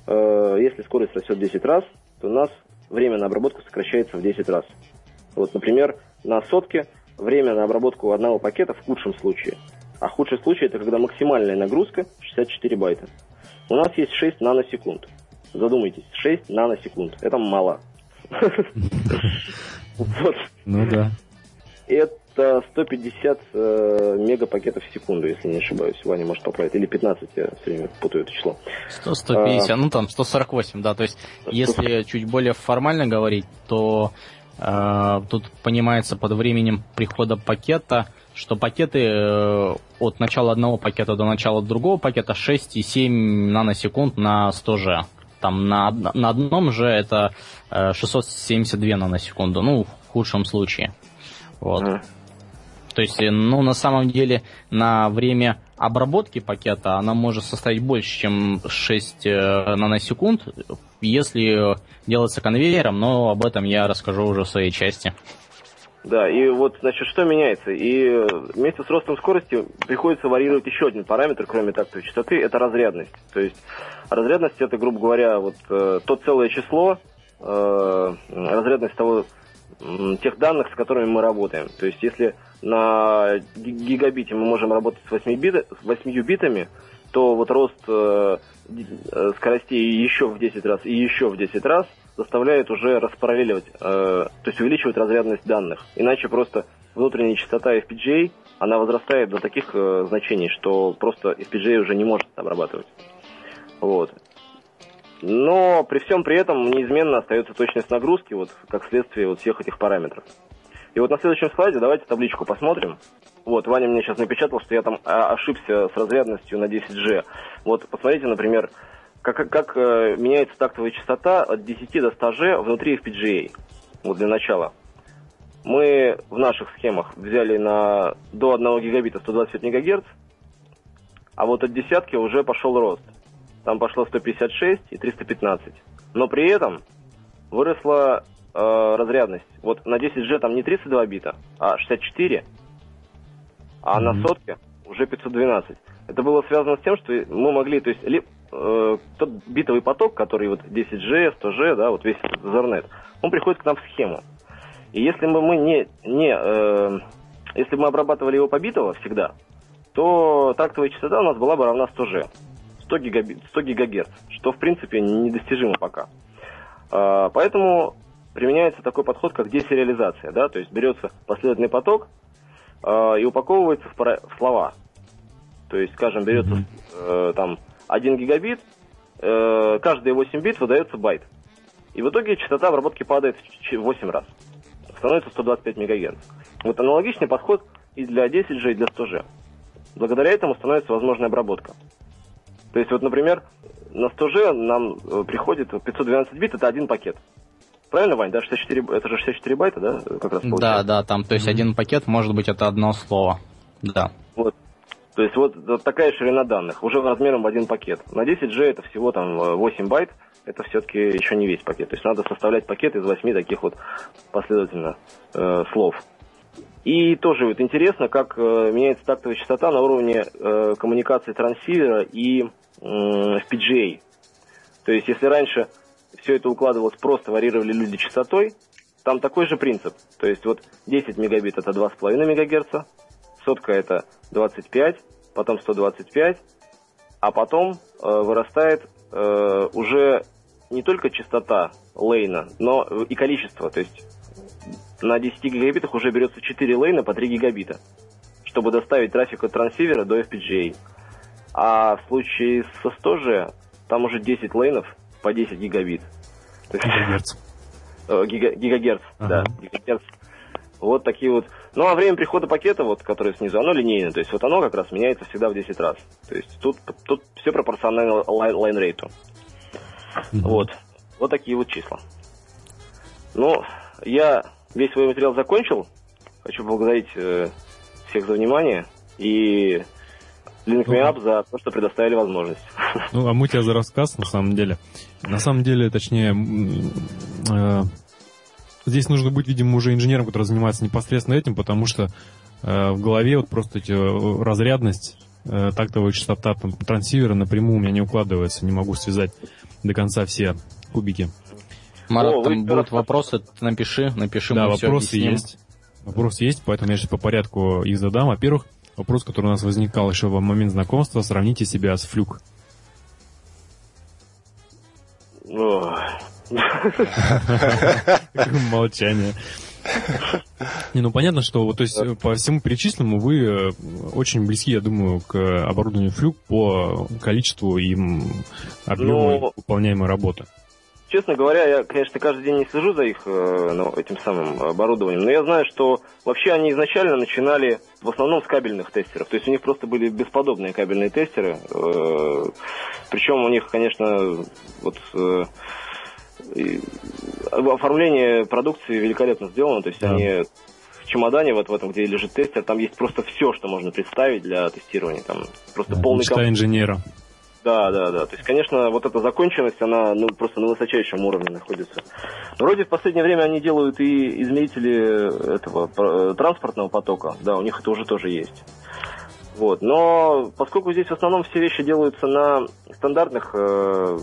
Speaker 7: э, если скорость растет 10 раз, то у нас время на обработку сокращается в 10 раз. Вот, например, на сотке время на обработку одного пакета в худшем случае. А худший случай это когда максимальная нагрузка 64 байта. У нас есть 6 наносекунд. Задумайтесь, 6 наносекунд. Это мало.
Speaker 1: Вот. Ну да.
Speaker 7: Это это 150 э, мегапакетов в секунду, если не ошибаюсь. Ваня может поправить. Или 15, я все время путаю это число.
Speaker 5: 100, 150, а, ну там 148, да. То есть, 100... если чуть более формально говорить, то э, тут понимается под временем прихода пакета, что пакеты э, от начала одного пакета до начала другого пакета 6,7 наносекунд на 100 же. Там на, на одном же это э, 672 наносекунды, ну, в худшем случае. Вот. Mm. То есть, э, ну, на самом деле, на время обработки пакета она может составить больше, чем 6 э, наносекунд, если делается конвейером, но об этом я расскажу уже в своей части.
Speaker 7: Да, и вот, значит, что меняется? И вместе с ростом скорости приходится варьировать еще один параметр, кроме тактовой частоты, это разрядность. То есть разрядность это, грубо говоря, вот э, то целое число, э, разрядность того, э, тех данных, с которыми мы работаем. То есть если на гигабите мы можем работать с 8, бит, с 8 битами, то вот рост э, э скоростей еще в 10 раз и еще в 10 раз заставляет уже распараллеливать, э, то есть увеличивать разрядность данных. Иначе просто внутренняя частота FPGA, она возрастает до таких э, значений, что просто FPGA уже не может обрабатывать. Вот. Но при всем при этом неизменно остается точность нагрузки, вот как следствие вот всех этих параметров. И вот на следующем слайде давайте табличку посмотрим. Вот, Ваня мне сейчас напечатал, что я там а, ошибся с разрядностью на 10G. Вот, посмотрите, например, как, как э, меняется тактовая частота от 10 до 100G внутри FPGA. Вот для начала. Мы в наших схемах взяли на до 1 гигабита 125 МГц, а вот от десятки уже пошел рост. Там пошло 156 и 315. Но при этом выросла э, разрядность. Вот на 10G там не 32 бита, а 64, а mm-hmm. на сотке уже 512. Это было связано с тем, что мы могли, то есть, э, тот битовый поток, который вот 10G, 100G, да, вот весь этот Ethernet, он приходит к нам в схему. И если бы мы не, не э, если бы мы обрабатывали его по битово всегда, то тактовая частота у нас была бы равна 100G, 100, гигабит, 100 ГГц, что в принципе недостижимо пока. Э, поэтому применяется такой подход, как десериализация, да, то есть берется последовательный поток, э, и упаковывается в, пара- в слова. То есть, скажем, берется э, там 1 гигабит, э, каждые 8 бит выдается байт. И в итоге частота обработки падает в ч- 8 раз. Становится 125 мегагерц. Вот аналогичный подход и для 10G, и для 100G. Благодаря этому становится возможная обработка. То есть, вот, например, на 100G нам э, приходит 512 бит, это один пакет. Правильно, Вань? Да, 64, б- это же 64 байта, да, как раз
Speaker 5: Да,
Speaker 7: получается?
Speaker 5: да, там, то есть один пакет может быть это одно слово. Да.
Speaker 7: Вот. То есть вот, вот такая ширина данных, уже размером в один пакет. На 10G это всего там э, 8 байт, это все-таки еще не весь пакет. То есть надо составлять пакет из 8 таких вот последовательно э, слов. И тоже вот интересно, как э, меняется тактовая частота на уровне э, коммуникации трансивера и м, FPGA. То есть если раньше все это укладывалось просто, варьировали люди частотой, там такой же принцип. То есть вот 10 мегабит это 2,5 мегагерца, сотка это 25, потом 125, а потом э, вырастает э, уже не только частота лейна, но и количество. То есть на 10 гигабитах уже берется 4 лейна по 3 гигабита, чтобы доставить трафик от трансивера до FPGA. А в случае со 100G там уже 10 lane ов по 10 гигабит. То есть,
Speaker 1: Гигагерц.
Speaker 7: э, гига- гигагерц,
Speaker 1: Ага.
Speaker 7: да, гигагерц. Вот такие вот. Ну, а время прихода пакета, вот, которое снизу, оно линейное. То есть вот оно как раз меняется всегда в 10 раз. То есть тут, тут все пропорционально line, line rate у. Вот. Вот такие вот числа. Ну, я весь свой материал закончил. Хочу поблагодарить э, всех за внимание и Link Me Up за то, что предоставили возможность.
Speaker 1: Ну, а мы тебя за рассказ, на самом деле. На самом деле, точнее, э, здесь нужно быть, видимо, уже инженером, который занимается непосредственно этим, потому что э, в голове вот просто эти, э, разрядность, э, тактовая частота там, трансивера напрямую у меня не укладывается, не могу связать до конца все кубики.
Speaker 5: Марат,
Speaker 7: О, вы
Speaker 5: там будут
Speaker 7: раз-
Speaker 5: вопросы, ты напиши, напиши,
Speaker 1: да, вопросы
Speaker 5: объясним.
Speaker 1: есть. Вопросы есть, поэтому я сейчас по порядку их задам. Во-первых, вопрос, который у нас возникал еще в момент знакомства, сравните себя с флюк.
Speaker 7: Ох.
Speaker 1: Молчание. Не, ну понятно, что вот, то есть по всему перечисленному вы э, очень близки, я думаю, к оборудованию флюк по количеству и объему
Speaker 7: Ну,
Speaker 1: выполняемой работы.
Speaker 7: Честно говоря, я, конечно, каждый день не слежу за их э, ну, этим самым оборудованием, но я знаю, что вообще они изначально начинали в основном с кабельных тестеров. То есть у них просто были бесподобные кабельные тестеры. э, причем у них, конечно, вот и оформление продукции великолепно сделано. То есть
Speaker 1: Да.
Speaker 7: они в чемодане, вот в этом, где лежит тестер, там есть просто все, что можно представить для тестирования. Там просто
Speaker 1: Да,
Speaker 7: полный
Speaker 1: мечта
Speaker 7: комплект.
Speaker 1: инженера.
Speaker 7: Да, да, да. То есть, конечно, вот эта законченность, она ну, просто на высочайшем уровне находится. Вроде в последнее время они делают и измерители этого э, транспортного потока. Да, у них это уже тоже есть. Вот. Но поскольку здесь в основном все вещи делаются на стандартных э,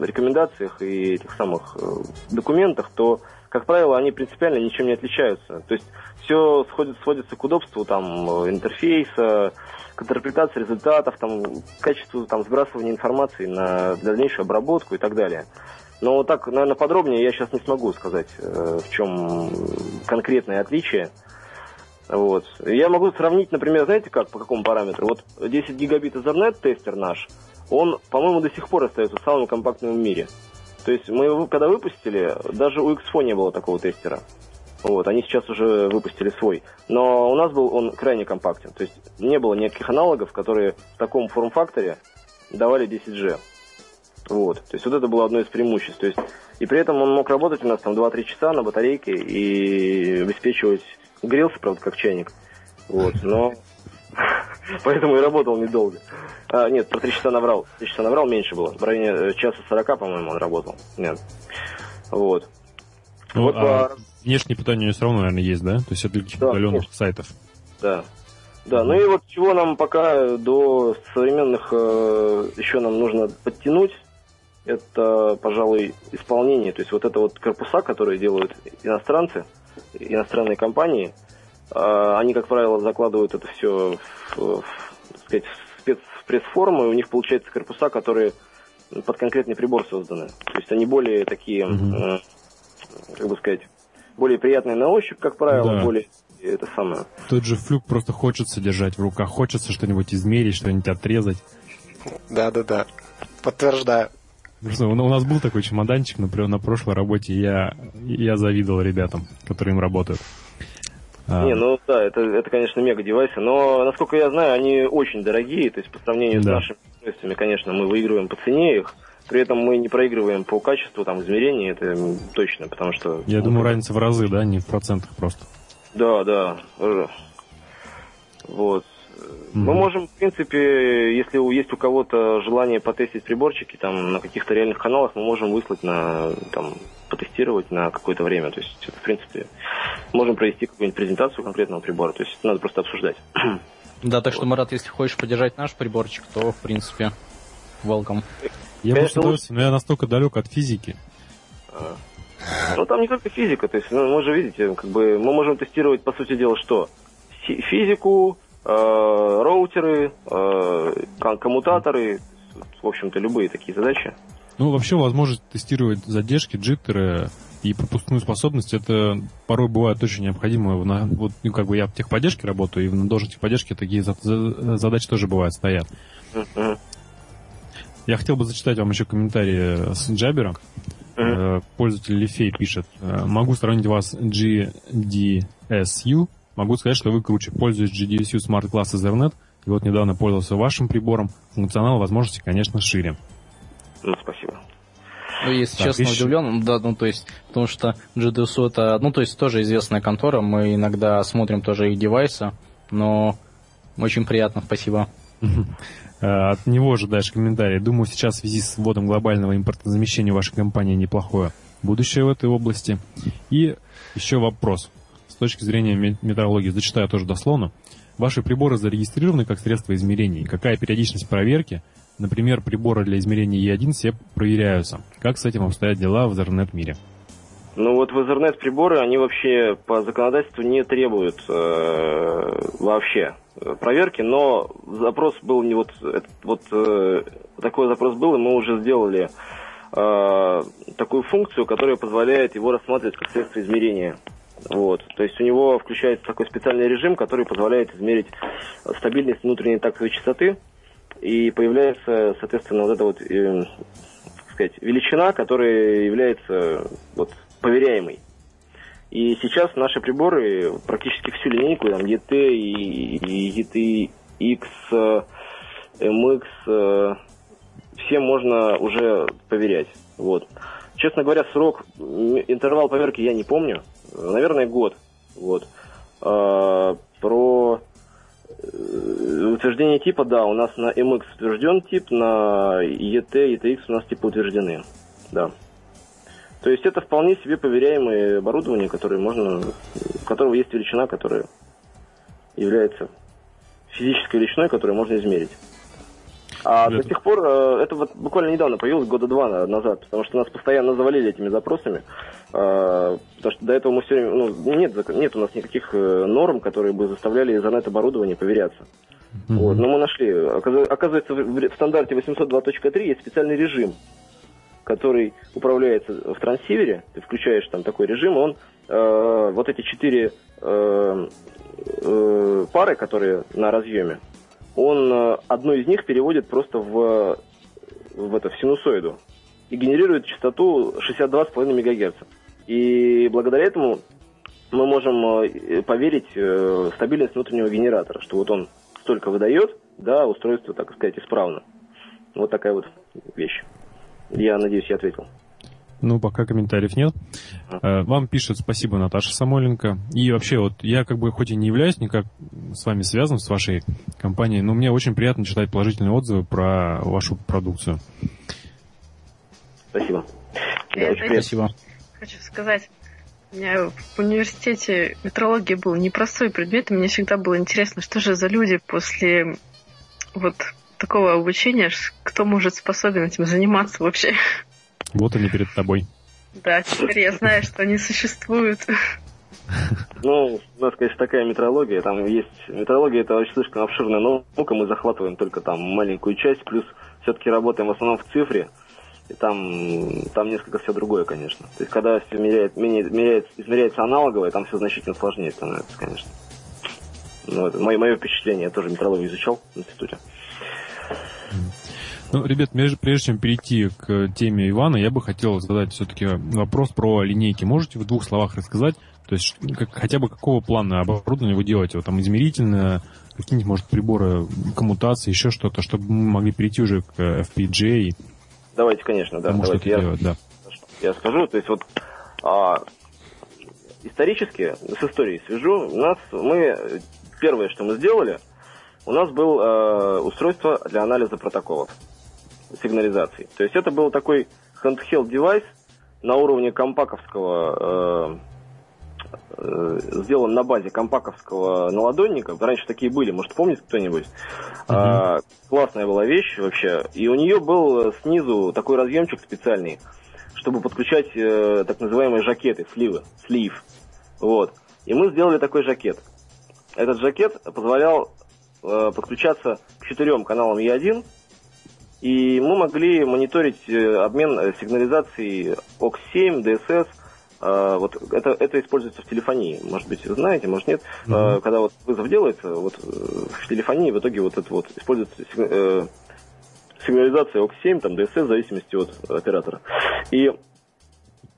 Speaker 7: рекомендациях и этих самых э, документах, то, как правило, они принципиально ничем не отличаются. То есть все сходит, сводится к удобству там э, интерфейса, к интерпретации результатов, там, к качеству там, сбрасывания информации на дальнейшую обработку и так далее. Но так, наверное, подробнее я сейчас не смогу сказать, э, в чем конкретное отличие. Вот. Я могу сравнить, например, знаете как, по какому параметру? Вот 10 гигабит Ethernet тестер наш, он, по-моему, до сих пор остается самым компактным в мире. То есть мы его когда выпустили, даже у XFO не было такого тестера. Вот, они сейчас уже выпустили свой. Но у нас был он крайне компактен. То есть не было никаких аналогов, которые в таком форм-факторе давали 10G. Вот. То есть вот это было одно из преимуществ. То есть, и при этом он мог работать у нас там 2-3 часа на батарейке и обеспечивать... Грелся, правда, как чайник. Вот, но... Поэтому и работал недолго. А, нет, про 3 часа наврал. 3 часа наврал, меньше было. В районе э, часа 40, по-моему, он работал. Нет. Вот.
Speaker 1: Ну,
Speaker 7: Вот
Speaker 1: а
Speaker 7: по-
Speaker 1: внешнее питание все равно, наверное, есть, да? То есть каких-то
Speaker 7: Да,
Speaker 1: удаленных
Speaker 7: конечно.
Speaker 1: сайтов.
Speaker 7: Да. Да, ну и вот чего нам пока до современных э, еще нам нужно подтянуть, это, пожалуй, исполнение. То есть вот это вот корпуса, которые делают иностранцы, иностранные компании, э, они, как правило, закладывают это все в, в, так сказать, в спец, в пресс-формы, и у них получаются корпуса, которые под конкретный прибор созданы. То есть они более такие, э, как бы сказать, более приятные на ощупь, как правило,
Speaker 1: Да.
Speaker 7: более это самое.
Speaker 1: Тот же флюк просто хочется держать в руках, хочется что-нибудь измерить, что-нибудь отрезать.
Speaker 2: Да-да-да. Подтверждаю.
Speaker 1: Просто у нас был такой чемоданчик, например, на прошлой работе, я, я завидовал ребятам, которые им работают. А,
Speaker 7: Не, ну да, это, это конечно, мега девайсы, но, насколько я знаю, они очень дорогие, то есть по сравнению с
Speaker 1: Да.
Speaker 7: нашими устройствами, конечно, мы выигрываем по цене их, при этом мы не проигрываем по качеству там измерений, это точно, потому что...
Speaker 1: я думаю, разница в разы, да, не в процентах просто.
Speaker 7: Да, да. э, Вот. Мы можем, в принципе, если у- есть у кого-то желание потестить приборчики там на каких-то реальных каналах, мы можем выслать на там потестировать на какое-то время. То есть это, в принципе, можем провести какую-нибудь презентацию конкретного прибора. То есть это надо просто обсуждать.
Speaker 5: Да, так что, Марат, если хочешь поддержать наш приборчик, то, в принципе, welcome.
Speaker 1: Я
Speaker 7: Конечно,
Speaker 1: бы с удовольствием, но я настолько далек от физики.
Speaker 7: Ну там не только физика, то есть ну, мы же видите, как бы мы можем тестировать по сути дела что? Фи- Физику, роутеры, э, ком- коммутаторы, в общем-то любые такие задачи.
Speaker 1: Ну, вообще, возможность тестировать задержки, джиттеры и пропускную способность, это порой бывает очень необходимо. Вот, ну, как бы я в техподдержке работаю, и на должной техподдержке такие за- за- задачи тоже бывают, стоят. Я хотел бы зачитать вам еще комментарий с Джабера.
Speaker 7: Мгм.
Speaker 1: Э, Пользователь Лифей пишет. э, Могу сравнить вас GDSU. Могу сказать, что вы круче. Пользуюсь GDSU Smart Class Ethernet. И вот недавно пользовался вашим прибором. Функционал возможности, конечно, шире.
Speaker 7: Ну, спасибо.
Speaker 5: Ну, если
Speaker 1: Так,
Speaker 5: честно,
Speaker 1: еще-
Speaker 5: удивлен, да, ну, то есть, потому что GDSU это, ну, то есть, тоже известная контора, мы иногда смотрим тоже их девайсы, но очень приятно, спасибо.
Speaker 1: Э, От него ожидаешь комментарий. Думаю, сейчас в связи с вводом глобального импортозамещения вашей компании неплохое будущее в этой области. И еще вопрос. С точки зрения ме- метрологии, зачитаю тоже дословно. Ваши приборы зарегистрированы как средство измерений. Какая периодичность проверки? Например, приборы для измерения Е1 все проверяются. Как с этим обстоят дела в Ethernet мире?
Speaker 7: Ну вот в Ethernet приборы, они вообще по законодательству не требуют э, вообще э, проверки, но запрос был не вот, этот, вот э, такой запрос был, и мы уже сделали э, такую функцию, которая позволяет его рассматривать как средство измерения. Вот. То есть у него включается такой специальный режим, который позволяет измерить стабильность внутренней тактовой частоты, и появляется, соответственно, вот эта вот, э, сказать, величина, которая является вот, проверяемой. И сейчас наши приборы, практически всю линейку, там, ET и, и ETX, MX, все можно уже проверять. Вот. Честно говоря, срок, интервал поверки я не помню. Наверное, год. Вот. А, про э, утверждение типа, да, у нас на MX утвержден тип, на ET, ETX у нас типы утверждены. Да. То есть это вполне себе проверяемое оборудование, которое можно, у которого есть величина, которая является физической величиной, которую можно измерить. А до сих пор, э, это вот буквально недавно появилось, года два на- назад, потому что нас постоянно завалили этими запросами, э, потому что до этого мы все время, ну, нет, нет у нас никаких э, норм, которые бы заставляли интернет-оборудование проверяться. Вот, но мы нашли, оказывается, в, стандарте 802.3 есть специальный режим, который управляется в трансивере, ты включаешь там такой режим, он э, вот эти четыре э, э, пары, которые на разъеме, он э, одну из них переводит просто в, в, это, в синусоиду и генерирует частоту 62,5 МГц. И благодаря этому мы можем э, поверить э, стабильность внутреннего генератора, что вот он столько выдает, да, устройство, так сказать, исправно. Вот такая вот вещь. Я надеюсь, я ответил.
Speaker 1: Ну, пока комментариев нет. Э, Вам пишет спасибо Наташа Самойленко. И вообще, вот я как бы хоть и не являюсь никак с вами связан, с вашей компанией, но мне очень приятно читать положительные отзывы про вашу продукцию.
Speaker 7: Спасибо. Да,
Speaker 6: Это
Speaker 7: очень.
Speaker 5: Спасибо.
Speaker 6: Хочу сказать, у меня в университете метрология был непростой предмет, и мне всегда было интересно, что же за люди после вот такого обучения, кто может способен этим заниматься вообще.
Speaker 1: Вот они перед тобой.
Speaker 6: Да, теперь я знаю, что они существуют.
Speaker 7: Ну, у нас, конечно, такая метрология. Там есть... Метрология — это очень слишком обширная наука. Мы захватываем только там маленькую часть. Плюс все-таки работаем в основном в цифре. и там, там несколько все другое, конечно. То есть, когда все меряет, меряет, измеряется аналоговое, там все значительно сложнее становится, конечно. Ну, это мое, мое впечатление, я тоже метрологию изучал в институте.
Speaker 1: Ну, ребят, прежде чем перейти к теме Ивана, я бы хотел задать все-таки вопрос про линейки. Можете в двух словах рассказать, то есть как, хотя бы какого плана оборудования вы делаете? Вот там измерительное, какие-нибудь, может, приборы коммутации, еще что-то, чтобы мы могли перейти уже к FPGA?
Speaker 7: Давайте, конечно, да. Давайте я, делать, да. я скажу. То есть вот а, исторически, с историей свяжу, у нас мы первое, что мы сделали, у нас было э, устройство для анализа протоколов сигнализации. То есть это был такой handheld девайс на уровне компаковского, э, э, сделан на базе компаковского наладонника. Раньше такие были, может помнит кто-нибудь? Mm-hmm. Э, классная была вещь вообще. И у нее был снизу такой разъемчик специальный, чтобы подключать э, так называемые жакеты, сливы, слив. Вот. И мы сделали такой жакет. Этот жакет позволял э, подключаться к четырем каналам Е1, и мы могли мониторить э, обмен э, сигнализацией ОКС-7, ДСС. Э, вот это, это используется в телефонии. Может быть, знаете, может нет. Mm-hmm. Когда вот вызов делается, вот в телефонии в итоге вот это вот используется сигнализация ОКС-7, там ДСС в зависимости от оператора. И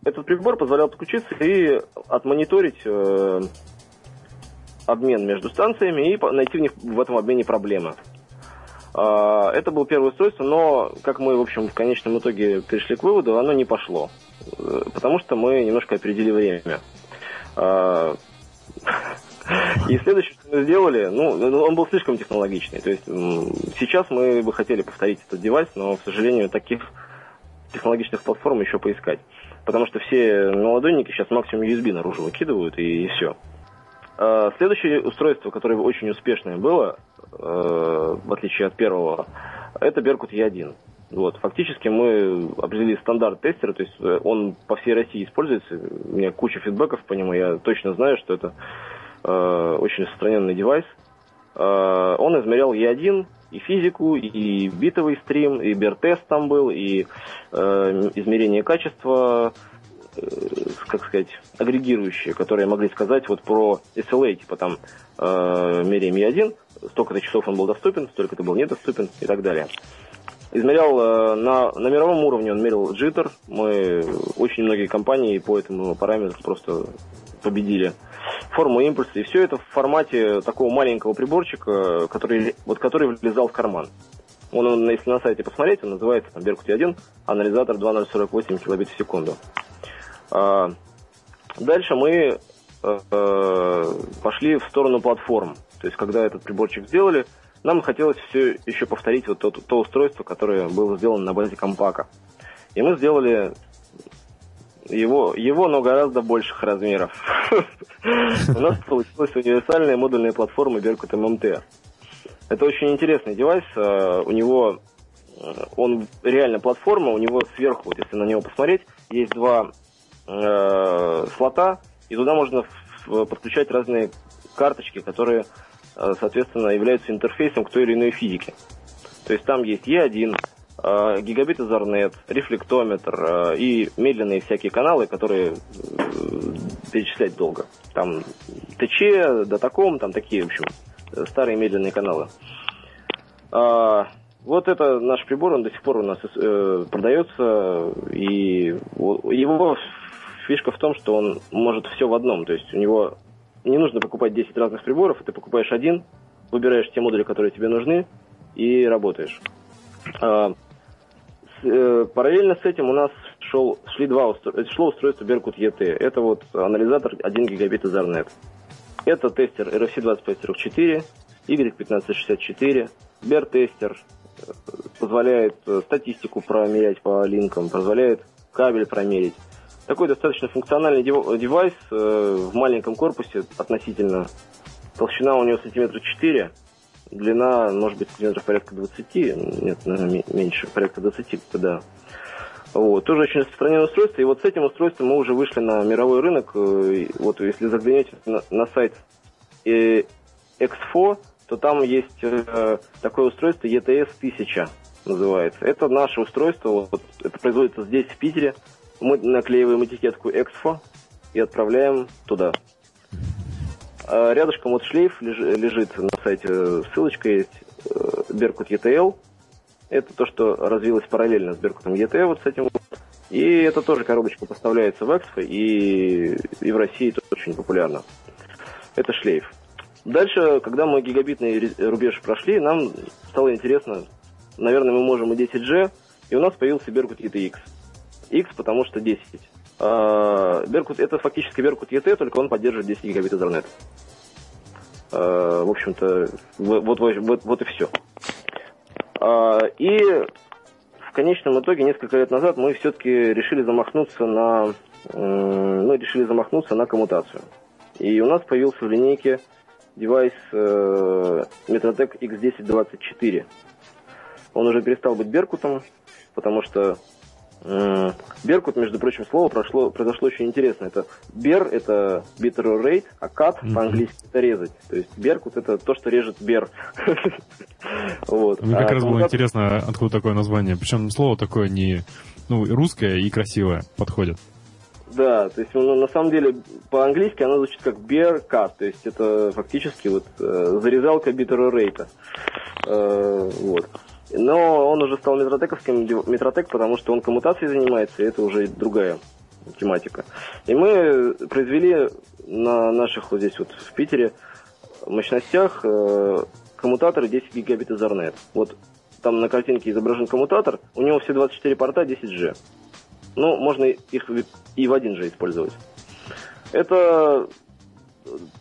Speaker 7: этот прибор позволял подключиться и отмониторить обмен между станциями и найти в них в этом обмене проблемы. А, это было первое устройство, но, как мы, в общем, в конечном итоге пришли к выводу, оно не пошло. Э, потому что мы немножко опередили время. А, и следующее, что мы сделали, ну, он был слишком технологичный. То есть сейчас мы бы хотели повторить этот девайс, но, к сожалению, таких технологичных платформ еще поискать. Потому что все наладонники сейчас максимум USB наружу выкидывают, и, и все. А, следующее устройство, которое очень успешное было, Э, в отличие от первого, это Беркут Е1. Вот. Фактически мы определили стандарт тестера, то есть э, он по всей России используется. У меня куча фидбэков по нему, я точно знаю, что это э, очень распространенный девайс. Э, он измерял Е1 и физику, и битовый стрим, и бертест там был, и э, измерение качества, э, как сказать, агрегирующие, которые могли сказать вот про SLA, типа там э, меряем Е1, столько-то часов он был доступен, столько-то был недоступен и так далее. Измерял э, на, на мировом уровне, он мерил джиттер. Мы очень многие компании по этому параметру просто победили. Форму импульса. И все это в формате такого маленького приборчика, который, вот, который влезал в карман. Он, если на сайте посмотреть, он называется там, Беркут 1, анализатор 2048 килобит в секунду. А, дальше мы э, э, пошли в сторону платформ. То есть, когда этот приборчик сделали, нам хотелось все еще повторить вот то, то устройство, которое было сделано на базе компака. И мы сделали его, его, но гораздо больших размеров. У нас получилась универсальная модульная платформа Berkut MMT. Это очень интересный девайс. А, у него э, он реально платформа, у него сверху, если на него посмотреть, есть два э, слота, и туда можно подключать разные карточки, которые Э, соответственно, являются интерфейсом к той или иной физике. То есть там есть E1, э, гигабит Ethernet, рефлектометр э, и медленные всякие каналы, которые перечислять долго. Там ТЧ, Датаком, там такие, в общем, старые медленные каналы. А, вот это наш прибор, он до сих пор у нас э, продается, и его фишка в том, что он может все в одном, то есть у него не нужно покупать 10 разных приборов, ты покупаешь один, выбираешь те модули, которые тебе нужны, и работаешь. А, э, параллельно с этим у нас шел, шли два устро... шло устройство Berkut ET. Это вот анализатор 1 гигабит Ethernet. Это тестер RFC 2544, Y1564, BER-тестер, э, позволяет э, статистику промерять по линкам, позволяет кабель промерить. Такой достаточно функциональный девайс э, в маленьком корпусе относительно. Толщина у него сантиметра 4, длина, может быть, сантиметров порядка 20, нет, наверное, меньше, порядка 20, да. Вот. Тоже очень распространенное устройство. И вот с этим устройством мы уже вышли на мировой рынок. Э, вот если заглянете на, на сайт Exfo, то там есть э, такое устройство ETS 1000. называется. Это наше устройство, вот, это производится здесь, в Питере. Мы наклеиваем этикетку Expo и отправляем туда. А рядышком вот шлейф лежит на сайте, ссылочка есть, Беркут ETL. Это то, что развилось параллельно с Беркутом ET, вот с этим. И это тоже коробочка поставляется в Экспо, и, и в России это очень популярно. Это шлейф. Дальше, когда мы гигабитный рубеж прошли, нам стало интересно, наверное, мы можем и 10G, и у нас появился Беркут ETX. X, потому что 10. А, Беркут, это фактически Беркут ET, только он поддерживает 10 гигабит Ethernet. А, в общем-то, вот, вот, вот, и все. А, и в конечном итоге, несколько лет назад, мы все-таки решили замахнуться на, ну, решили замахнуться на коммутацию. И у нас появился в линейке девайс э, Metrotech X1024. Он уже перестал быть Беркутом, потому что Беркут, между прочим, слово прошло, произошло очень интересно. Это бер – это bitter rate, а кат mm-hmm. по-английски – это резать. То есть беркут – это то, что режет бер.
Speaker 1: вот. Мне как а, раз было интересно, откуда такое название. Причем слово такое не ну, русское и красивое подходит.
Speaker 7: Да, то есть ну, на самом деле по-английски оно звучит как bear cut, то есть это фактически вот э, зарезалка rate. Э, вот. Но он уже стал метротековским метротек, потому что он коммутацией занимается, и это уже другая тематика. И мы произвели на наших вот здесь вот в Питере мощностях э, коммутаторы 10 гигабит Ethernet. Вот там на картинке изображен коммутатор, у него все 24 порта 10G. Ну, можно их и в 1G использовать. Это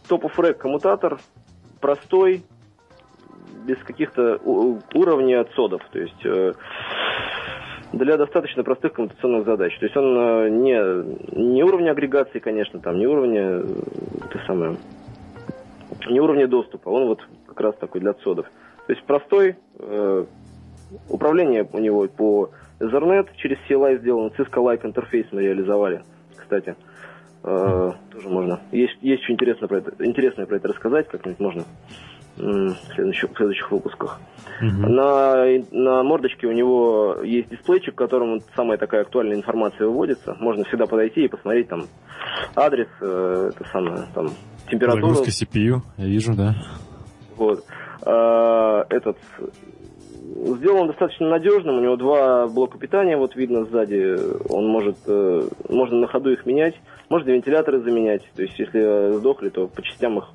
Speaker 7: топ-оф коммутатор, простой, без каких-то уровней отсодов. То есть э, для достаточно простых коммутационных задач. То есть он э, не, не уровня агрегации, конечно, там, не уровня, э, это самое, не уровня доступа, он вот как раз такой для отсодов. То есть простой, э, управление у него по Ethernet через CLI сделано, Cisco-like интерфейс мы реализовали, кстати. Э, тоже можно. Есть, есть что интересное про это, интересное про это рассказать, как-нибудь можно в следующих, в следующих выпусках. Угу. На, на мордочке у него есть дисплейчик, в котором самая такая актуальная информация выводится. Можно всегда подойти и посмотреть там адрес, э, это самое, там, температуру.
Speaker 1: Загрузка CPU, я вижу, да.
Speaker 7: Вот. Э, этот сделан достаточно надежным, у него два блока питания, вот видно сзади, он может, э, можно на ходу их менять, можно вентиляторы заменять, то есть если сдохли, то по частям их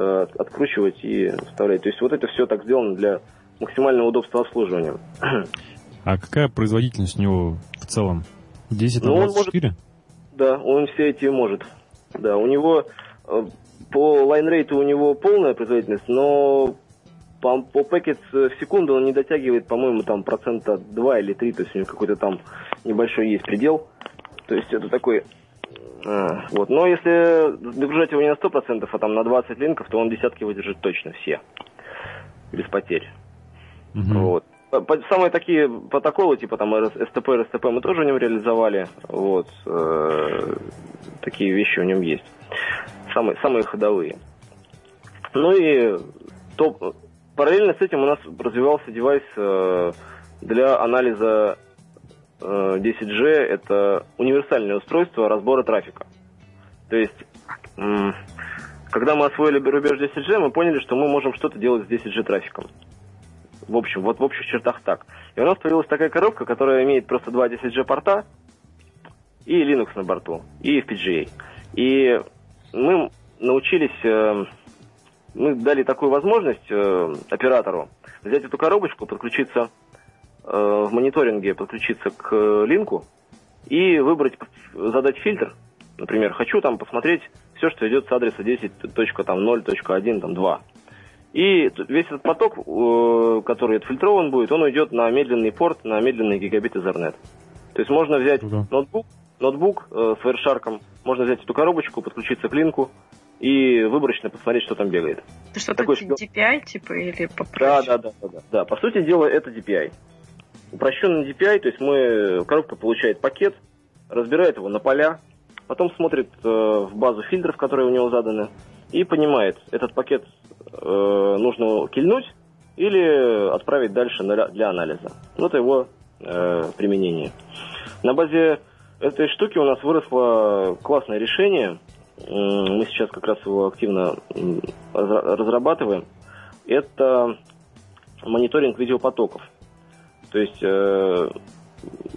Speaker 7: Э, откручивать и вставлять. То есть вот это все так сделано для максимального удобства обслуживания.
Speaker 1: А какая производительность у него в целом? 10 на ну, 24?
Speaker 7: Может, да, он все эти может. Да, у него э, по лайнрейту у него полная производительность, но по, по пакет в секунду он не дотягивает, по-моему, там процента 2 или 3, то есть у него какой-то там небольшой есть предел. То есть это такой а, вот. Но если загружать его не на 100%, а там на 20 линков, то он десятки выдержит точно все. Без потерь. Угу. Вот. Самые такие протоколы, типа там СТП, РСТП мы тоже у него реализовали. Вот. Э, такие вещи у него есть. Самые, самые ходовые. Ну и топ... параллельно с этим у нас развивался девайс э, для анализа 10G э, это универсальное устройство разбора трафика. То есть, когда мы освоили рубеж 10G, мы поняли, что мы можем что-то делать с 10G трафиком. В общем, вот в общих чертах так. И у нас появилась такая коробка, которая имеет просто два 10G порта и Linux на борту, и FPGA. И мы научились, э, мы дали такую возможность э, оператору взять эту коробочку, подключиться в мониторинге подключиться к линку и выбрать, задать фильтр. Например, хочу там посмотреть все, что идет с адреса 10.0.1, там 2. И весь этот поток, э, который отфильтрован будет, он уйдет на медленный порт, на медленный гигабит Ethernet. То есть можно взять да. ноутбук, ноутбук э, с Wireshark, можно взять эту коробочку, подключиться к линку и выборочно посмотреть, что там бегает.
Speaker 6: Это что-то Такой, DPI, типа, или
Speaker 7: попроще? Да, да, да, да, да. Да, по сути дела, это DPI упрощенный DPI, то есть мы, коробка получает пакет, разбирает его на поля, потом смотрит э, в базу фильтров, которые у него заданы, и понимает, этот пакет э, нужно кильнуть или отправить дальше для анализа. Вот его э, применение. На базе этой штуки у нас выросло классное решение. Мы сейчас как раз его активно разрабатываем. Это мониторинг видеопотоков. То есть... Э,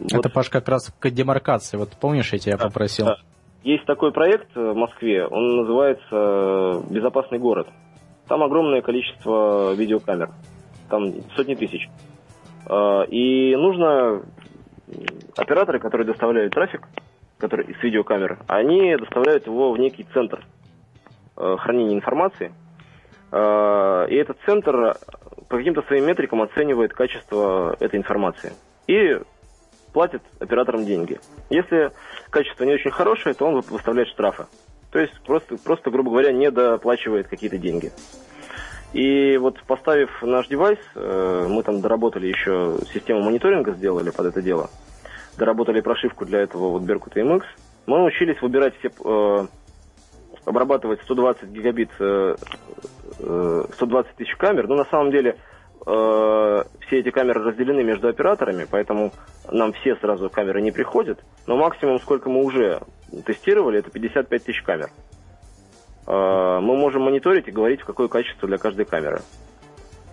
Speaker 5: Это, вот, Паш, как раз к демаркации. Вот помнишь, я тебя да, попросил? Да.
Speaker 7: Есть такой проект в Москве, он называется «Безопасный город». Там огромное количество видеокамер, там сотни тысяч. А, и нужно операторы, которые доставляют трафик, который с видеокамер, они доставляют его в некий центр э, хранения информации. А, и этот центр по каким-то своим метрикам оценивает качество этой информации. И платит операторам деньги. Если качество не очень хорошее, то он выставляет штрафы. То есть просто, просто грубо говоря, не доплачивает какие-то деньги. И вот поставив наш девайс, э, мы там доработали еще систему мониторинга, сделали под это дело. Доработали прошивку для этого вот Berkut MX. Мы научились выбирать все, э, обрабатывать 120 гигабит, 120 тысяч камер. Но на самом деле э, все эти камеры разделены между операторами, поэтому нам все сразу камеры не приходят. Но максимум, сколько мы уже тестировали, это 55 тысяч камер. Э, мы можем мониторить и говорить, какое качество для каждой камеры.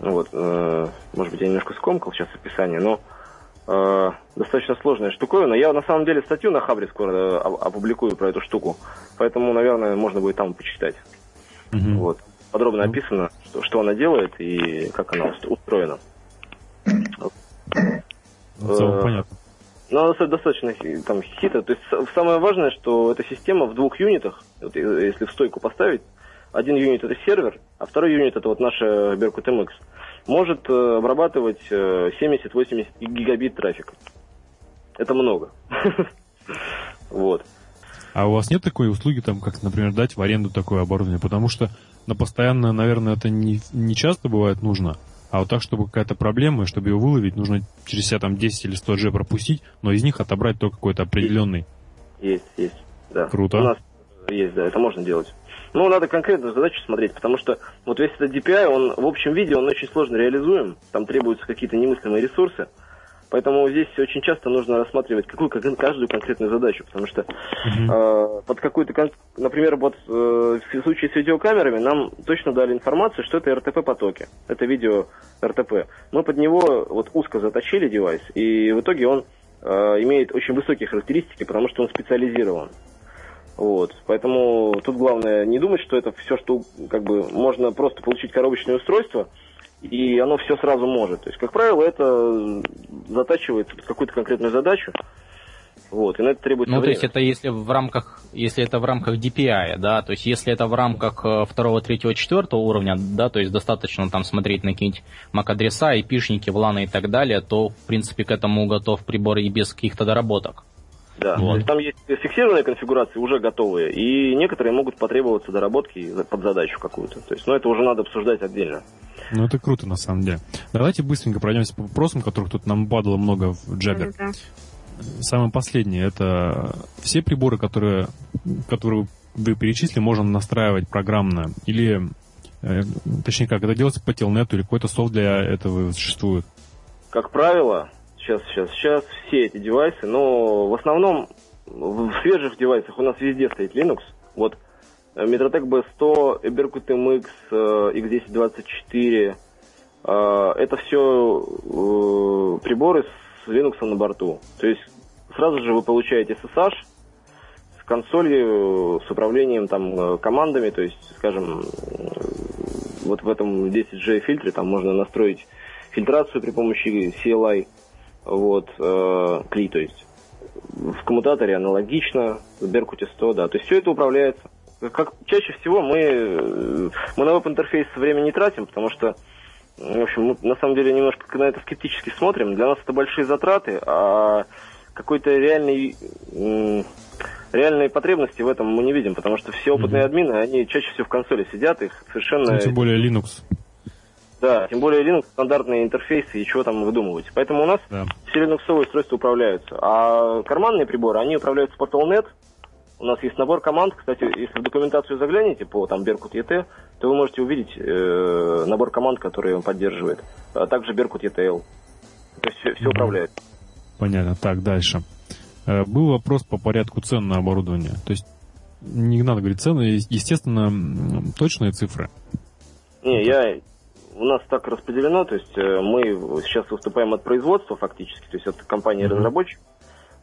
Speaker 7: Ну вот, э, может быть, я немножко скомкал сейчас описание, но э, достаточно сложная штуковина. Я на самом деле статью на Хабре скоро э, опубликую про эту штуку, поэтому, наверное, можно будет там почитать. Угу. Вот подробно описано, что, что она делает и как она устроена.
Speaker 1: В целом, понятно.
Speaker 7: Ну, она достаточно там хитро. То есть самое важное, что эта система в двух юнитах, вот, если в стойку поставить, один юнит это сервер, а второй юнит это вот наша Berkut MX, может э, обрабатывать 70-80 э, гигабит трафика. Это много. Вот.
Speaker 1: А у вас нет такой услуги, там, как, например, дать в аренду такое оборудование? Потому что на постоянно, наверное, это не, не часто бывает нужно. А вот так, чтобы какая-то проблема, и чтобы ее выловить, нужно через себя там 10 или 100 G пропустить, но из них отобрать только какой-то определенный.
Speaker 7: Есть, есть, да.
Speaker 1: Круто.
Speaker 7: У нас есть, да, это можно делать. Ну, надо конкретную задачу смотреть, потому что вот весь этот DPI, он в общем виде, он очень сложно реализуем, там требуются какие-то немыслимые ресурсы. Поэтому здесь очень часто нужно рассматривать какую, каждую конкретную задачу, потому что uh-huh. э, под какую-то, например, вот э, в случае с видеокамерами нам точно дали информацию, что это РТП-потоки, это видео РТП. Мы под него вот узко заточили девайс, и в итоге он э, имеет очень высокие характеристики, потому что он специализирован. Вот. Поэтому тут главное не думать, что это все, что как бы можно просто получить коробочное устройство, и оно все сразу может. То есть, как правило, это затачивается под какую-то конкретную задачу. Вот, и на это требуется
Speaker 5: Ну,
Speaker 7: время.
Speaker 5: то есть это если в рамках, если это в рамках DPI, да, то есть если это в рамках э, второго, третьего, четвертого уровня, да, то есть достаточно там смотреть на какие-нибудь MAC-адреса, IP-шники, вланы и так далее, то, в принципе, к этому готов прибор и без каких-то доработок.
Speaker 7: Да, вот. там есть фиксированные конфигурации уже готовые, и некоторые могут потребоваться доработки под задачу какую-то. То есть, ну, это уже надо обсуждать отдельно.
Speaker 1: Ну, это круто, на самом деле. Давайте быстренько пройдемся по вопросам, которых тут нам падало много в Jabber. Да. Самое последнее, это все приборы, которые, которые вы перечислили, можно настраивать программно, или, э, точнее как, это делается по телнету, или какой-то софт для этого существует?
Speaker 7: Как правило, сейчас, сейчас, сейчас все эти девайсы, но в основном в свежих девайсах у нас везде стоит Linux. Вот Metrotech B100, Berkut MX, X1024. Это все э, приборы с Linux на борту. То есть сразу же вы получаете SSH с консолью, с управлением там э, командами, то есть, скажем, вот в этом 10G фильтре там можно настроить фильтрацию при помощи CLI, вот, э, CLI, то есть. В коммутаторе аналогично, в Беркуте 100, да. То есть все это управляется как чаще всего мы, э, мы на веб-интерфейс время не тратим, потому что, в общем, мы на самом деле немножко на это скептически смотрим. Для нас это большие затраты, а какой-то реальной, реальной потребности в этом мы не видим, потому что все опытные админы, они чаще всего в консоли сидят, их совершенно...
Speaker 1: Ну, тем более Linux.
Speaker 7: Да, тем более Linux стандартные интерфейсы и чего там выдумывать. Поэтому у нас да. все линуксовые устройства управляются. А карманные приборы, они управляются по Telnet, у нас есть набор команд, кстати, если в документацию заглянете по там Беркут ET, то вы можете увидеть э, набор команд, которые он поддерживает. А также Berkut ETL. То есть все, все управляет.
Speaker 1: Понятно. Так, дальше. Э, был вопрос по порядку цен на оборудование. То есть не надо говорить цены, естественно, точные цифры.
Speaker 7: Не, я у нас так распределено, то есть э, мы сейчас выступаем от производства фактически, то есть от компании mm-hmm.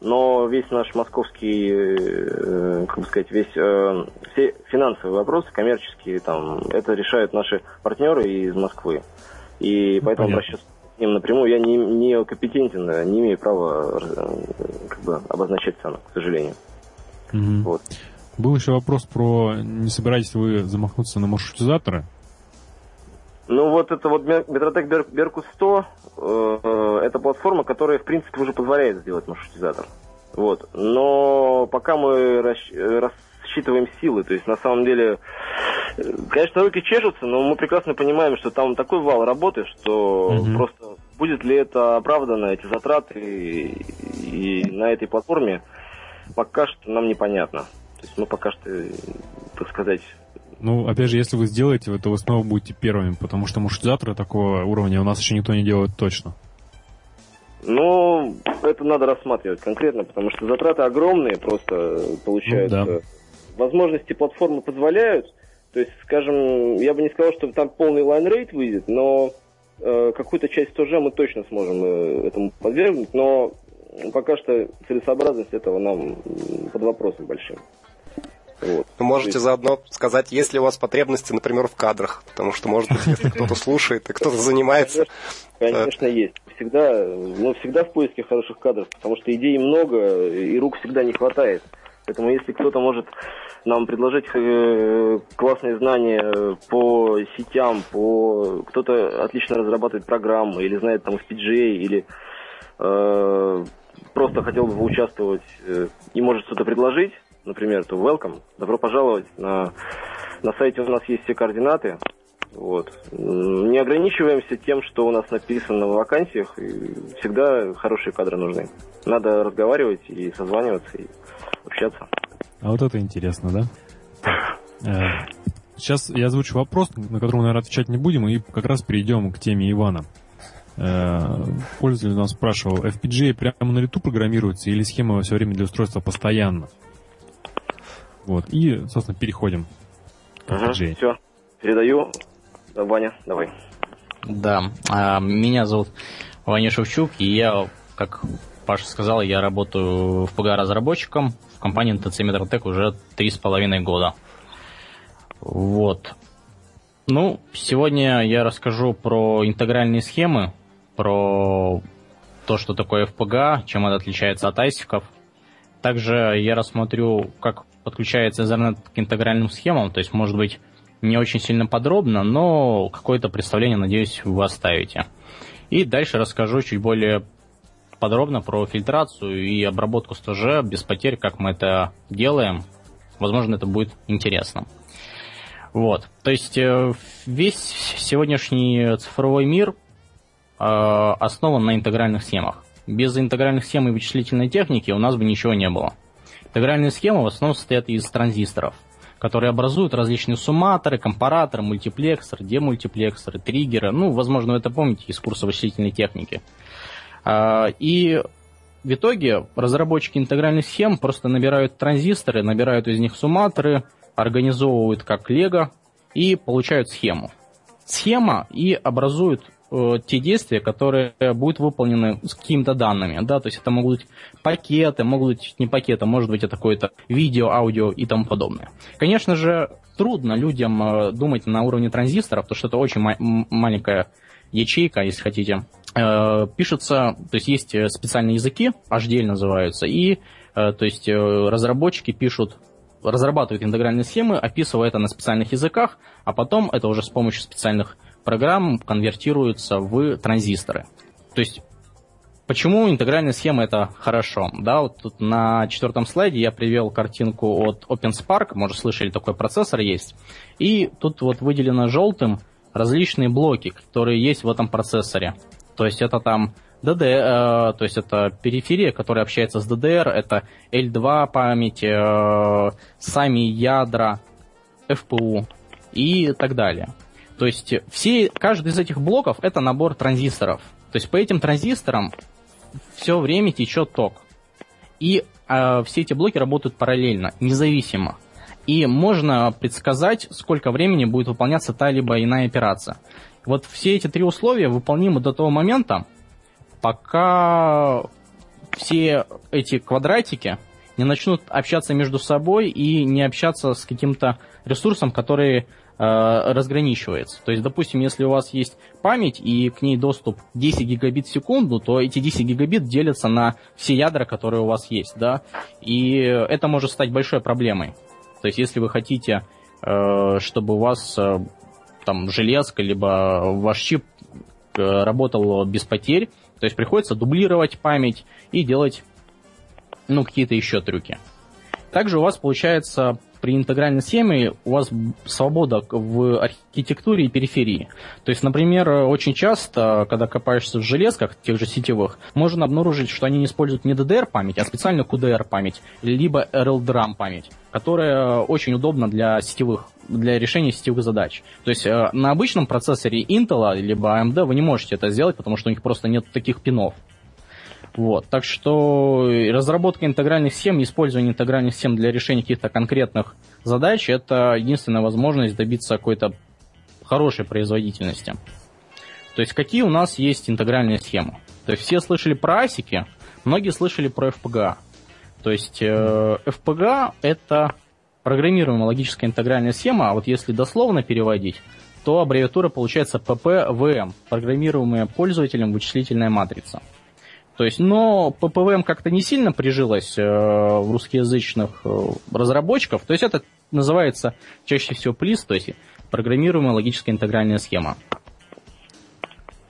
Speaker 7: Но весь наш московский, э, как бы сказать, весь все финансовые вопросы, коммерческие, там, это решают наши партнеры из Москвы. И поэтому Понятно. обращаться к ним напрямую я не, не компетентен, не имею права как бы, обозначать цену, к сожалению.
Speaker 1: Угу. Вот. Был еще вопрос про, не собираетесь вы замахнуться на маршрутизаторы?
Speaker 7: Ну вот это вот Метротек Беркут 100, э, это платформа, которая в принципе уже позволяет сделать маршрутизатор. Вот. Но пока мы рассчитываем силы, то есть на самом деле, конечно, руки чешутся, но мы прекрасно понимаем, что там такой вал работы, что угу. просто будет ли это оправдано, эти затраты и, и на этой платформе, пока что нам непонятно. То есть мы пока что, так сказать...
Speaker 1: Ну, опять же, если вы сделаете, то вы снова будете первыми, потому что маршрутизаторы такого уровня у нас еще никто не делает точно.
Speaker 7: Ну, это надо рассматривать конкретно, потому что затраты огромные просто получаются. Ну, да. Возможности платформы позволяют. То есть, скажем, я бы не сказал, что там полный line rate выйдет, но э, какую-то часть тоже мы точно сможем э, этому подвергнуть, но пока что целесообразность этого нам под вопросом большим.
Speaker 2: Вот. Вы можете есть... заодно сказать, есть ли у вас потребности, например, в кадрах, потому что, может быть, если кто-то слушает и кто-то занимается...
Speaker 7: Конечно, конечно есть. Всегда, ну, всегда в поиске хороших кадров, потому что идей много, и рук всегда не хватает. Поэтому если кто-то может нам предложить э, классные знания по сетям, по кто-то отлично разрабатывает программы или знает там FPGA или э, просто хотел бы участвовать э, и может что-то предложить, например, то welcome, добро пожаловать. На, на сайте у нас есть все координаты. Вот. Не ограничиваемся тем, что у нас написано в вакансиях. Всегда хорошие кадры нужны. Надо разговаривать и созваниваться, и общаться.
Speaker 1: А вот это интересно, да? Э, сейчас я озвучу вопрос, на который мы, наверное, отвечать не будем, и как раз перейдем к теме Ивана. Э, пользователь нас спрашивал, FPGA прямо на лету программируется или схема все время для устройства постоянно? Вот, и, собственно, переходим
Speaker 7: к. Ага, все, передаю. Ваня, давай.
Speaker 5: Да, а, меня зовут Ваня Шевчук, и я, как Паша сказал, я работаю в ПГА разработчиком в компании NTC Metrotech уже три с половиной года. Вот. Ну, сегодня я расскажу про интегральные схемы, про то, что такое FPGA, чем это отличается от айсиков. Также я рассмотрю, как подключается Ethernet к интегральным схемам, то есть, может быть, не очень сильно подробно, но какое-то представление, надеюсь, вы оставите. И дальше расскажу чуть более подробно про фильтрацию и обработку стоже без потерь, как мы это делаем. Возможно, это будет интересно. Вот. То есть э, весь сегодняшний цифровой мир Э, основан на интегральных схемах. Без интегральных схем и вычислительной техники у нас бы ничего не было. Интегральные схемы в основном состоят из транзисторов, которые образуют различные сумматоры, компараторы, мультиплексоры, демультиплексоры, триггеры. Ну, возможно, вы это помните из курса вычислительной техники. Э, и в итоге разработчики интегральных схем просто набирают транзисторы, набирают из них сумматоры, организовывают как лего и получают схему. Схема и образует те действия, которые будут выполнены с какими-то данными, да, то есть это могут быть пакеты, могут быть не пакеты, может быть это какое-то видео, аудио и тому подобное. Конечно же, трудно людям э, думать на уровне транзисторов, потому что это очень ма- маленькая ячейка, если хотите. Э, пишется, то есть есть специальные языки, HDL называются, и то есть разработчики пишут разрабатывают интегральные схемы, описывая это на специальных языках, а потом это уже с помощью специальных программ конвертируются в транзисторы. То есть Почему интегральная схема это хорошо? Да, вот тут на четвертом слайде я привел картинку от OpenSpark, может слышали, такой процессор есть. И тут вот выделено желтым различные блоки, которые есть в этом процессоре. То есть это там DDR, э, то есть это периферия, которая общается с DDR, это L2 память, э, сами ядра, FPU и так далее. То есть все, каждый из этих блоков это набор транзисторов. То есть по этим транзисторам все время течет ток. И э, все эти блоки работают параллельно, независимо. И можно предсказать, сколько времени будет выполняться та либо иная операция. Вот все эти три условия выполнимы до того момента, пока все эти квадратики не начнут общаться между собой и не общаться с каким-то ресурсом, который э, разграничивается. То есть, допустим, если у вас есть память и к ней доступ 10 гигабит в секунду, то эти 10 гигабит делятся на все ядра, которые у вас есть, да, и это может стать большой проблемой. То есть, если вы хотите, э, чтобы у вас э, там железка, либо ваш чип э, работал без потерь, то есть приходится дублировать память и делать ну, какие-то еще трюки. Также у вас получается при интегральной схеме у вас свобода в архитектуре и периферии. То есть, например, очень часто, когда копаешься в железках, тех же сетевых, можно обнаружить, что они не используют не DDR-память, а специально QDR-память, либо RLDRAM-память, которая очень удобна для сетевых для решения сетевых задач. То есть э, на обычном процессоре Intel либо AMD вы не можете это сделать, потому что у них просто нет таких пинов. Вот. Так что разработка интегральных схем, использование интегральных схем для решения каких-то конкретных задач – это единственная возможность добиться какой-то хорошей производительности. То есть какие у нас есть интегральные схемы? То есть все слышали про асики, многие слышали про FPGA. То есть э, FPGA – это программируемая логическая интегральная схема, а вот если дословно переводить, то аббревиатура получается PPVM – программируемая пользователем вычислительная матрица – то есть, но ППВМ как-то не сильно прижилось э, в русскоязычных э, разработчиков. То есть это называется чаще всего PLIS, то есть программируемая логическая интегральная схема.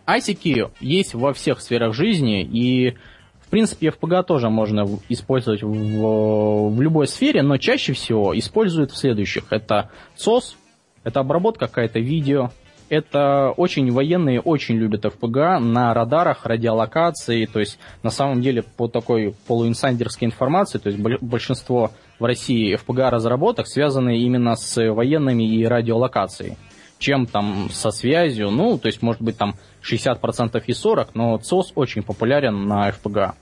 Speaker 5: ASIC есть во всех сферах жизни, и в принципе FPGA тоже можно использовать в, в любой сфере, но чаще всего используют в следующих. Это COS, это обработка какая-то видео, это очень военные очень любят FPGA на радарах, радиолокации, то есть на самом деле по такой полуинсайдерской информации, то есть большинство в России FPGA разработок связаны именно с военными и радиолокацией, чем там со связью, ну, то есть может быть там 60% и 40%, но COS очень популярен на FPGA.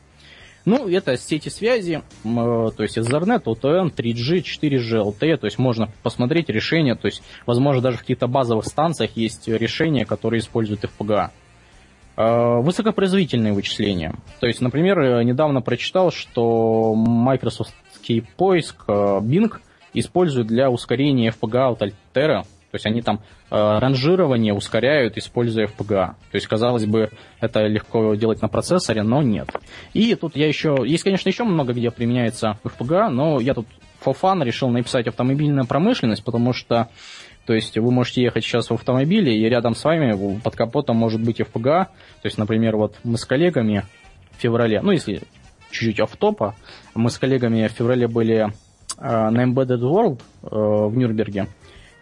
Speaker 5: Ну, это сети связи, то есть Ethernet, OTN, 3G, 4G, LTE, то есть можно посмотреть решения, то есть, возможно, даже в каких-то базовых станциях есть решения, которые используют FPGA. А, высокопроизводительные вычисления. То есть, например, недавно прочитал, что Microsoft поиск э, Bing использует для ускорения FPGA от Altera, то есть они там э, ранжирование ускоряют, используя FPGA. То есть, казалось бы, это легко делать на процессоре, но нет. И тут я еще... Есть, конечно, еще много где применяется FPGA, но я тут for fun решил написать автомобильная промышленность, потому что то есть вы можете ехать сейчас в автомобиле, и рядом с вами под капотом может быть FPGA. То есть, например, вот мы с коллегами в феврале, ну, если чуть-чуть автопа, мы с коллегами в феврале были э, на Embedded World э, в Нюрнберге.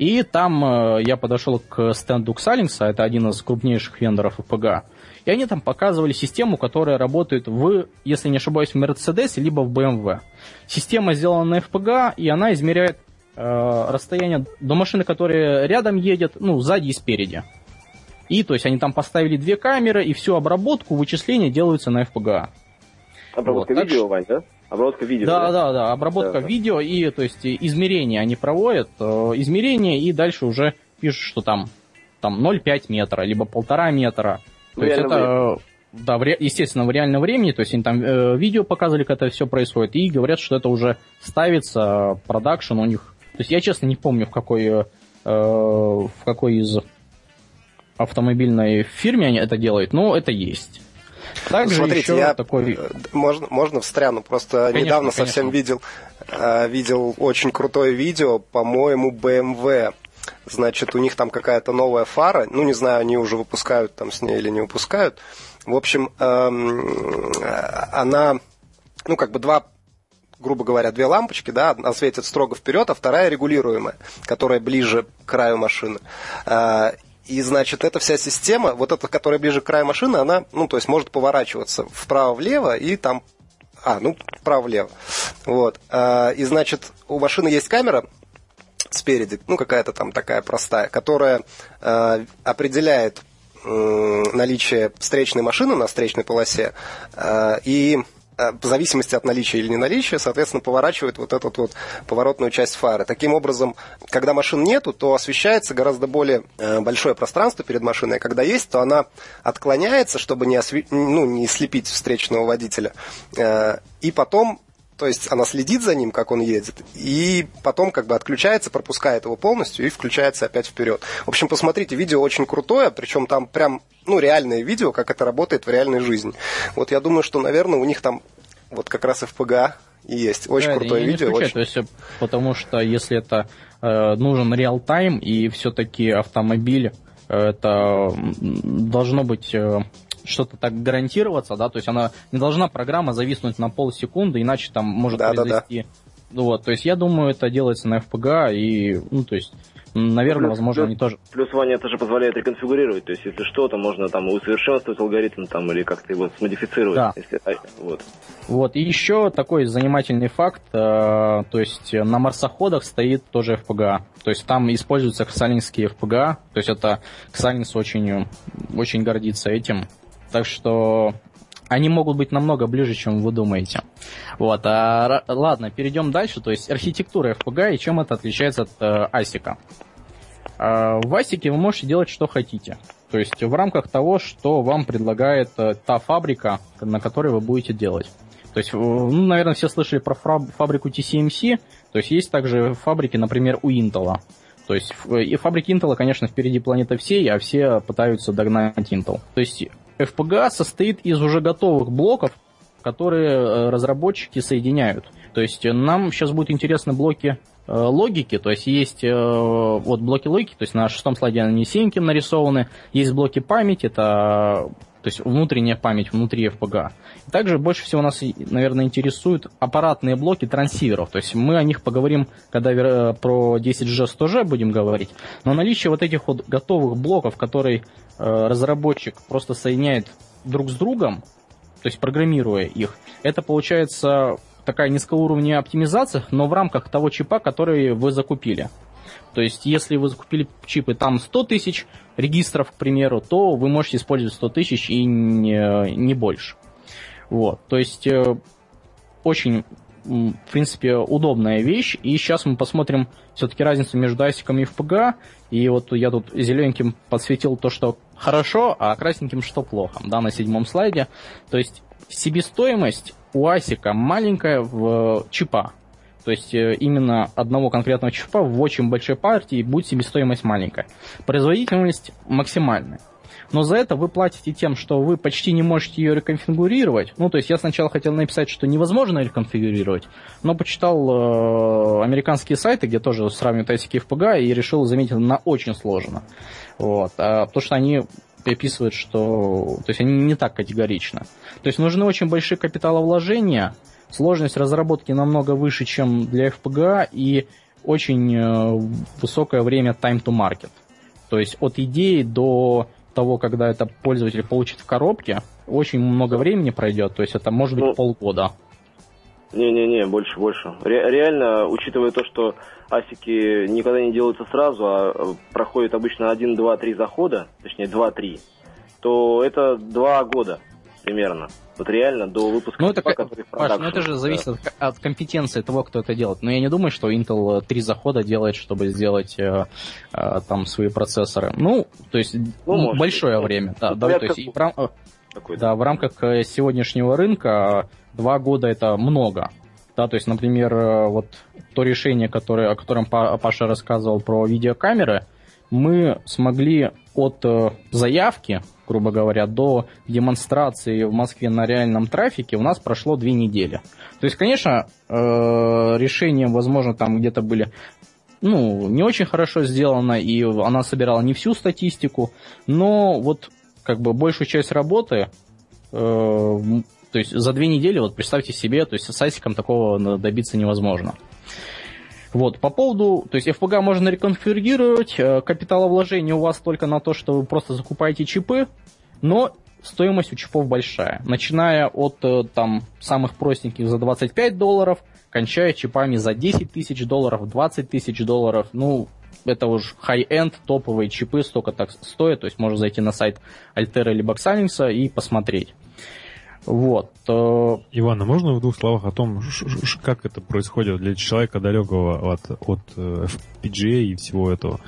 Speaker 5: И там э, я подошел к стенду Xilinx, это один из крупнейших вендоров ИПГ, и они там показывали систему, которая работает в, если не ошибаюсь, в Mercedes, либо в BMW. Система сделана на FPGA, и она измеряет э, расстояние до машины, которая рядом едет, ну, сзади и спереди. И, то есть, они там поставили две камеры, и всю обработку, вычисления делаются на FPGA.
Speaker 7: Обработка вот, видео. Вань, да? Обработка видео.
Speaker 5: Да, да, да, да обработка да, видео и то есть измерения они проводят, э, измерения и дальше уже пишут, что там там 0,5 метра, либо полтора метра. То есть это, времени. да, в ре, естественно, в реальном времени, то есть они там э, видео показывали, как это все происходит, и говорят, что это уже ставится, продакшн у них. То есть я, честно, не помню, в какой, э, в какой из автомобильной фирме они это делают, но это есть.
Speaker 2: Также Смотрите, я такой... Э, можно, можно встряну, просто конечно, недавно конечно. совсем видел, э, видел очень крутое видео, по-моему, BMW. Значит, у них там какая-то новая фара, ну, не знаю, они уже выпускают там с ней или не выпускают. В общем, эм, она, ну, как бы два грубо говоря, две лампочки, да, одна светит строго вперед, а вторая регулируемая, которая ближе к краю машины. И, значит, эта вся система, вот эта, которая ближе к краю машины, она, ну, то есть может поворачиваться вправо-влево и там... А, ну, вправо-влево. Вот. А, и, значит, у машины есть камера, спереди, ну какая-то там такая простая, которая э, определяет наличие встречной машины на встречной полосе э, и в зависимости от наличия или не наличия, соответственно, поворачивает вот эту вот поворотную часть фары. Таким образом, когда машин нету, то освещается гораздо более э, большое пространство перед машиной, а когда есть, то она отклоняется, чтобы не, осве... ну, не слепить встречного водителя. Э, и потом то есть она следит за ним, как он едет, и потом как бы отключается, пропускает его полностью и включается опять вперед. В общем, посмотрите, видео очень крутое, причем там прям, ну, реальное видео, как это работает в реальной жизни. Вот я думаю, что, наверное, у них там вот как раз и есть. Очень да, крутое видео.
Speaker 5: Не очень... то есть, потому что если это э, нужен реал-тайм и все-таки автомобиль, э, это должно быть э, что-то так гарантироваться, да, то есть она не должна программа зависнуть на полсекунды, иначе там может да, произойти. Да, да. Вот, то есть я думаю, это делается на FPGA и, ну, то есть Наверное, плюс, возможно,
Speaker 7: плюс,
Speaker 5: они тоже.
Speaker 7: Плюс Ваня это же позволяет реконфигурировать. То есть, если что-то, можно там усовершенствовать алгоритм там, или как-то его смодифицировать. Да. Если, а,
Speaker 5: вот. вот. И еще такой занимательный факт. Э, то есть на марсоходах стоит тоже FPGA. То есть там используются ксалинские FPGA. То есть это Ксалинс очень, очень гордится этим. Так что они могут быть намного ближе, чем вы думаете. Вот, а, ладно, перейдем дальше. То есть архитектура FPGA и чем это отличается от э, ASIC. Э, в ASIC вы можете делать, что хотите. То есть в рамках того, что вам предлагает э, та фабрика, на которой вы будете делать. То есть, ну, наверное, все слышали про фабрику TCMC. То есть есть также фабрики, например, у Intel. То есть и фабрики Intel, конечно, впереди планеты всей, а все пытаются догнать Intel. То есть FPGA состоит из уже готовых блоков, которые э, разработчики соединяют. То есть э, нам сейчас будут интересны блоки э, логики, то есть есть вот блоки логики, то есть на шестом слайде они синеньким нарисованы, есть блоки памяти, это то есть внутренняя память внутри FPGA. Также больше всего нас, наверное, интересуют аппаратные блоки трансиверов. То есть мы о них поговорим, когда про 10G, 100G будем говорить. Но наличие вот этих вот готовых блоков, которые Э, разработчик просто соединяет друг с другом, то есть программируя их, это получается такая низкоуровневая оптимизация, но в рамках того чипа, который вы закупили. То есть, если вы закупили чипы там 100 тысяч регистров, к примеру, то вы можете использовать 100 тысяч и не, не больше. Вот. То есть, э, очень в принципе, удобная вещь. И сейчас мы посмотрим все-таки разницу между ASIC и FPGA. И вот я тут зелененьким подсветил то, что хорошо, а красненьким, что плохо, да, на седьмом слайде. То есть себестоимость у ASIC маленькая в чипа. То есть э, именно одного конкретного чипа в очень большой партии будет себестоимость маленькая. Производительность максимальная но за это вы платите тем, что вы почти не можете ее реконфигурировать. Ну, то есть я сначала хотел написать, что невозможно реконфигурировать, но почитал э, американские сайты, где тоже сравнивают и FPGA, и решил заметить, на очень сложно. Вот. А, потому что они приписывают, что... То есть они не так категорично. То есть нужны очень большие капиталовложения, сложность разработки намного выше, чем для FPGA, и очень э, высокое время time to market. То есть от идеи до того, когда это пользователь получит в коробке, очень много времени пройдет, то есть это может быть ну, полгода.
Speaker 7: Не-не-не, больше, больше. Ре- реально, учитывая то, что асики никогда не делаются сразу, а э, проходит обычно 1, 2, 3 захода, точнее 2-3, то это 2 года примерно. Вот реально до выпуска
Speaker 5: ну, это, типа, который Паш, ну это же зависит да. от, от компетенции того, кто это делает. Но я не думаю, что Intel три захода делает, чтобы сделать э, э, там свои процессоры. Ну, то есть ну, большое быть. время. Да, да, то есть, и. Э, Такой, да, да, в рамках э, сегодняшнего рынка два года это много. Да, то есть, например, вот то решение, которое, о котором Паша рассказывал про видеокамеры, мы смогли от заявки грубо говоря, до демонстрации в Москве на реальном трафике у нас прошло две недели. То есть, конечно, э, решения, возможно, там где-то были ну, не очень хорошо сделано, и она собирала не всю статистику, но вот как бы большую часть работы, э, то есть за две недели, вот представьте себе, то есть с асиком такого добиться невозможно. Вот, по поводу, то есть FPGA можно реконфигурировать, э, капиталовложение у вас только на то, что вы просто закупаете чипы, но стоимость у чипов большая, начиная от э, там самых простеньких за 25 долларов кончая чипами за 10 тысяч долларов, 20 тысяч долларов. Ну, это уж high-end, топовые чипы столько так стоят, то есть можно зайти на сайт Altera или Xilinx и посмотреть. Вот.
Speaker 1: Э, Иван, а можно в двух словах о том, как это происходит для человека далекого от, от э, FPGA и всего этого?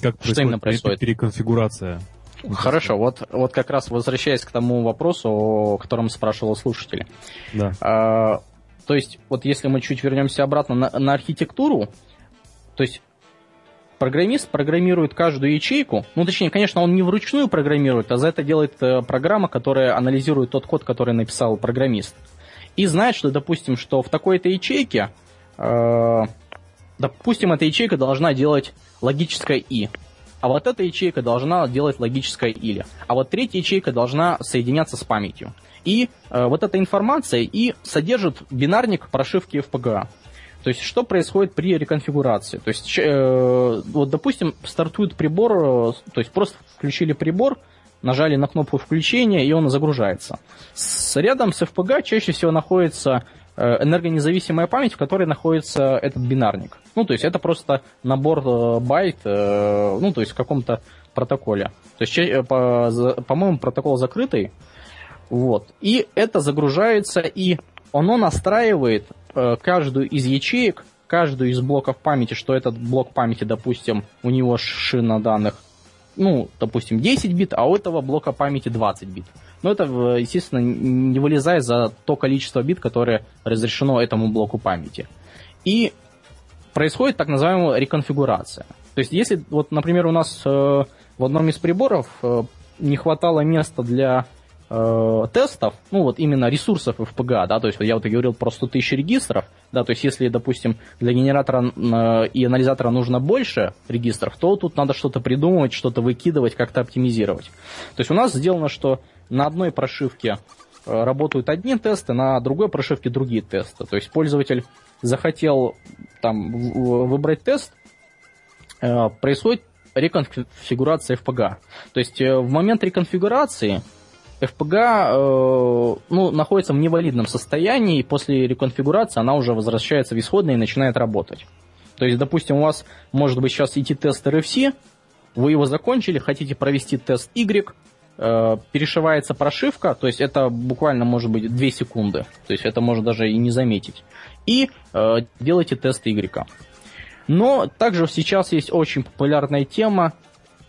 Speaker 1: Как
Speaker 5: Что происходит, происходит?
Speaker 1: переконфигурация?
Speaker 5: Хорошо, вот, вот как раз возвращаясь к тому вопросу, о котором спрашивал слушатель.
Speaker 1: Да.
Speaker 5: А, то есть, вот если мы чуть вернемся обратно на, на архитектуру, то есть программист программирует каждую ячейку, ну точнее, конечно, он не вручную программирует, а за это делает э, программа, которая анализирует тот код, который написал программист. И знает, что, допустим, что в такой-то ячейке, э, допустим, эта ячейка должна делать логическое «и», а вот эта ячейка должна делать логическое «или», а вот третья ячейка должна соединяться с памятью. И э, вот эта информация и содержит бинарник прошивки FPGA. То есть, что происходит при реконфигурации? То есть, э, вот, допустим, стартует прибор, э, то есть просто включили прибор, нажали на кнопку включения, и он загружается. С, рядом с FPGA чаще всего находится э, энергонезависимая память, в которой находится этот бинарник. Ну, то есть, это просто набор байт, ну, то есть, в каком-то протоколе. То есть, по, по-моему, протокол закрытый. Вот. И это загружается, и оно настраивает Э, каждую из ячеек, каждую из блоков памяти, что этот блок памяти, допустим, у него шина данных, ну, допустим, 10 бит, а у этого блока памяти 20 бит. Но это, естественно, не вылезает за то количество бит, которое разрешено этому блоку памяти. И происходит так называемая реконфигурация. То есть, если, вот, например, у нас э, в одном из приборов э, не хватало места для э, тестов, ну вот именно ресурсов FPGA, да, то есть я вот говорил про 100 тысяч регистров, да, то есть если, допустим, для генератора э, и анализатора нужно больше регистров, то тут надо что-то придумывать, что-то выкидывать, как-то оптимизировать. То есть у нас сделано, что на одной прошивке э, работают одни тесты, на другой прошивке другие тесты. То есть пользователь захотел там выбрать тест, происходит реконфигурация FPGA. То есть в момент реконфигурации FPGA э, ну, находится в невалидном состоянии, и после реконфигурации она уже возвращается в исходное и начинает работать. То есть, допустим, у вас может быть сейчас идти тест RFC, вы его закончили, хотите провести тест Y, э, перешивается прошивка, то есть это буквально может быть 2 секунды, то есть это можно даже и не заметить, и э, делаете тест Y. Но также сейчас есть очень популярная тема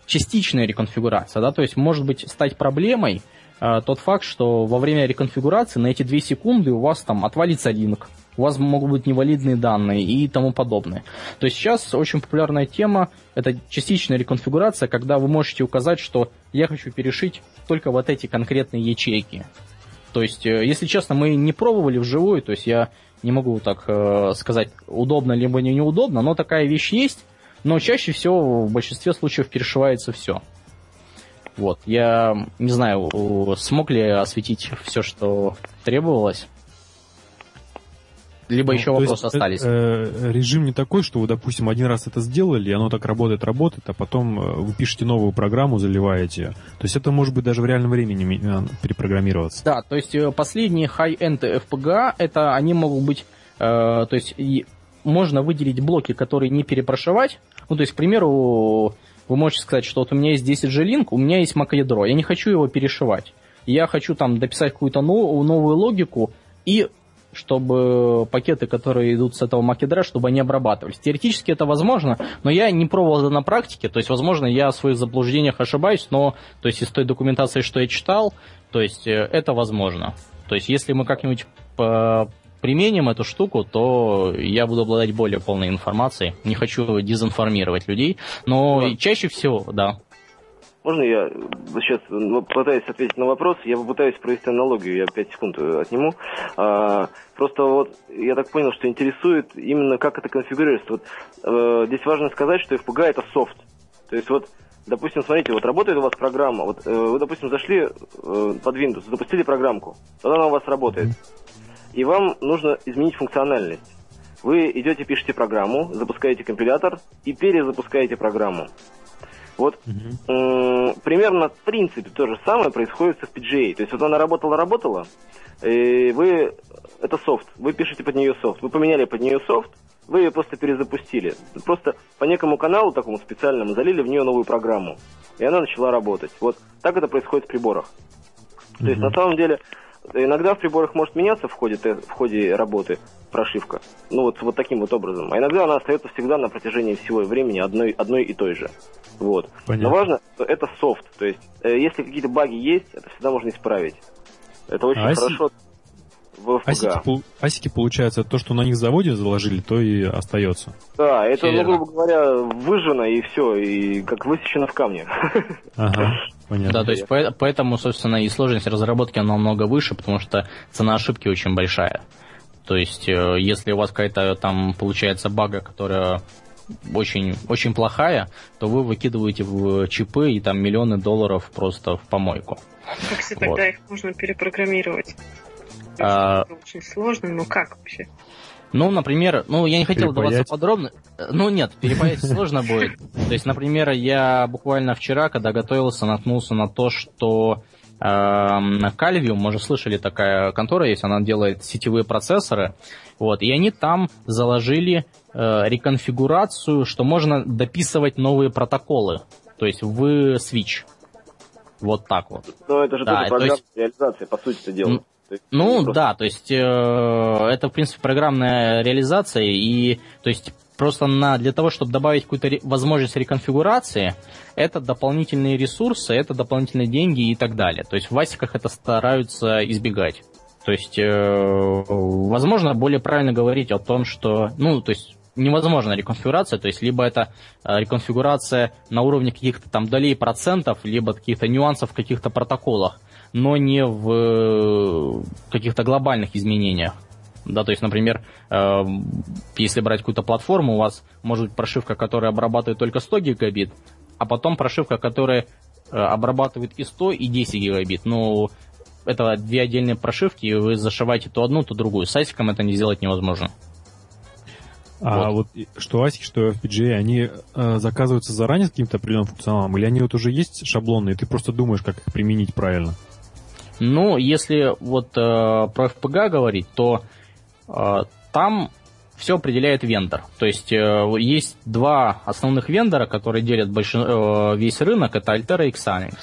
Speaker 5: частичная реконфигурация, да, то есть может быть стать проблемой, тот факт, что во время реконфигурации на эти 2 секунды у вас там отвалится линк, у вас могут быть невалидные данные и тому подобное. То есть сейчас очень популярная тема – это частичная реконфигурация, когда вы можете указать, что я хочу перешить только вот эти конкретные ячейки. То есть, э, если честно, мы не пробовали вживую, то есть я не могу так э, сказать, удобно либо не неудобно, но такая вещь есть, но чаще всего в большинстве случаев перешивается все. Вот. Я не знаю, смог ли осветить все, что требовалось. Либо ну, еще вопросы есть, остались.
Speaker 1: Э, режим не такой, что вы, допустим, один раз это сделали, и оно так работает, работает, а потом э, вы пишете новую программу, заливаете. То есть это может быть даже в реальном времени э, перепрограммироваться.
Speaker 5: Да, то есть э, последние high-end FPGA, это они могут быть, э, то есть и можно выделить блоки, которые не перепрошивать. Ну, то есть, к примеру, вы можете сказать, что вот у меня есть 10 G-Link, у меня есть Mac-ядро, я не хочу его перешивать. Я хочу там дописать какую-то новую, новую логику и чтобы пакеты, которые идут с этого Mac-ядра, чтобы они обрабатывались. Теоретически это возможно, но я не пробовал это на практике, то есть, возможно, я в своих заблуждениях ошибаюсь, но, то есть, из той документации, что я читал, то есть, э, это возможно. То есть, если мы как-нибудь применим эту штуку, то я буду обладать более полной информацией. Не хочу дезинформировать людей, но да. чаще всего, да.
Speaker 7: Можно я сейчас ну, пытаюсь ответить на вопрос? Я попытаюсь провести аналогию, я 5 секунд э, отниму. А, просто вот я так понял, что интересует именно как это конфигурируется. Вот, э, здесь важно сказать, что FPGA это софт. То есть вот допустим, смотрите, вот работает у вас программа, вот э, вы, допустим, зашли э, под Windows, запустили программку, тогда она у вас работает и вам нужно изменить функциональность. Вы идете, пишете программу, запускаете компилятор и перезапускаете программу. Вот угу. э, примерно в принципе то же самое происходит с FPGA. То есть вот она работала-работала, и вы это софт. Вы пишете под нее софт. Вы поменяли под нее софт, вы ее просто перезапустили. Просто по некому каналу такому специальному залили в нее новую программу. И она начала работать. Вот так это происходит в приборах. То есть на самом деле иногда в приборах может меняться в ходе, в ходе работы прошивка. Ну вот, вот таким вот образом. А иногда она остается всегда на протяжении всего времени одной, одной и той же. Вот. Понятно. Но важно, что это софт. То есть, э, если какие-то баги есть, это всегда можно исправить. Это очень а хорошо
Speaker 1: в. Асики, асики, получается, то, что на них заводе заложили, то и остается.
Speaker 7: Да, это, ну, грубо говоря, выжжено и все, и как высечено в камне.
Speaker 5: Ага, понятно. Да, то есть поэтому, собственно, и сложность разработки намного выше, потому что цена ошибки очень большая. То есть, э, если у вас какая-то там получается бага, которая очень, очень плохая, то вы выкидываете в чипы и там миллионы долларов просто в помойку.
Speaker 6: Как же вот. тогда их можно перепрограммировать? А... Очень сложно, но как вообще?
Speaker 5: Ну, например, ну, я не хотел даваться подробно. Ну, нет, перепаять сложно будет. То есть, например, я буквально вчера, когда готовился, наткнулся на то, что Calvium, эм, мы же слышали, такая контора есть, она делает сетевые процессоры, вот, и они там заложили э, реконфигурацию, что можно дописывать новые протоколы, то есть в Switch. Вот так вот.
Speaker 7: Но это же да, тоже программа есть... реализации, по сути это дело.
Speaker 5: Ну просто... да, то есть э, это в принципе программная реализация и то есть просто на, для того, чтобы добавить какую-то ре, возможность реконфигурации, это дополнительные ресурсы, это дополнительные деньги и так далее. То есть в Васиках это стараются избегать. То есть, э, возможно, более правильно говорить о том, что, ну, то есть невозможна реконфигурация, то есть либо это э, реконфигурация на уровне каких-то там долей процентов, либо каких-то нюансов в каких-то протоколах, но не в э, каких-то глобальных изменениях. Да, то есть, например, э, если брать какую-то платформу, у вас может быть прошивка, которая обрабатывает только 100 гигабит, а потом прошивка, которая э, обрабатывает и 100, и 10 гигабит. Но это две отдельные прошивки, и вы зашиваете то одну, то другую. С ASIC это не сделать невозможно.
Speaker 1: А вот, вот что ASIC, что FPGA, они э, заказываются заранее с каким-то определенным функционалом, или они вот уже есть шаблонные, и ты просто думаешь, как их применить правильно?
Speaker 5: Ну, если вот э, про FPGA говорить, то э, там все определяет вендор. То есть э, есть два основных вендора, которые делят большин... э, весь рынок, это Altera и Xilinx.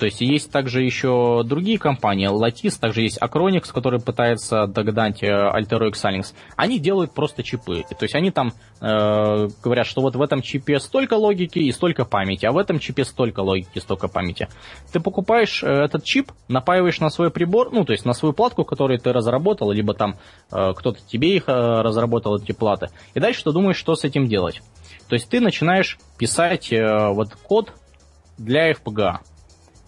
Speaker 5: То есть есть также еще другие компании, Lattice, также есть Acronix, который пытается догнать э, Altero и Xilinx. Они делают просто чипы. То есть они там э, говорят, что вот в этом чипе столько логики и столько памяти, а в этом чипе столько логики и столько памяти. Ты покупаешь э, этот чип, напаиваешь на свой прибор, ну, то есть на свою платку, которую ты разработал, либо там э, кто-то тебе их э, разработал, эти платы. И дальше ты думаешь, что с этим делать. То есть ты начинаешь писать э, вот код для FPGA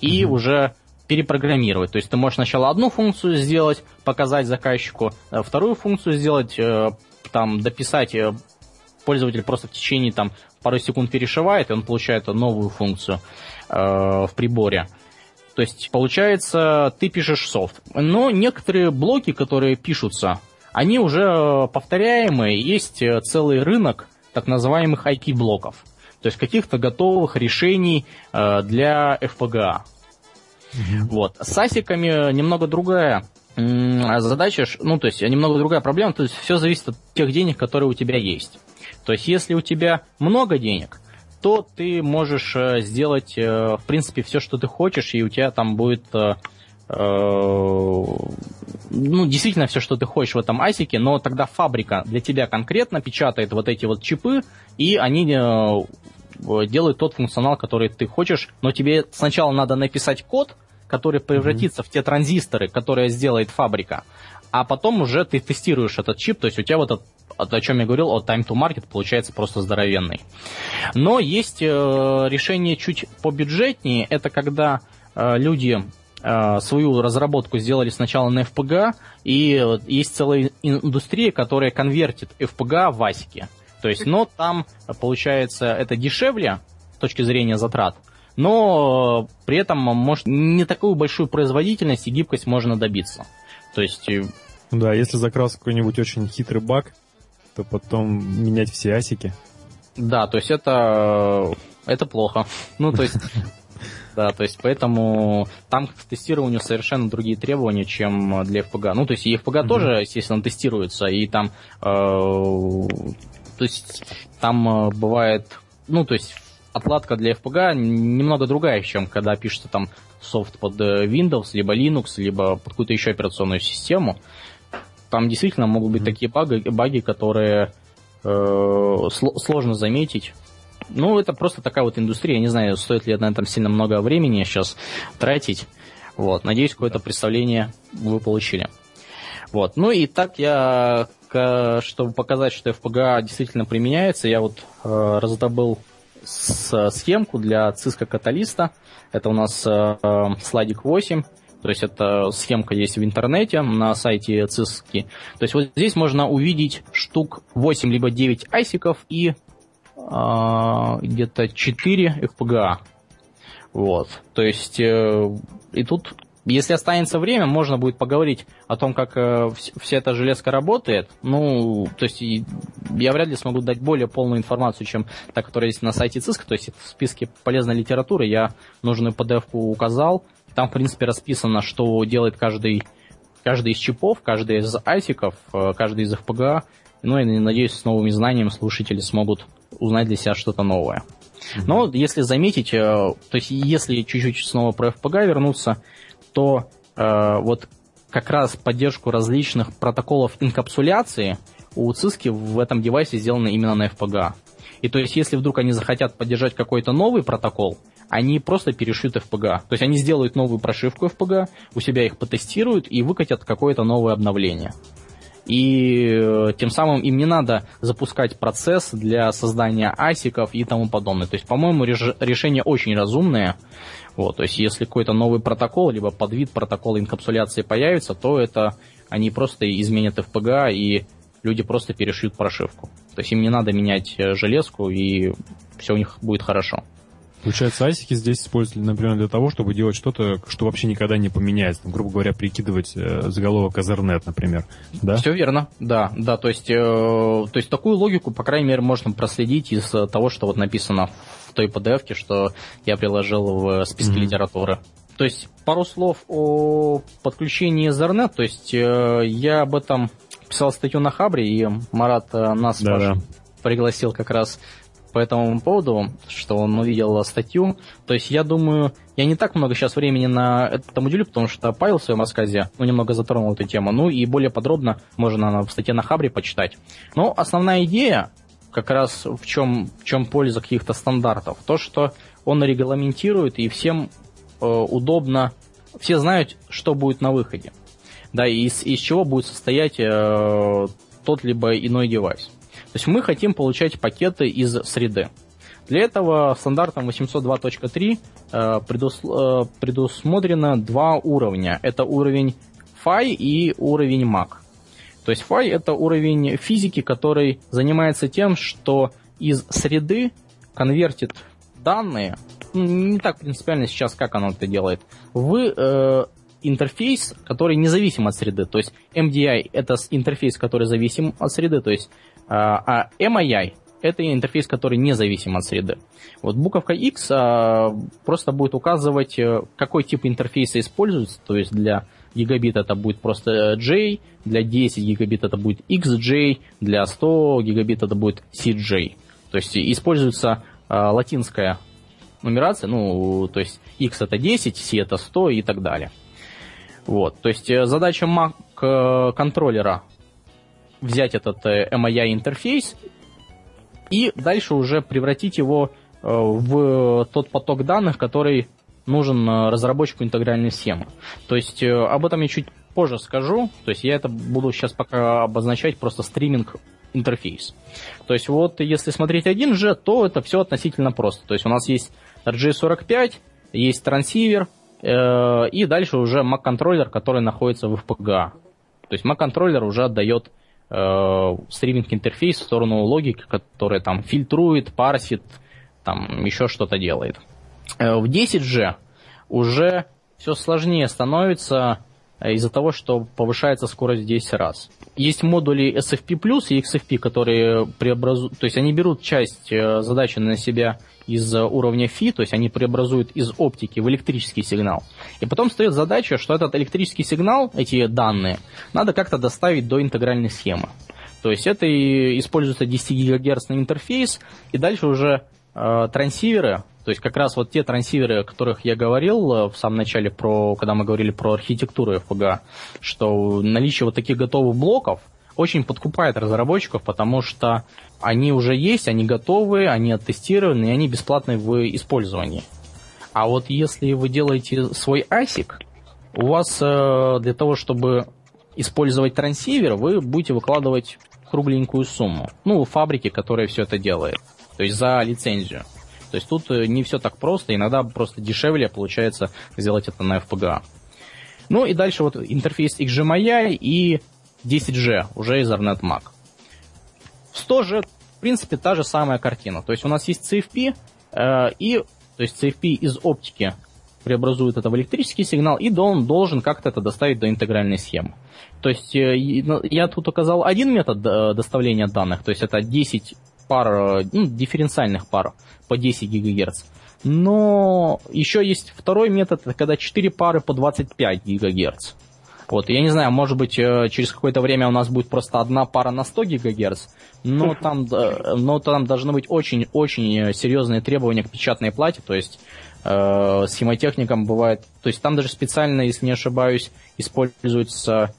Speaker 5: и угу. уже перепрограммировать. То есть ты можешь сначала одну функцию сделать, показать заказчику, э, вторую функцию сделать, э, там дописать, э, пользователь просто в течение там пару секунд перешивает, и он получает новую функцию в приборе. То есть, получается, ты пишешь софт. Но некоторые блоки, которые пишутся, они уже повторяемые. Есть целый рынок так называемых IP-блоков. То есть каких-то готовых решений для FPGA. Вот. С асиками немного другая задача, ну, то есть немного другая проблема, то есть все зависит от тех денег, которые у тебя есть. То есть если у тебя много денег, то ты можешь э, сделать, э, в принципе, все, что ты хочешь, и у тебя там будет э, ну, действительно все, что ты хочешь в этом асике, но тогда фабрика для тебя конкретно печатает вот эти вот чипы, и они делают тот функционал, который ты хочешь, но тебе сначала надо написать код, который превратится mm-hmm. в те транзисторы, которые сделает фабрика, а потом уже ты тестируешь этот чип, то есть у тебя вот этот о чем я говорил, о time to market получается просто здоровенный. Но есть э, решение чуть побюджетнее, это когда э, люди э, свою разработку сделали сначала на FPGA, и есть целая индустрия, которая конвертит FPGA в ASIC. То есть, но там, получается, это дешевле с точки зрения затрат, но при этом может не такую большую производительность и гибкость можно добиться. То есть... Э,
Speaker 1: да, если закрался какой-нибудь очень хитрый баг, то потом менять все асики.
Speaker 5: Да, то есть это, это плохо. Ну, то есть Да, то есть поэтому там к тестированию совершенно другие требования, чем для FPGA. Ну, то есть и FPGA mm-hmm. тоже, естественно, тестируется, и там, э, то есть там э, бывает, ну, то есть отладка для FPGA немного другая, чем когда пишется там софт под э, Windows, либо Linux, либо под какую-то еще операционную систему. Там действительно могут быть mm-hmm. такие баги, баги которые э, сложно заметить. Ну, это просто такая вот индустрия. Я не знаю, стоит ли на этом сильно много времени сейчас тратить. Вот. Надеюсь, какое-то представление вы получили. Вот. Ну и так я, чтобы показать, что FPGA действительно применяется, я вот э, раздобыл схемку для циска каталиста. Это у нас э, слайдик 8. То есть эта схемка есть в интернете на сайте циски. То есть вот здесь можно увидеть штук 8 либо 9 айсиков и а, где-то 4 FPGA. Вот. То есть, э, и тут, если останется время, можно будет поговорить о том, как э, вся эта железка работает. Ну, то есть, я вряд ли смогу дать более полную информацию, чем та, которая есть на сайте ЦИСК. То есть, в списке полезной литературы я нужную PDF-ку указал. Там, в принципе, расписано, что делает каждый, каждый из чипов, каждый из айсиков, э, каждый из FPGA. Ну, и надеюсь, с новыми знаниями слушатели смогут узнать для себя что-то новое. Но если заметить, э, то есть если чуть-чуть снова про FPGA вернуться, то э, вот как раз поддержку различных протоколов инкапсуляции у Cisco в этом девайсе сделано именно на FPGA. И то есть, если вдруг они захотят поддержать какой-то новый протокол, они просто перешьют FPGA. То есть они сделают новую прошивку FPGA, у себя их потестируют и выкатят какое-то новое обновление и э, тем самым им не надо запускать процесс для создания асиков и тому подобное. То есть, по-моему, реш- решение очень разумное. Вот, то есть, если какой-то новый протокол, либо подвид протокола инкапсуляции появится, то это они просто изменят FPGA, и люди просто перешьют прошивку. То есть, им не надо менять э, железку, и все у них будет хорошо.
Speaker 1: Получается, асики здесь использовали, например, для того, чтобы делать что-то, что вообще никогда не поменяется. грубо говоря, прикидывать э, заголовок Ethernet, например. Да?
Speaker 5: Все верно, да. Да, то есть, э, то есть такую логику, по крайней мере, можно проследить из того, что вот написано в той PDF, что я приложил в списке mm-hmm. литературы. То есть пару слов о подключении Ethernet. То есть э, я об этом писал статью на Хабре, и Марат э, нас да, да. пригласил как раз по этому поводу, что он увидел статью. То есть я думаю, я не так много сейчас времени на этом уделю, потому что Павел в своем рассказе ну, немного затронул эту тему. Ну и более подробно можно в статье на Хабре почитать. Но основная идея как раз в чем, в чем польза каких-то стандартов. То, что он регламентирует и всем э, удобно, все знают, что будет на выходе. Да, и из, из чего будет состоять э, тот либо иной девайс. То есть мы хотим получать пакеты из среды. Для этого стандартом 802.3 э, э, предусмотрено два уровня. Это уровень FI и уровень MAC. То есть FI это уровень физики, который занимается тем, что из среды конвертит данные, ну, не так принципиально сейчас, как оно это делает, в э, интерфейс, который независим от среды. То есть MDI это интерфейс, который зависим от среды, то есть а, а MII это интерфейс, который независим от среды. Вот буковка X а, просто будет указывать, э, какой тип интерфейса используется, то есть для гигабит это будет просто J, для 10 гигабит это будет XJ, для 100 гигабит это будет CJ. То есть используется а, латинская нумерация, ну, то есть X это 10, C это 100 и так далее. Вот, то есть э, задача Mac э, контроллера взять этот MII э, интерфейс и дальше уже превратить его э, в тот поток данных, который нужен э, разработчику интегральной схемы. То есть об этом я чуть позже скажу. То есть я это буду сейчас пока обозначать просто стриминг интерфейс. То есть вот если смотреть один же, то это все относительно просто. То есть у нас есть RJ45, есть трансивер, э, и дальше уже Mac-контроллер, который находится в FPGA. То есть Mac-контроллер уже отдает э, стриминг-интерфейс в сторону логики, которая там фильтрует, парсит, там еще что-то делает. Э, в 10 же уже все сложнее становится э, из-за того, что повышается скорость в 10 раз. Есть модули SFP+, и XFP, которые преобразуют, то есть они берут часть э, задачи на себя из уровня фи, то есть они преобразуют из оптики в электрический сигнал. И потом стоит задача, что этот электрический сигнал, эти данные, надо как-то доставить до интегральной схемы. То есть это и используется 10 ГГц интерфейс, и дальше уже э, трансиверы, то есть как раз вот те трансиверы, о которых я говорил э, в самом начале, про, когда мы говорили про архитектуру FPGA, что наличие вот таких готовых блоков очень подкупает разработчиков, потому что они уже есть, они готовы, они оттестированы, и они бесплатны в использовании. А вот если вы делаете свой ASIC, у вас э, для того, чтобы использовать трансивер, вы будете выкладывать кругленькую сумму. Ну, фабрики, которая все это делает. То есть за лицензию. То есть тут э, не все так просто, иногда просто дешевле получается сделать это на FPGA. Ну и дальше вот интерфейс XGMI и 10G, уже из Ethernet Mac. 100G, в принципе, та же самая картина. То есть у нас есть CFP, э, и то есть CFP из оптики преобразует это в электрический сигнал, и он должен как-то это доставить до интегральной схемы. То есть э, я тут указал один метод э, доставления данных, то есть это 10 пар, э, ну, дифференциальных пар по 10 ГГц. Но еще есть второй метод, это когда 4 пары по 25 ГГц. Вот, я не знаю, может быть, через какое-то время у нас будет просто одна пара на 100 ГГц, но там, но там должны быть очень-очень серьезные требования к печатной плате, то есть э, схемотехникам бывает, то есть там даже специально, если не ошибаюсь, используется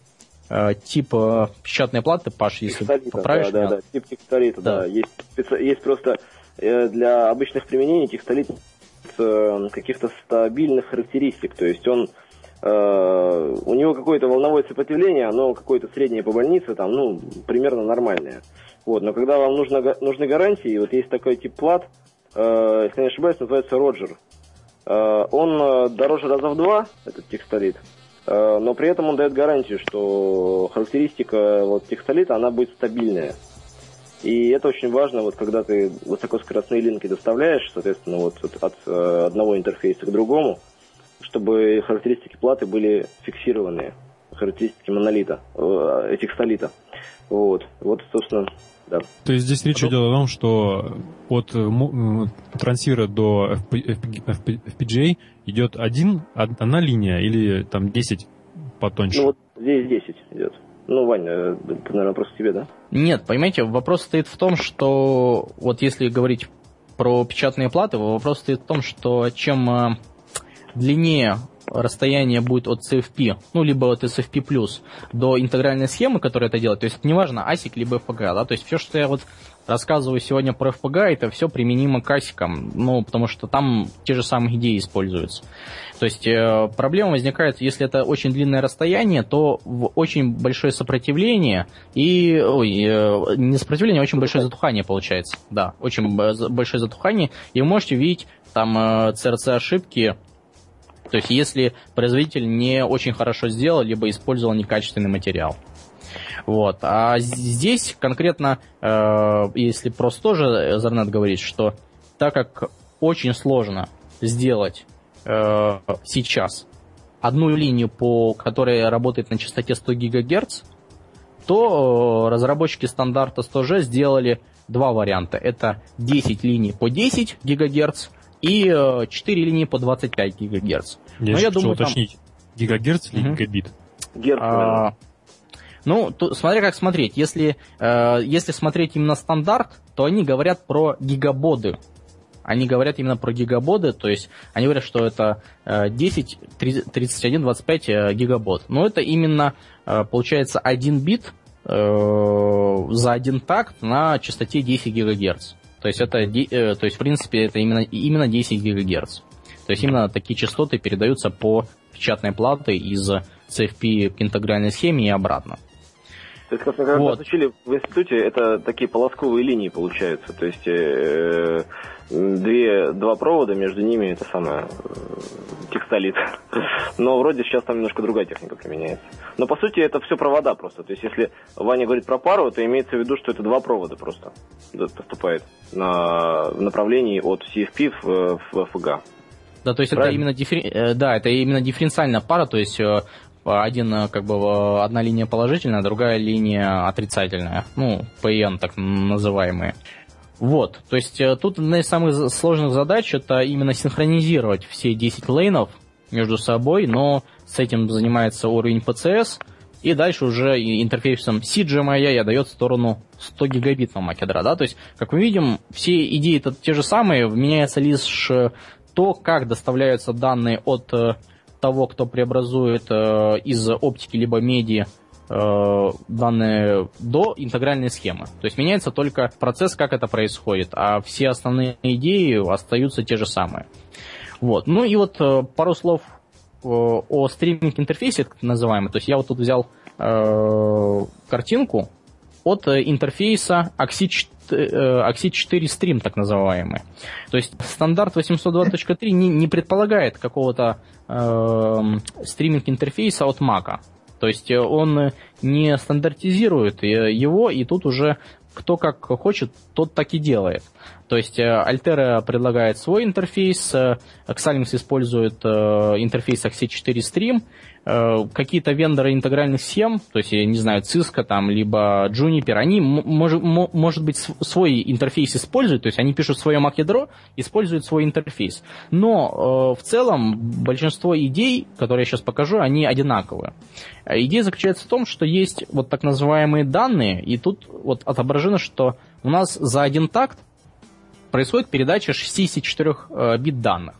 Speaker 5: Э, тип э, печатной платы, Паш, если текстолита, поправишь
Speaker 7: да,
Speaker 5: меня.
Speaker 7: Да, да, тип текстолита, да. да. Есть, есть просто э, для обычных применений текстолит каких-то стабильных характеристик, то есть он у него какое-то волновое сопротивление, оно какое-то среднее по больнице, там, ну, примерно нормальное. Вот, но когда вам нужно, нужны гарантии, вот есть такой тип плат, uh, если не ошибаюсь, называется Роджер. Uh, он дороже раза в два, этот текстолит, Э, но при этом он дает гарантию, что характеристика вот текстолита, она будет стабильная. И это очень важно, вот когда ты высокоскоростные линки доставляешь, соответственно, вот от, от э, одного интерфейса к другому, чтобы характеристики платы были фиксированные, характеристики монолита, э, текстолита. Вот, вот, собственно, да.
Speaker 1: То есть здесь речь идет о том, что от трансивера до FPGA идет один, одна линия или там 10 потоньше?
Speaker 7: Ну вот здесь 10 идет. Ну, Ваня, это, наверное, просто тебе, да?
Speaker 5: Нет, понимаете, вопрос стоит в том, что вот если говорить про печатные платы, вопрос стоит в том, что чем э, длиннее расстояние будет от CFP, ну, либо от SFP+, до интегральной схемы, которая это делает, то есть неважно, ASIC либо FPGA, да, то есть все, что я вот рассказываю сегодня про FPGA, это все применимо к ASIC, ну, потому что там те же самые идеи используются. То есть э, проблема возникает, если это очень длинное расстояние, то в очень большое сопротивление и... Ой, э, не сопротивление, а очень большое затухание получается. Да, очень большое затухание. И вы можете видеть там э, CRC-ошибки то есть если производитель не очень хорошо сделал, либо использовал некачественный материал. Вот. А здесь конкретно, э, если просто тоже Зарнет говорит, что так как очень сложно сделать э, сейчас одну линию, по которой работает на частоте 100 ГГц, то э, разработчики стандарта 100G сделали два варианта. Это 10 линий по 10 ГГц и 4 э, линии по 25 ГГц.
Speaker 1: Я, Но я думаю, уточнить. Там... Гигагерц или угу. гигабит?
Speaker 5: Герц, а, ну, то, смотря как смотреть. Если, э, если смотреть именно стандарт, то они говорят про гигабоды. Они говорят именно про гигабоды, то есть они говорят, что это э, 10, 30, 31, 25 э, гигабот. Но это именно, э, получается, один бит э, за один такт на частоте 10 гигагерц. То есть это, э, то есть в принципе это именно, именно 10 гигагерц. То есть именно такие частоты передаются по печатной плате из CFP к интегральной схеме и обратно.
Speaker 7: То есть, как мы вот. учили в институте, это такие полосковые линии получаются. То есть э, две, два провода, между ними это самое э, текстолит. Но вроде сейчас там немножко другая техника применяется. Но по сути это все провода просто. То есть если Ваня говорит про пару, то имеется в виду, что это два провода просто поступает на в направлении от CFP в, в FG.
Speaker 5: Да, то есть Правильно? это именно диффер... Э, да, это именно дифференциальная пара, то есть э, один э, как бы одна линия положительная, другая линия отрицательная, ну PN так называемые. Вот, то есть э, тут одна из самых сложных задач это именно синхронизировать все 10 лейнов между собой, но с этим занимается уровень PCS, и дальше уже интерфейсом CGMI дает в сторону 100 гигабитного македра, да, то есть, как мы видим, все идеи это те же самые, меняется лишь то, как доставляются данные от э, того, кто преобразует э, из оптики либо меди Э, данные до интегральной схемы. То есть меняется только процесс, как это происходит, а все основные идеи остаются те же самые. Вот. Ну и вот э, пару слов э, о стриминг интерфейсе, так называемый. То есть я вот тут взял э, картинку от интерфейса Axi 4 Stream, так называемый. То есть стандарт 802.3 не, предполагает какого-то э, стриминг интерфейса от Mac. То есть э, он не стандартизирует э, его, и тут уже кто как хочет, тот так и делает. То есть э, Altera предлагает свой интерфейс, Xilinx использует интерфейс Axie4 Stream, Э, какие-то вендоры интегральных схем, то есть, я не знаю, Cisco там, либо Juniper, они, может, может быть, свой интерфейс используют, то есть они пишут свое MAC-ядро, используют свой интерфейс. Но э, в целом большинство идей, которые я сейчас покажу, они одинаковые. Э, идея заключается в том, что есть вот так называемые данные, и тут вот отображено, что у нас за один такт происходит передача 64 э, бит данных.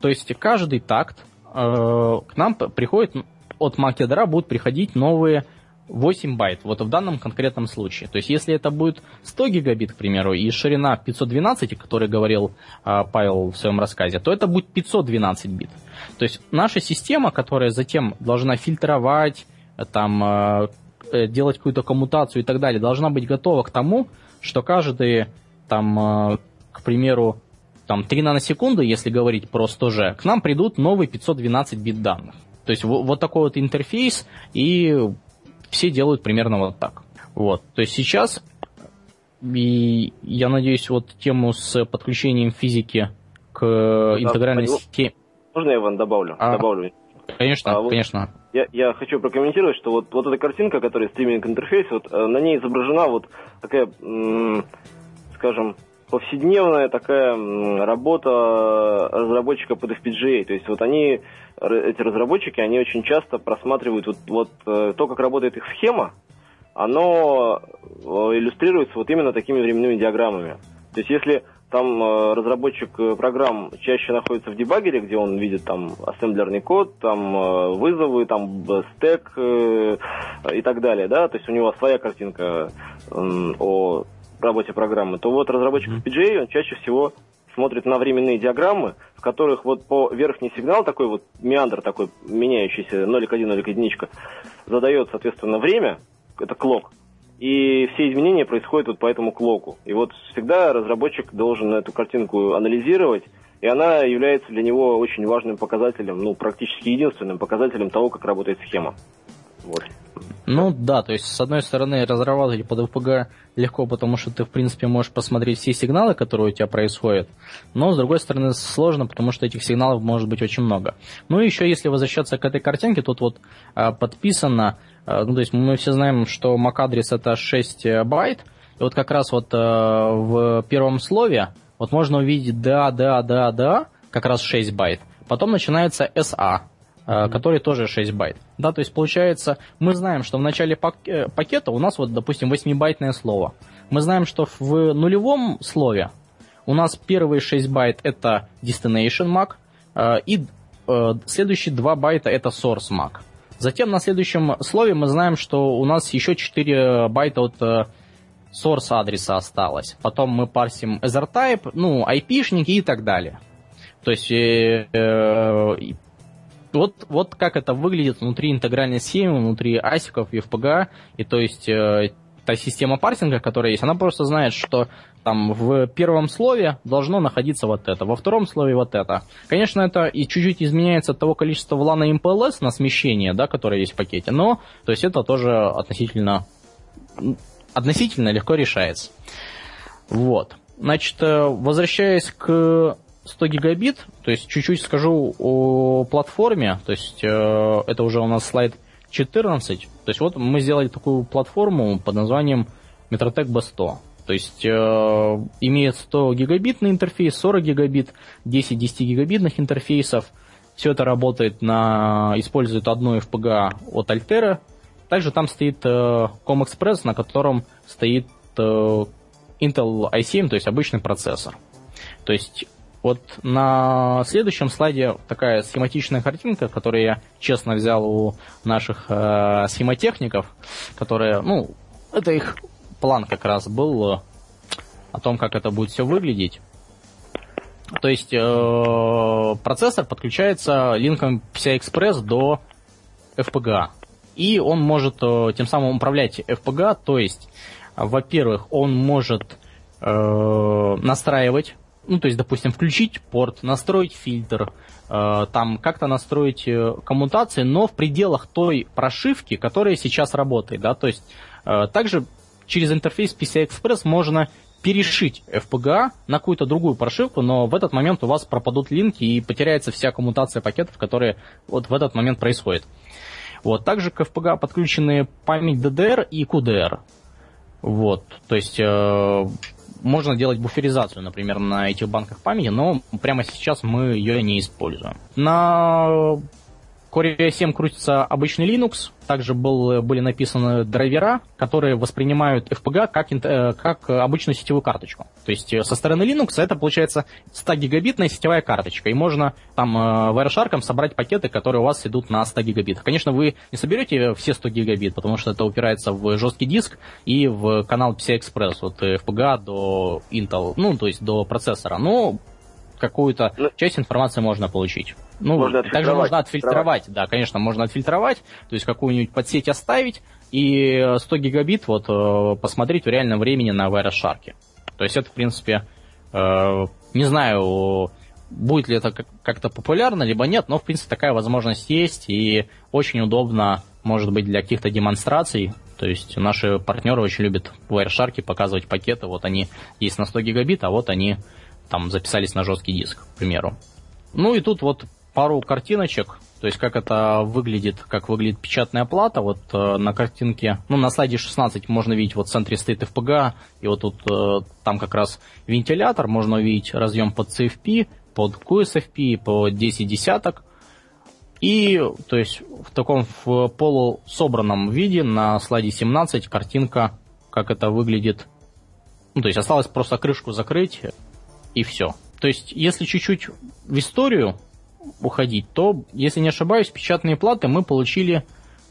Speaker 5: То есть каждый такт Э, к нам приходит от MAC будут приходить новые 8 байт, вот в данном конкретном случае. То есть, если это будет 100 гигабит, к примеру, и ширина 512, о которой говорил э, Павел в своем рассказе, то это будет 512 бит. То есть, наша система, которая затем должна фильтровать, там, э, э делать какую-то коммутацию и так далее, должна быть готова к тому, что каждый, там, э, к примеру, там 3 наносекунды, если говорить про 100G, к нам придут новые 512 бит данных. То есть вот, вот такой вот интерфейс, и все делают примерно вот так. Вот. То есть сейчас, и я надеюсь, вот тему с подключением физики к интегральной сети...
Speaker 7: Можно я, Иван, добавлю?
Speaker 5: А,
Speaker 7: добавлю?
Speaker 5: Конечно, а, вот конечно.
Speaker 7: Я, я хочу прокомментировать, что вот, вот эта картинка, которая стриминг интерфейс, вот э, на ней изображена вот такая, скажем, повседневная такая работа разработчика под FPGA. То есть вот они, эти разработчики, они очень часто просматривают вот, вот э, то, как работает их схема, оно э, иллюстрируется вот именно такими временными диаграммами. То есть если там э, разработчик программ чаще находится в дебагере, где он видит там ассемблерный код, там вызовы, там стек и так далее, да, то есть у него своя картинка о работе программы, то вот разработчик FPGA, он чаще всего смотрит на временные диаграммы, в которых вот по верхний сигнал, такой вот меандр такой, меняющийся 0 к 1, 0 к 1, задает, соответственно, время, это клок, и все изменения происходят вот по этому клоку. И вот всегда разработчик должен эту картинку анализировать, и она является для него очень важным показателем, ну, практически единственным показателем того, как работает схема. Вот.
Speaker 5: Ну да, то есть с одной стороны разрабатывать под VPG легко, потому что ты в принципе можешь посмотреть все сигналы, которые у тебя происходят, но с другой стороны сложно, потому что этих сигналов может быть очень много. Ну и еще если возвращаться к этой картинке, тут вот а, подписано, а, ну то есть мы все знаем, что MAC адрес это 6 байт, и вот как раз вот а, в первом слове вот можно увидеть да, да, да, да, как раз 6 байт, потом начинается SA, mm-hmm. который тоже 6 байт. Да, то есть получается, мы знаем, что в начале э, пакета у нас вот, допустим, 8-байтное слово. Мы знаем, что в нулевом слове у нас первые 6 байт это destination MAC, э, и следующие 2 байта это source MAC. Затем на следующем слове мы знаем, что у нас еще 4 байта от source адреса осталось. Потом мы парсим ethertype, ну, IP-шники и так далее. То есть э, э, вот, вот как это выглядит внутри интегральной схемы, внутри асиков и FPGA, и то есть э, та система парсинга, которая есть, она просто знает, что там в первом слове должно находиться вот это, во втором слове вот это. Конечно, это и чуть-чуть изменяется от того количества влана MPLS на смещение, да, которое есть в пакете, но то есть это тоже относительно, относительно легко решается. Вот. Значит, э, возвращаясь к 100 гигабит, то есть чуть-чуть скажу о платформе, то есть э, это уже у нас слайд 14, то есть вот мы сделали такую платформу под названием Metrotech B100. То есть э, имеет 100 гигабитный интерфейс, 40 гигабит, 10 10 гигабитных интерфейсов. Все это работает на, использует одно FPGA от Altera. Также там стоит э, ComExpress, на котором стоит э, Intel i7, то есть обычный процессор. То есть вот на следующем слайде такая схематичная картинка, которую я честно взял у наших э, схемотехников, которые, ну, это их план как раз был э, о том, как это будет все выглядеть. То есть э, процессор подключается линком PCI-Express до FPGA. И он может э, тем самым управлять FPGA, то есть, во-первых, он может э, настраивать, ну, то есть, допустим, включить порт, настроить фильтр, э, там как-то настроить э, коммутации, но в пределах той прошивки, которая сейчас работает, да, то есть э, также через интерфейс PCI Express можно перешить FPGA на какую-то другую прошивку, но в этот момент у вас пропадут линки и потеряется вся коммутация пакетов, которые вот в этот момент происходит. Вот. Также к FPGA подключены память DDR и QDR. Вот. То есть э, можно делать буферизацию, например, на этих банках памяти, но прямо сейчас мы ее не используем. На Core 7 крутится обычный Linux, также был, были написаны драйвера, которые воспринимают FPGA как, э, как обычную сетевую карточку. То есть э, со стороны Linux это получается 100-гигабитная сетевая карточка, и можно там э, Wireshark собрать пакеты, которые у вас идут на 100 гигабитах. Конечно, вы не соберете все 100 гигабит, потому что это упирается в жесткий диск и в канал PCI Express, от FPGA до Intel, ну, то есть до процессора. Но какую-то ну, часть информации можно получить. Ну, можно также можно отфильтровать, да, конечно, можно отфильтровать, то есть какую-нибудь подсеть оставить и 100 гигабит вот э, посмотреть в реальном времени на Wireshark. То есть это, в принципе, э, не знаю, будет ли это как-то популярно, либо нет, но, в принципе, такая возможность есть, и очень удобно, может быть, для каких-то демонстраций. То есть наши партнеры очень любят в Wireshark показывать пакеты, вот они есть на 100 гигабит, а вот они там записались на жесткий диск, к примеру. Ну и тут вот пару картиночек, то есть как это выглядит, как выглядит печатная плата. Вот э, на картинке, ну на слайде 16 можно видеть, вот в центре стоит FPGA, и вот тут э, там как раз вентилятор, можно увидеть разъем под CFP, под QSFP, под 10 десяток. И, то есть, в таком в полусобранном виде на слайде 17 картинка, как это выглядит. Ну, то есть, осталось просто крышку закрыть, и все. То есть, если чуть-чуть в историю уходить, то, если не ошибаюсь, печатные платы мы получили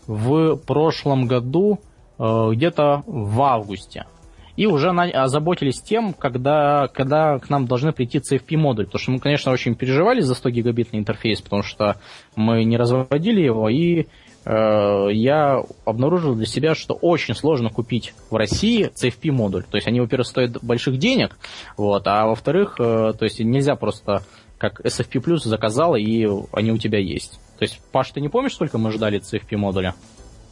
Speaker 5: в прошлом году э, где-то в августе. И уже озаботились тем, когда, когда к нам должны прийти CFP модуль. Потому что мы, конечно, очень переживали за 100 гигабитный интерфейс, потому что мы не разводили его, и Э, я обнаружил для себя, что очень сложно купить в России CFP модуль. То есть они, во-первых, стоят больших денег, вот, а во-вторых, э, то есть нельзя просто как SFP Plus заказал, и они у тебя есть. То есть, Паш, ты не помнишь, сколько мы ждали CFP модуля?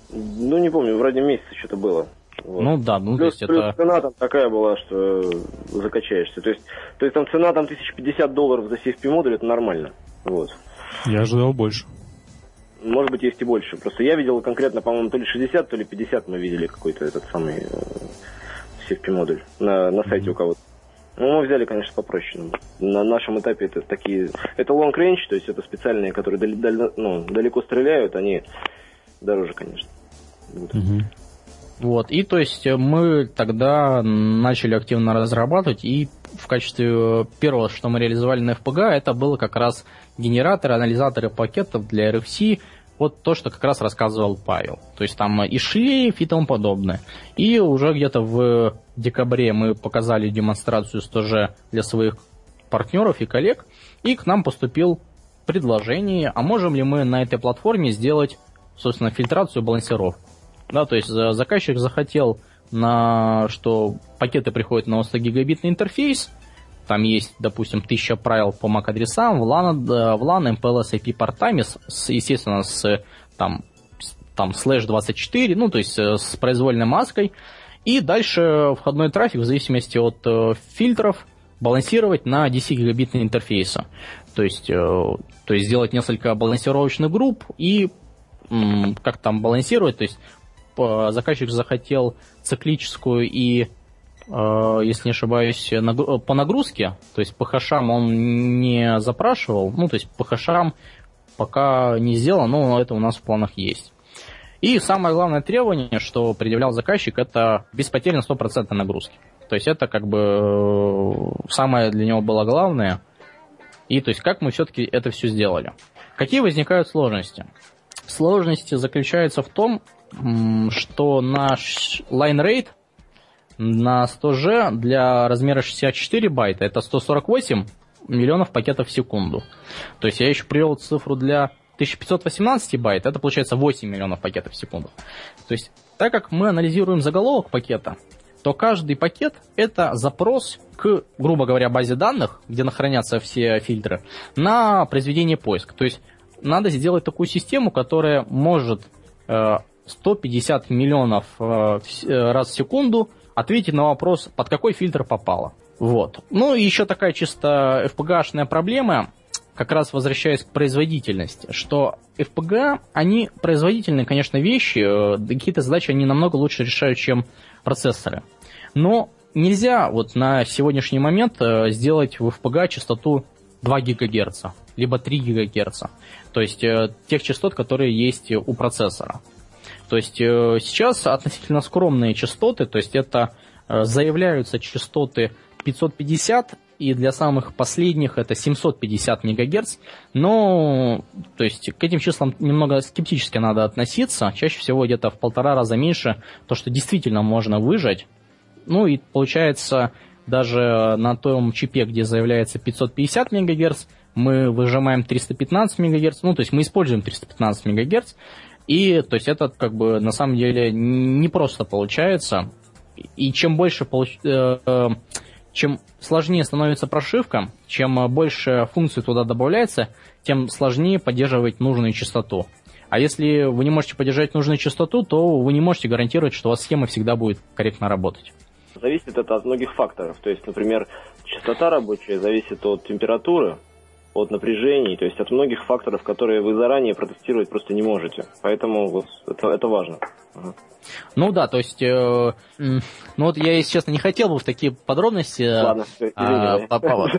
Speaker 7: Ну, не помню, вроде месяц что-то было.
Speaker 5: Вот. Ну да, ну
Speaker 7: плюс,
Speaker 5: то есть
Speaker 7: плюс
Speaker 5: это...
Speaker 7: цена там такая была, что закачаешься. То есть, то есть там цена там 1050 долларов за CFP модуль, это нормально. Вот.
Speaker 1: Я ожидал больше.
Speaker 7: Может быть, есть и больше. Просто я видел конкретно, по-моему, то ли 60, то ли 50 мы видели какой-то этот самый э, CFP-модуль на, на сайте mm-hmm. у кого-то. Ну, мы взяли, конечно, попроще. На нашем этапе это такие... Это long range, то есть это специальные, которые дали, дали, ну, далеко стреляют, они дороже, конечно.
Speaker 5: Вот. Угу. Вот, и то есть мы тогда начали активно разрабатывать, и в качестве первого, что мы реализовали на FPGA, это было как раз генераторы, анализаторы пакетов для RFC, вот то, что как раз рассказывал Павел. То есть там и шлейф и тому подобное. И уже где-то в декабре мы показали демонстрацию тоже для своих партнеров и коллег, и к нам поступил предложение, а можем ли мы на этой платформе сделать, собственно, фильтрацию балансировку. Да, то есть заказчик захотел, на, что пакеты приходят на 100 гигабитный интерфейс, там есть, допустим, тысяча правил по MAC-адресам, VLAN, VLAN, MPLS, IP портами, с, естественно, с там, там слэш 24, ну, то есть э, с произвольной маской. И дальше входной трафик в зависимости от э, фильтров балансировать на 10 гигабитный интерфейса. То есть, э, то есть сделать несколько балансировочных групп и м, как там балансировать, то есть заказчик захотел циклическую и э, если не ошибаюсь, по нагрузке, то есть по хэшам он не запрашивал, ну, то есть по хэшам пока не сделано, но это у нас в планах есть. И самое главное требование, что предъявлял заказчик, это без потерь на 100% нагрузки. То есть это как бы э, самое для него было главное. И то есть как мы все-таки это все сделали. Какие возникают сложности? Сложности заключаются в том, что наш line rate на 100G для размера 64 байта это 148 миллионов пакетов в секунду. То есть я еще привел цифру для 1518 байт, это получается 8 миллионов пакетов в секунду. То есть, так как мы анализируем заголовок пакета, то каждый пакет это запрос к, грубо говоря, базе данных, где хранятся все фильтры, на произведение поиска. То есть надо сделать такую систему, которая может 150 э, миллионов э, э, раз в секунду ответить на вопрос, под какой фильтр попало. Вот. Ну и еще такая чисто FPGA-шная проблема, как раз возвращаясь к производительности, что FPGA, они производительные, конечно, вещи, какие-то задачи они намного лучше решают, чем процессоры. Но нельзя вот на сегодняшний момент сделать в FPGA частоту 2 ГГц, либо 3 ГГц. То есть тех частот, которые есть у процессора. То есть э, сейчас относительно скромные частоты, то есть это э, заявляются частоты 550 и для самых последних это 750 МГц, но то есть к этим числам немного скептически надо относиться, чаще всего где-то в полтора раза меньше, то, что действительно можно выжать. Ну и получается, даже на том чипе, где заявляется 550 МГц, мы выжимаем 315 МГц, ну то есть мы используем 315 МГц, и, то есть, это как бы на самом деле не просто получается. И чем больше получ... Э, э, чем сложнее становится прошивка, чем больше функций туда добавляется, тем сложнее поддерживать нужную частоту. А если вы не можете поддержать нужную частоту, то вы не можете гарантировать, что у вас схема всегда будет корректно работать.
Speaker 7: Зависит это от многих факторов. То есть, например, частота рабочая зависит от температуры, от напряжений, то есть от многих факторов, которые вы заранее протестировать просто не можете. Поэтому вот это, это важно.
Speaker 5: Ну да, то есть, э, ну вот я, если честно, не хотел бы в такие подробности, Ладно, все, а, по, по,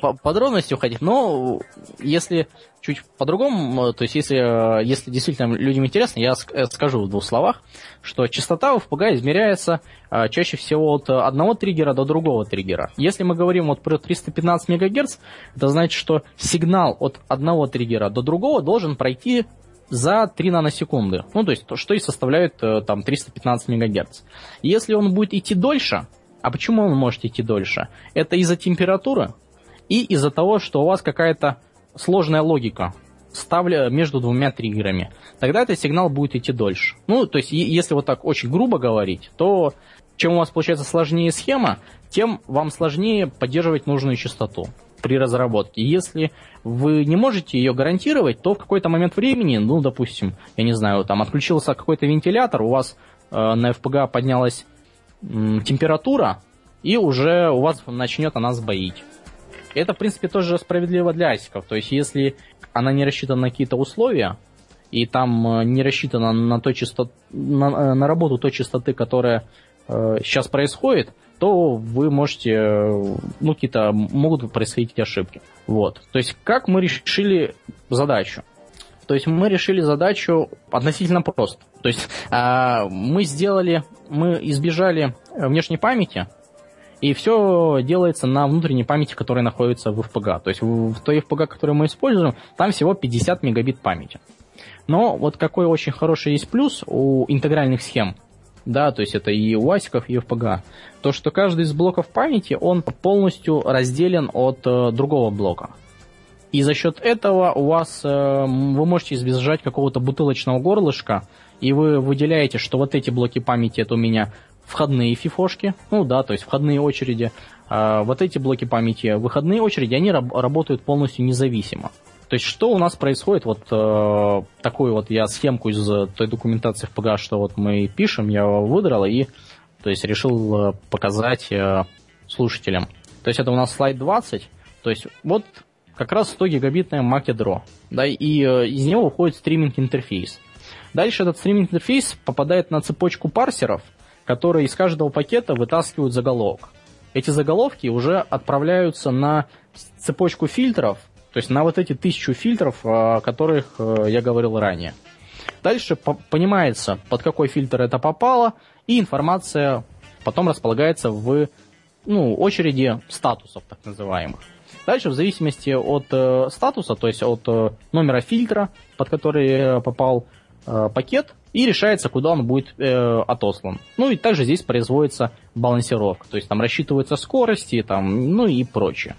Speaker 5: по, подробности уходить, но если чуть по-другому, то есть если, если действительно людям интересно, я э, скажу в двух словах, что частота в FPGA измеряется а, чаще всего от одного триггера до другого триггера. Если мы говорим вот про 315 МГц, это значит, что сигнал от одного триггера до другого должен пройти за 3 наносекунды. Ну, то есть, то, что и составляет э, там 315 МГц. Если он будет идти дольше, а почему он может идти дольше? Это из-за температуры и из-за того, что у вас какая-то сложная логика ставля между двумя триггерами. Тогда этот сигнал будет идти дольше. Ну, то есть, если вот так очень грубо говорить, то чем у вас получается сложнее схема, тем вам сложнее поддерживать нужную частоту при разработке. Если вы не можете ее гарантировать, то в какой-то момент времени, ну, допустим, я не знаю, там отключился какой-то вентилятор, у вас э, на FPGA поднялась э, температура, и уже у вас начнет она сбоить. Это, в принципе, тоже справедливо для асиков. То есть, если она не рассчитана на какие-то условия, и там э, не рассчитана на, той частот... на, э, на работу той частоты, которая э, сейчас происходит, то вы можете, ну, какие-то могут происходить ошибки. Вот. То есть, как мы решили задачу? То есть, мы решили задачу относительно просто. То есть, э, мы сделали, мы избежали внешней памяти, и все делается на внутренней памяти, которая находится в FPGA. То есть, в, той FPGA, которую мы используем, там всего 50 мегабит памяти. Но вот какой очень хороший есть плюс у интегральных схем – да, то есть это и у ASIC, и FPGA, то, что каждый из блоков памяти, он полностью разделен от э, другого блока. И за счет этого у вас, э, вы можете избежать какого-то бутылочного горлышка, и вы выделяете, что вот эти блоки памяти это у меня входные фифошки, ну да, то есть входные очереди, а вот эти блоки памяти выходные очереди, они раб- работают полностью независимо. То есть что у нас происходит, вот э, такую вот я схемку из той документации в ПГА, что вот мы пишем, я выдрал и то есть решил э, показать э, слушателям. То есть это у нас слайд 20, то есть вот как раз 100 гигабитная Mac да, и э, из него уходит стриминг интерфейс. Дальше этот стриминг интерфейс попадает на цепочку парсеров, которые из каждого пакета вытаскивают заголовок. Эти заголовки уже отправляются на цепочку фильтров, то есть на вот эти тысячу фильтров, о которых э, я говорил ранее. Дальше понимается, под какой фильтр это попало, и информация потом располагается в ну, очереди статусов, так называемых. Дальше, в зависимости от э, статуса, то есть от э, номера фильтра, под который э, попал э, пакет, и решается, куда он будет э, отослан. Ну и также здесь производится балансировка, то есть там рассчитываются скорости, там, ну и прочее.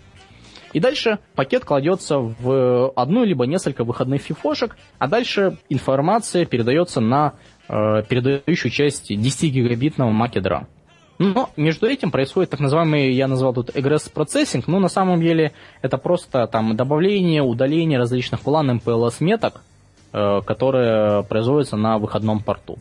Speaker 5: И дальше пакет кладется в одну либо несколько выходных фифошек, а дальше информация передается на э, передающую часть 10-гигабитного македра. Но между этим происходит так называемый, я назвал тут egress процессинг, но на самом деле это просто там добавление, удаление различных план MPLS меток, э, которые производятся на выходном порту.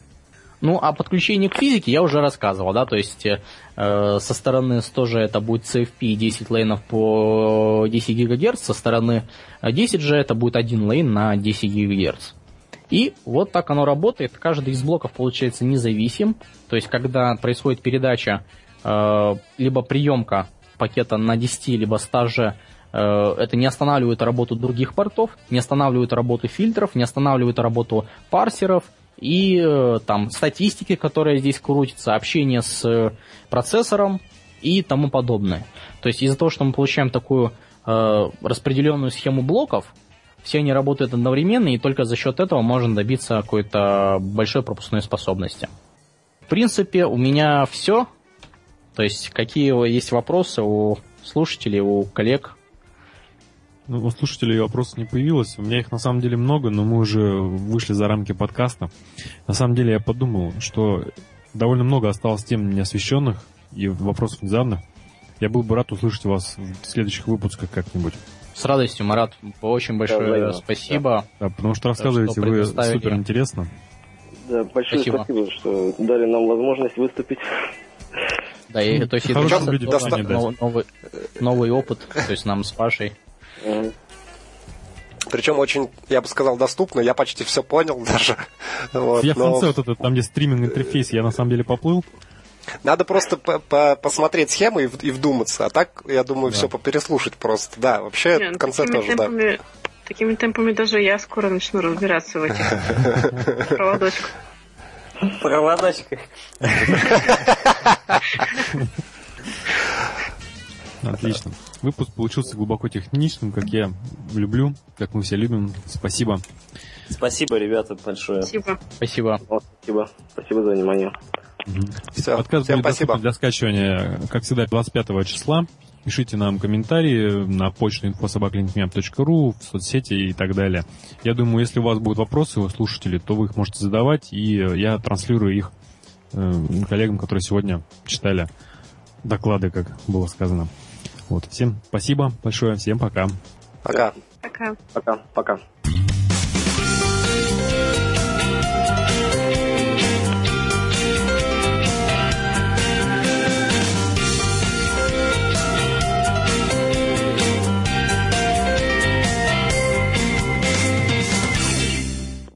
Speaker 5: Ну, а подключение к физике я уже рассказывал, да, то есть э, со стороны тоже это будет CFP 10 лейнов по 10 ГГц, со стороны 10 же это будет один лейн на 10 ГГц. И вот так оно работает, каждый из блоков получается независим, то есть когда происходит передача, э, либо приемка пакета на 10, либо 100 же, э, это не останавливает работу других портов, не останавливает работу фильтров, не останавливает работу парсеров – и э, там статистики, которая здесь крутится, общение с э, процессором и тому подобное. То есть из-за того, что мы получаем такую э, распределенную схему блоков, все они работают одновременно, и только за счет этого можно добиться какой-то большой пропускной способности. В принципе, у меня все. То есть, какие есть вопросы у слушателей, у коллег?
Speaker 1: Ну, у слушателей вопросов не появилось. У меня их на самом деле много, но мы уже вышли за рамки подкаста. На самом деле я подумал, что довольно много осталось тем неосвещенных и вопросов незаданных. Я был бы рад услышать вас в следующих выпусках как-нибудь.
Speaker 5: С радостью, Марат. Очень большое да, спасибо.
Speaker 1: Да. да, потому что рассказываете что вы супер интересно.
Speaker 7: Да, большое спасибо. спасибо, что дали нам возможность выступить.
Speaker 5: Да, и, то есть это новый, новый, новый опыт, то есть нам с Пашей.
Speaker 2: Причем очень, я бы сказал, доступно. Я почти все понял даже.
Speaker 1: Вот, я но... в конце вот этот, там где стриминг интерфейс, я на самом деле поплыл.
Speaker 2: Надо просто по посмотреть схемы и, и вдуматься. А так, я думаю, да. все попереслушать просто. Да, вообще Не, в конце тоже, темпами, да.
Speaker 6: Такими темпами даже я скоро начну разбираться в этих проводочках.
Speaker 3: Проводочках.
Speaker 1: Отлично. Выпуск получился глубоко техничным, как я люблю, как мы все любим. Спасибо.
Speaker 3: Спасибо, ребята, большое.
Speaker 5: Спасибо. Спасибо.
Speaker 7: Вот, спасибо. Спасибо за внимание.
Speaker 1: Угу. Все, Подкаст всем будет спасибо. для скачивания, как всегда, 25 числа. Пишите нам комментарии на почту infosobaklinkmap.ru, в соцсети и так далее. Я думаю, если у вас будут вопросы, у слушателей, то вы их можете задавать, и я транслирую их э, коллегам, которые сегодня читали доклады, как было сказано. Вот. Всем спасибо большое, всем пока.
Speaker 2: Пока.
Speaker 6: Пока.
Speaker 7: Пока. Пока.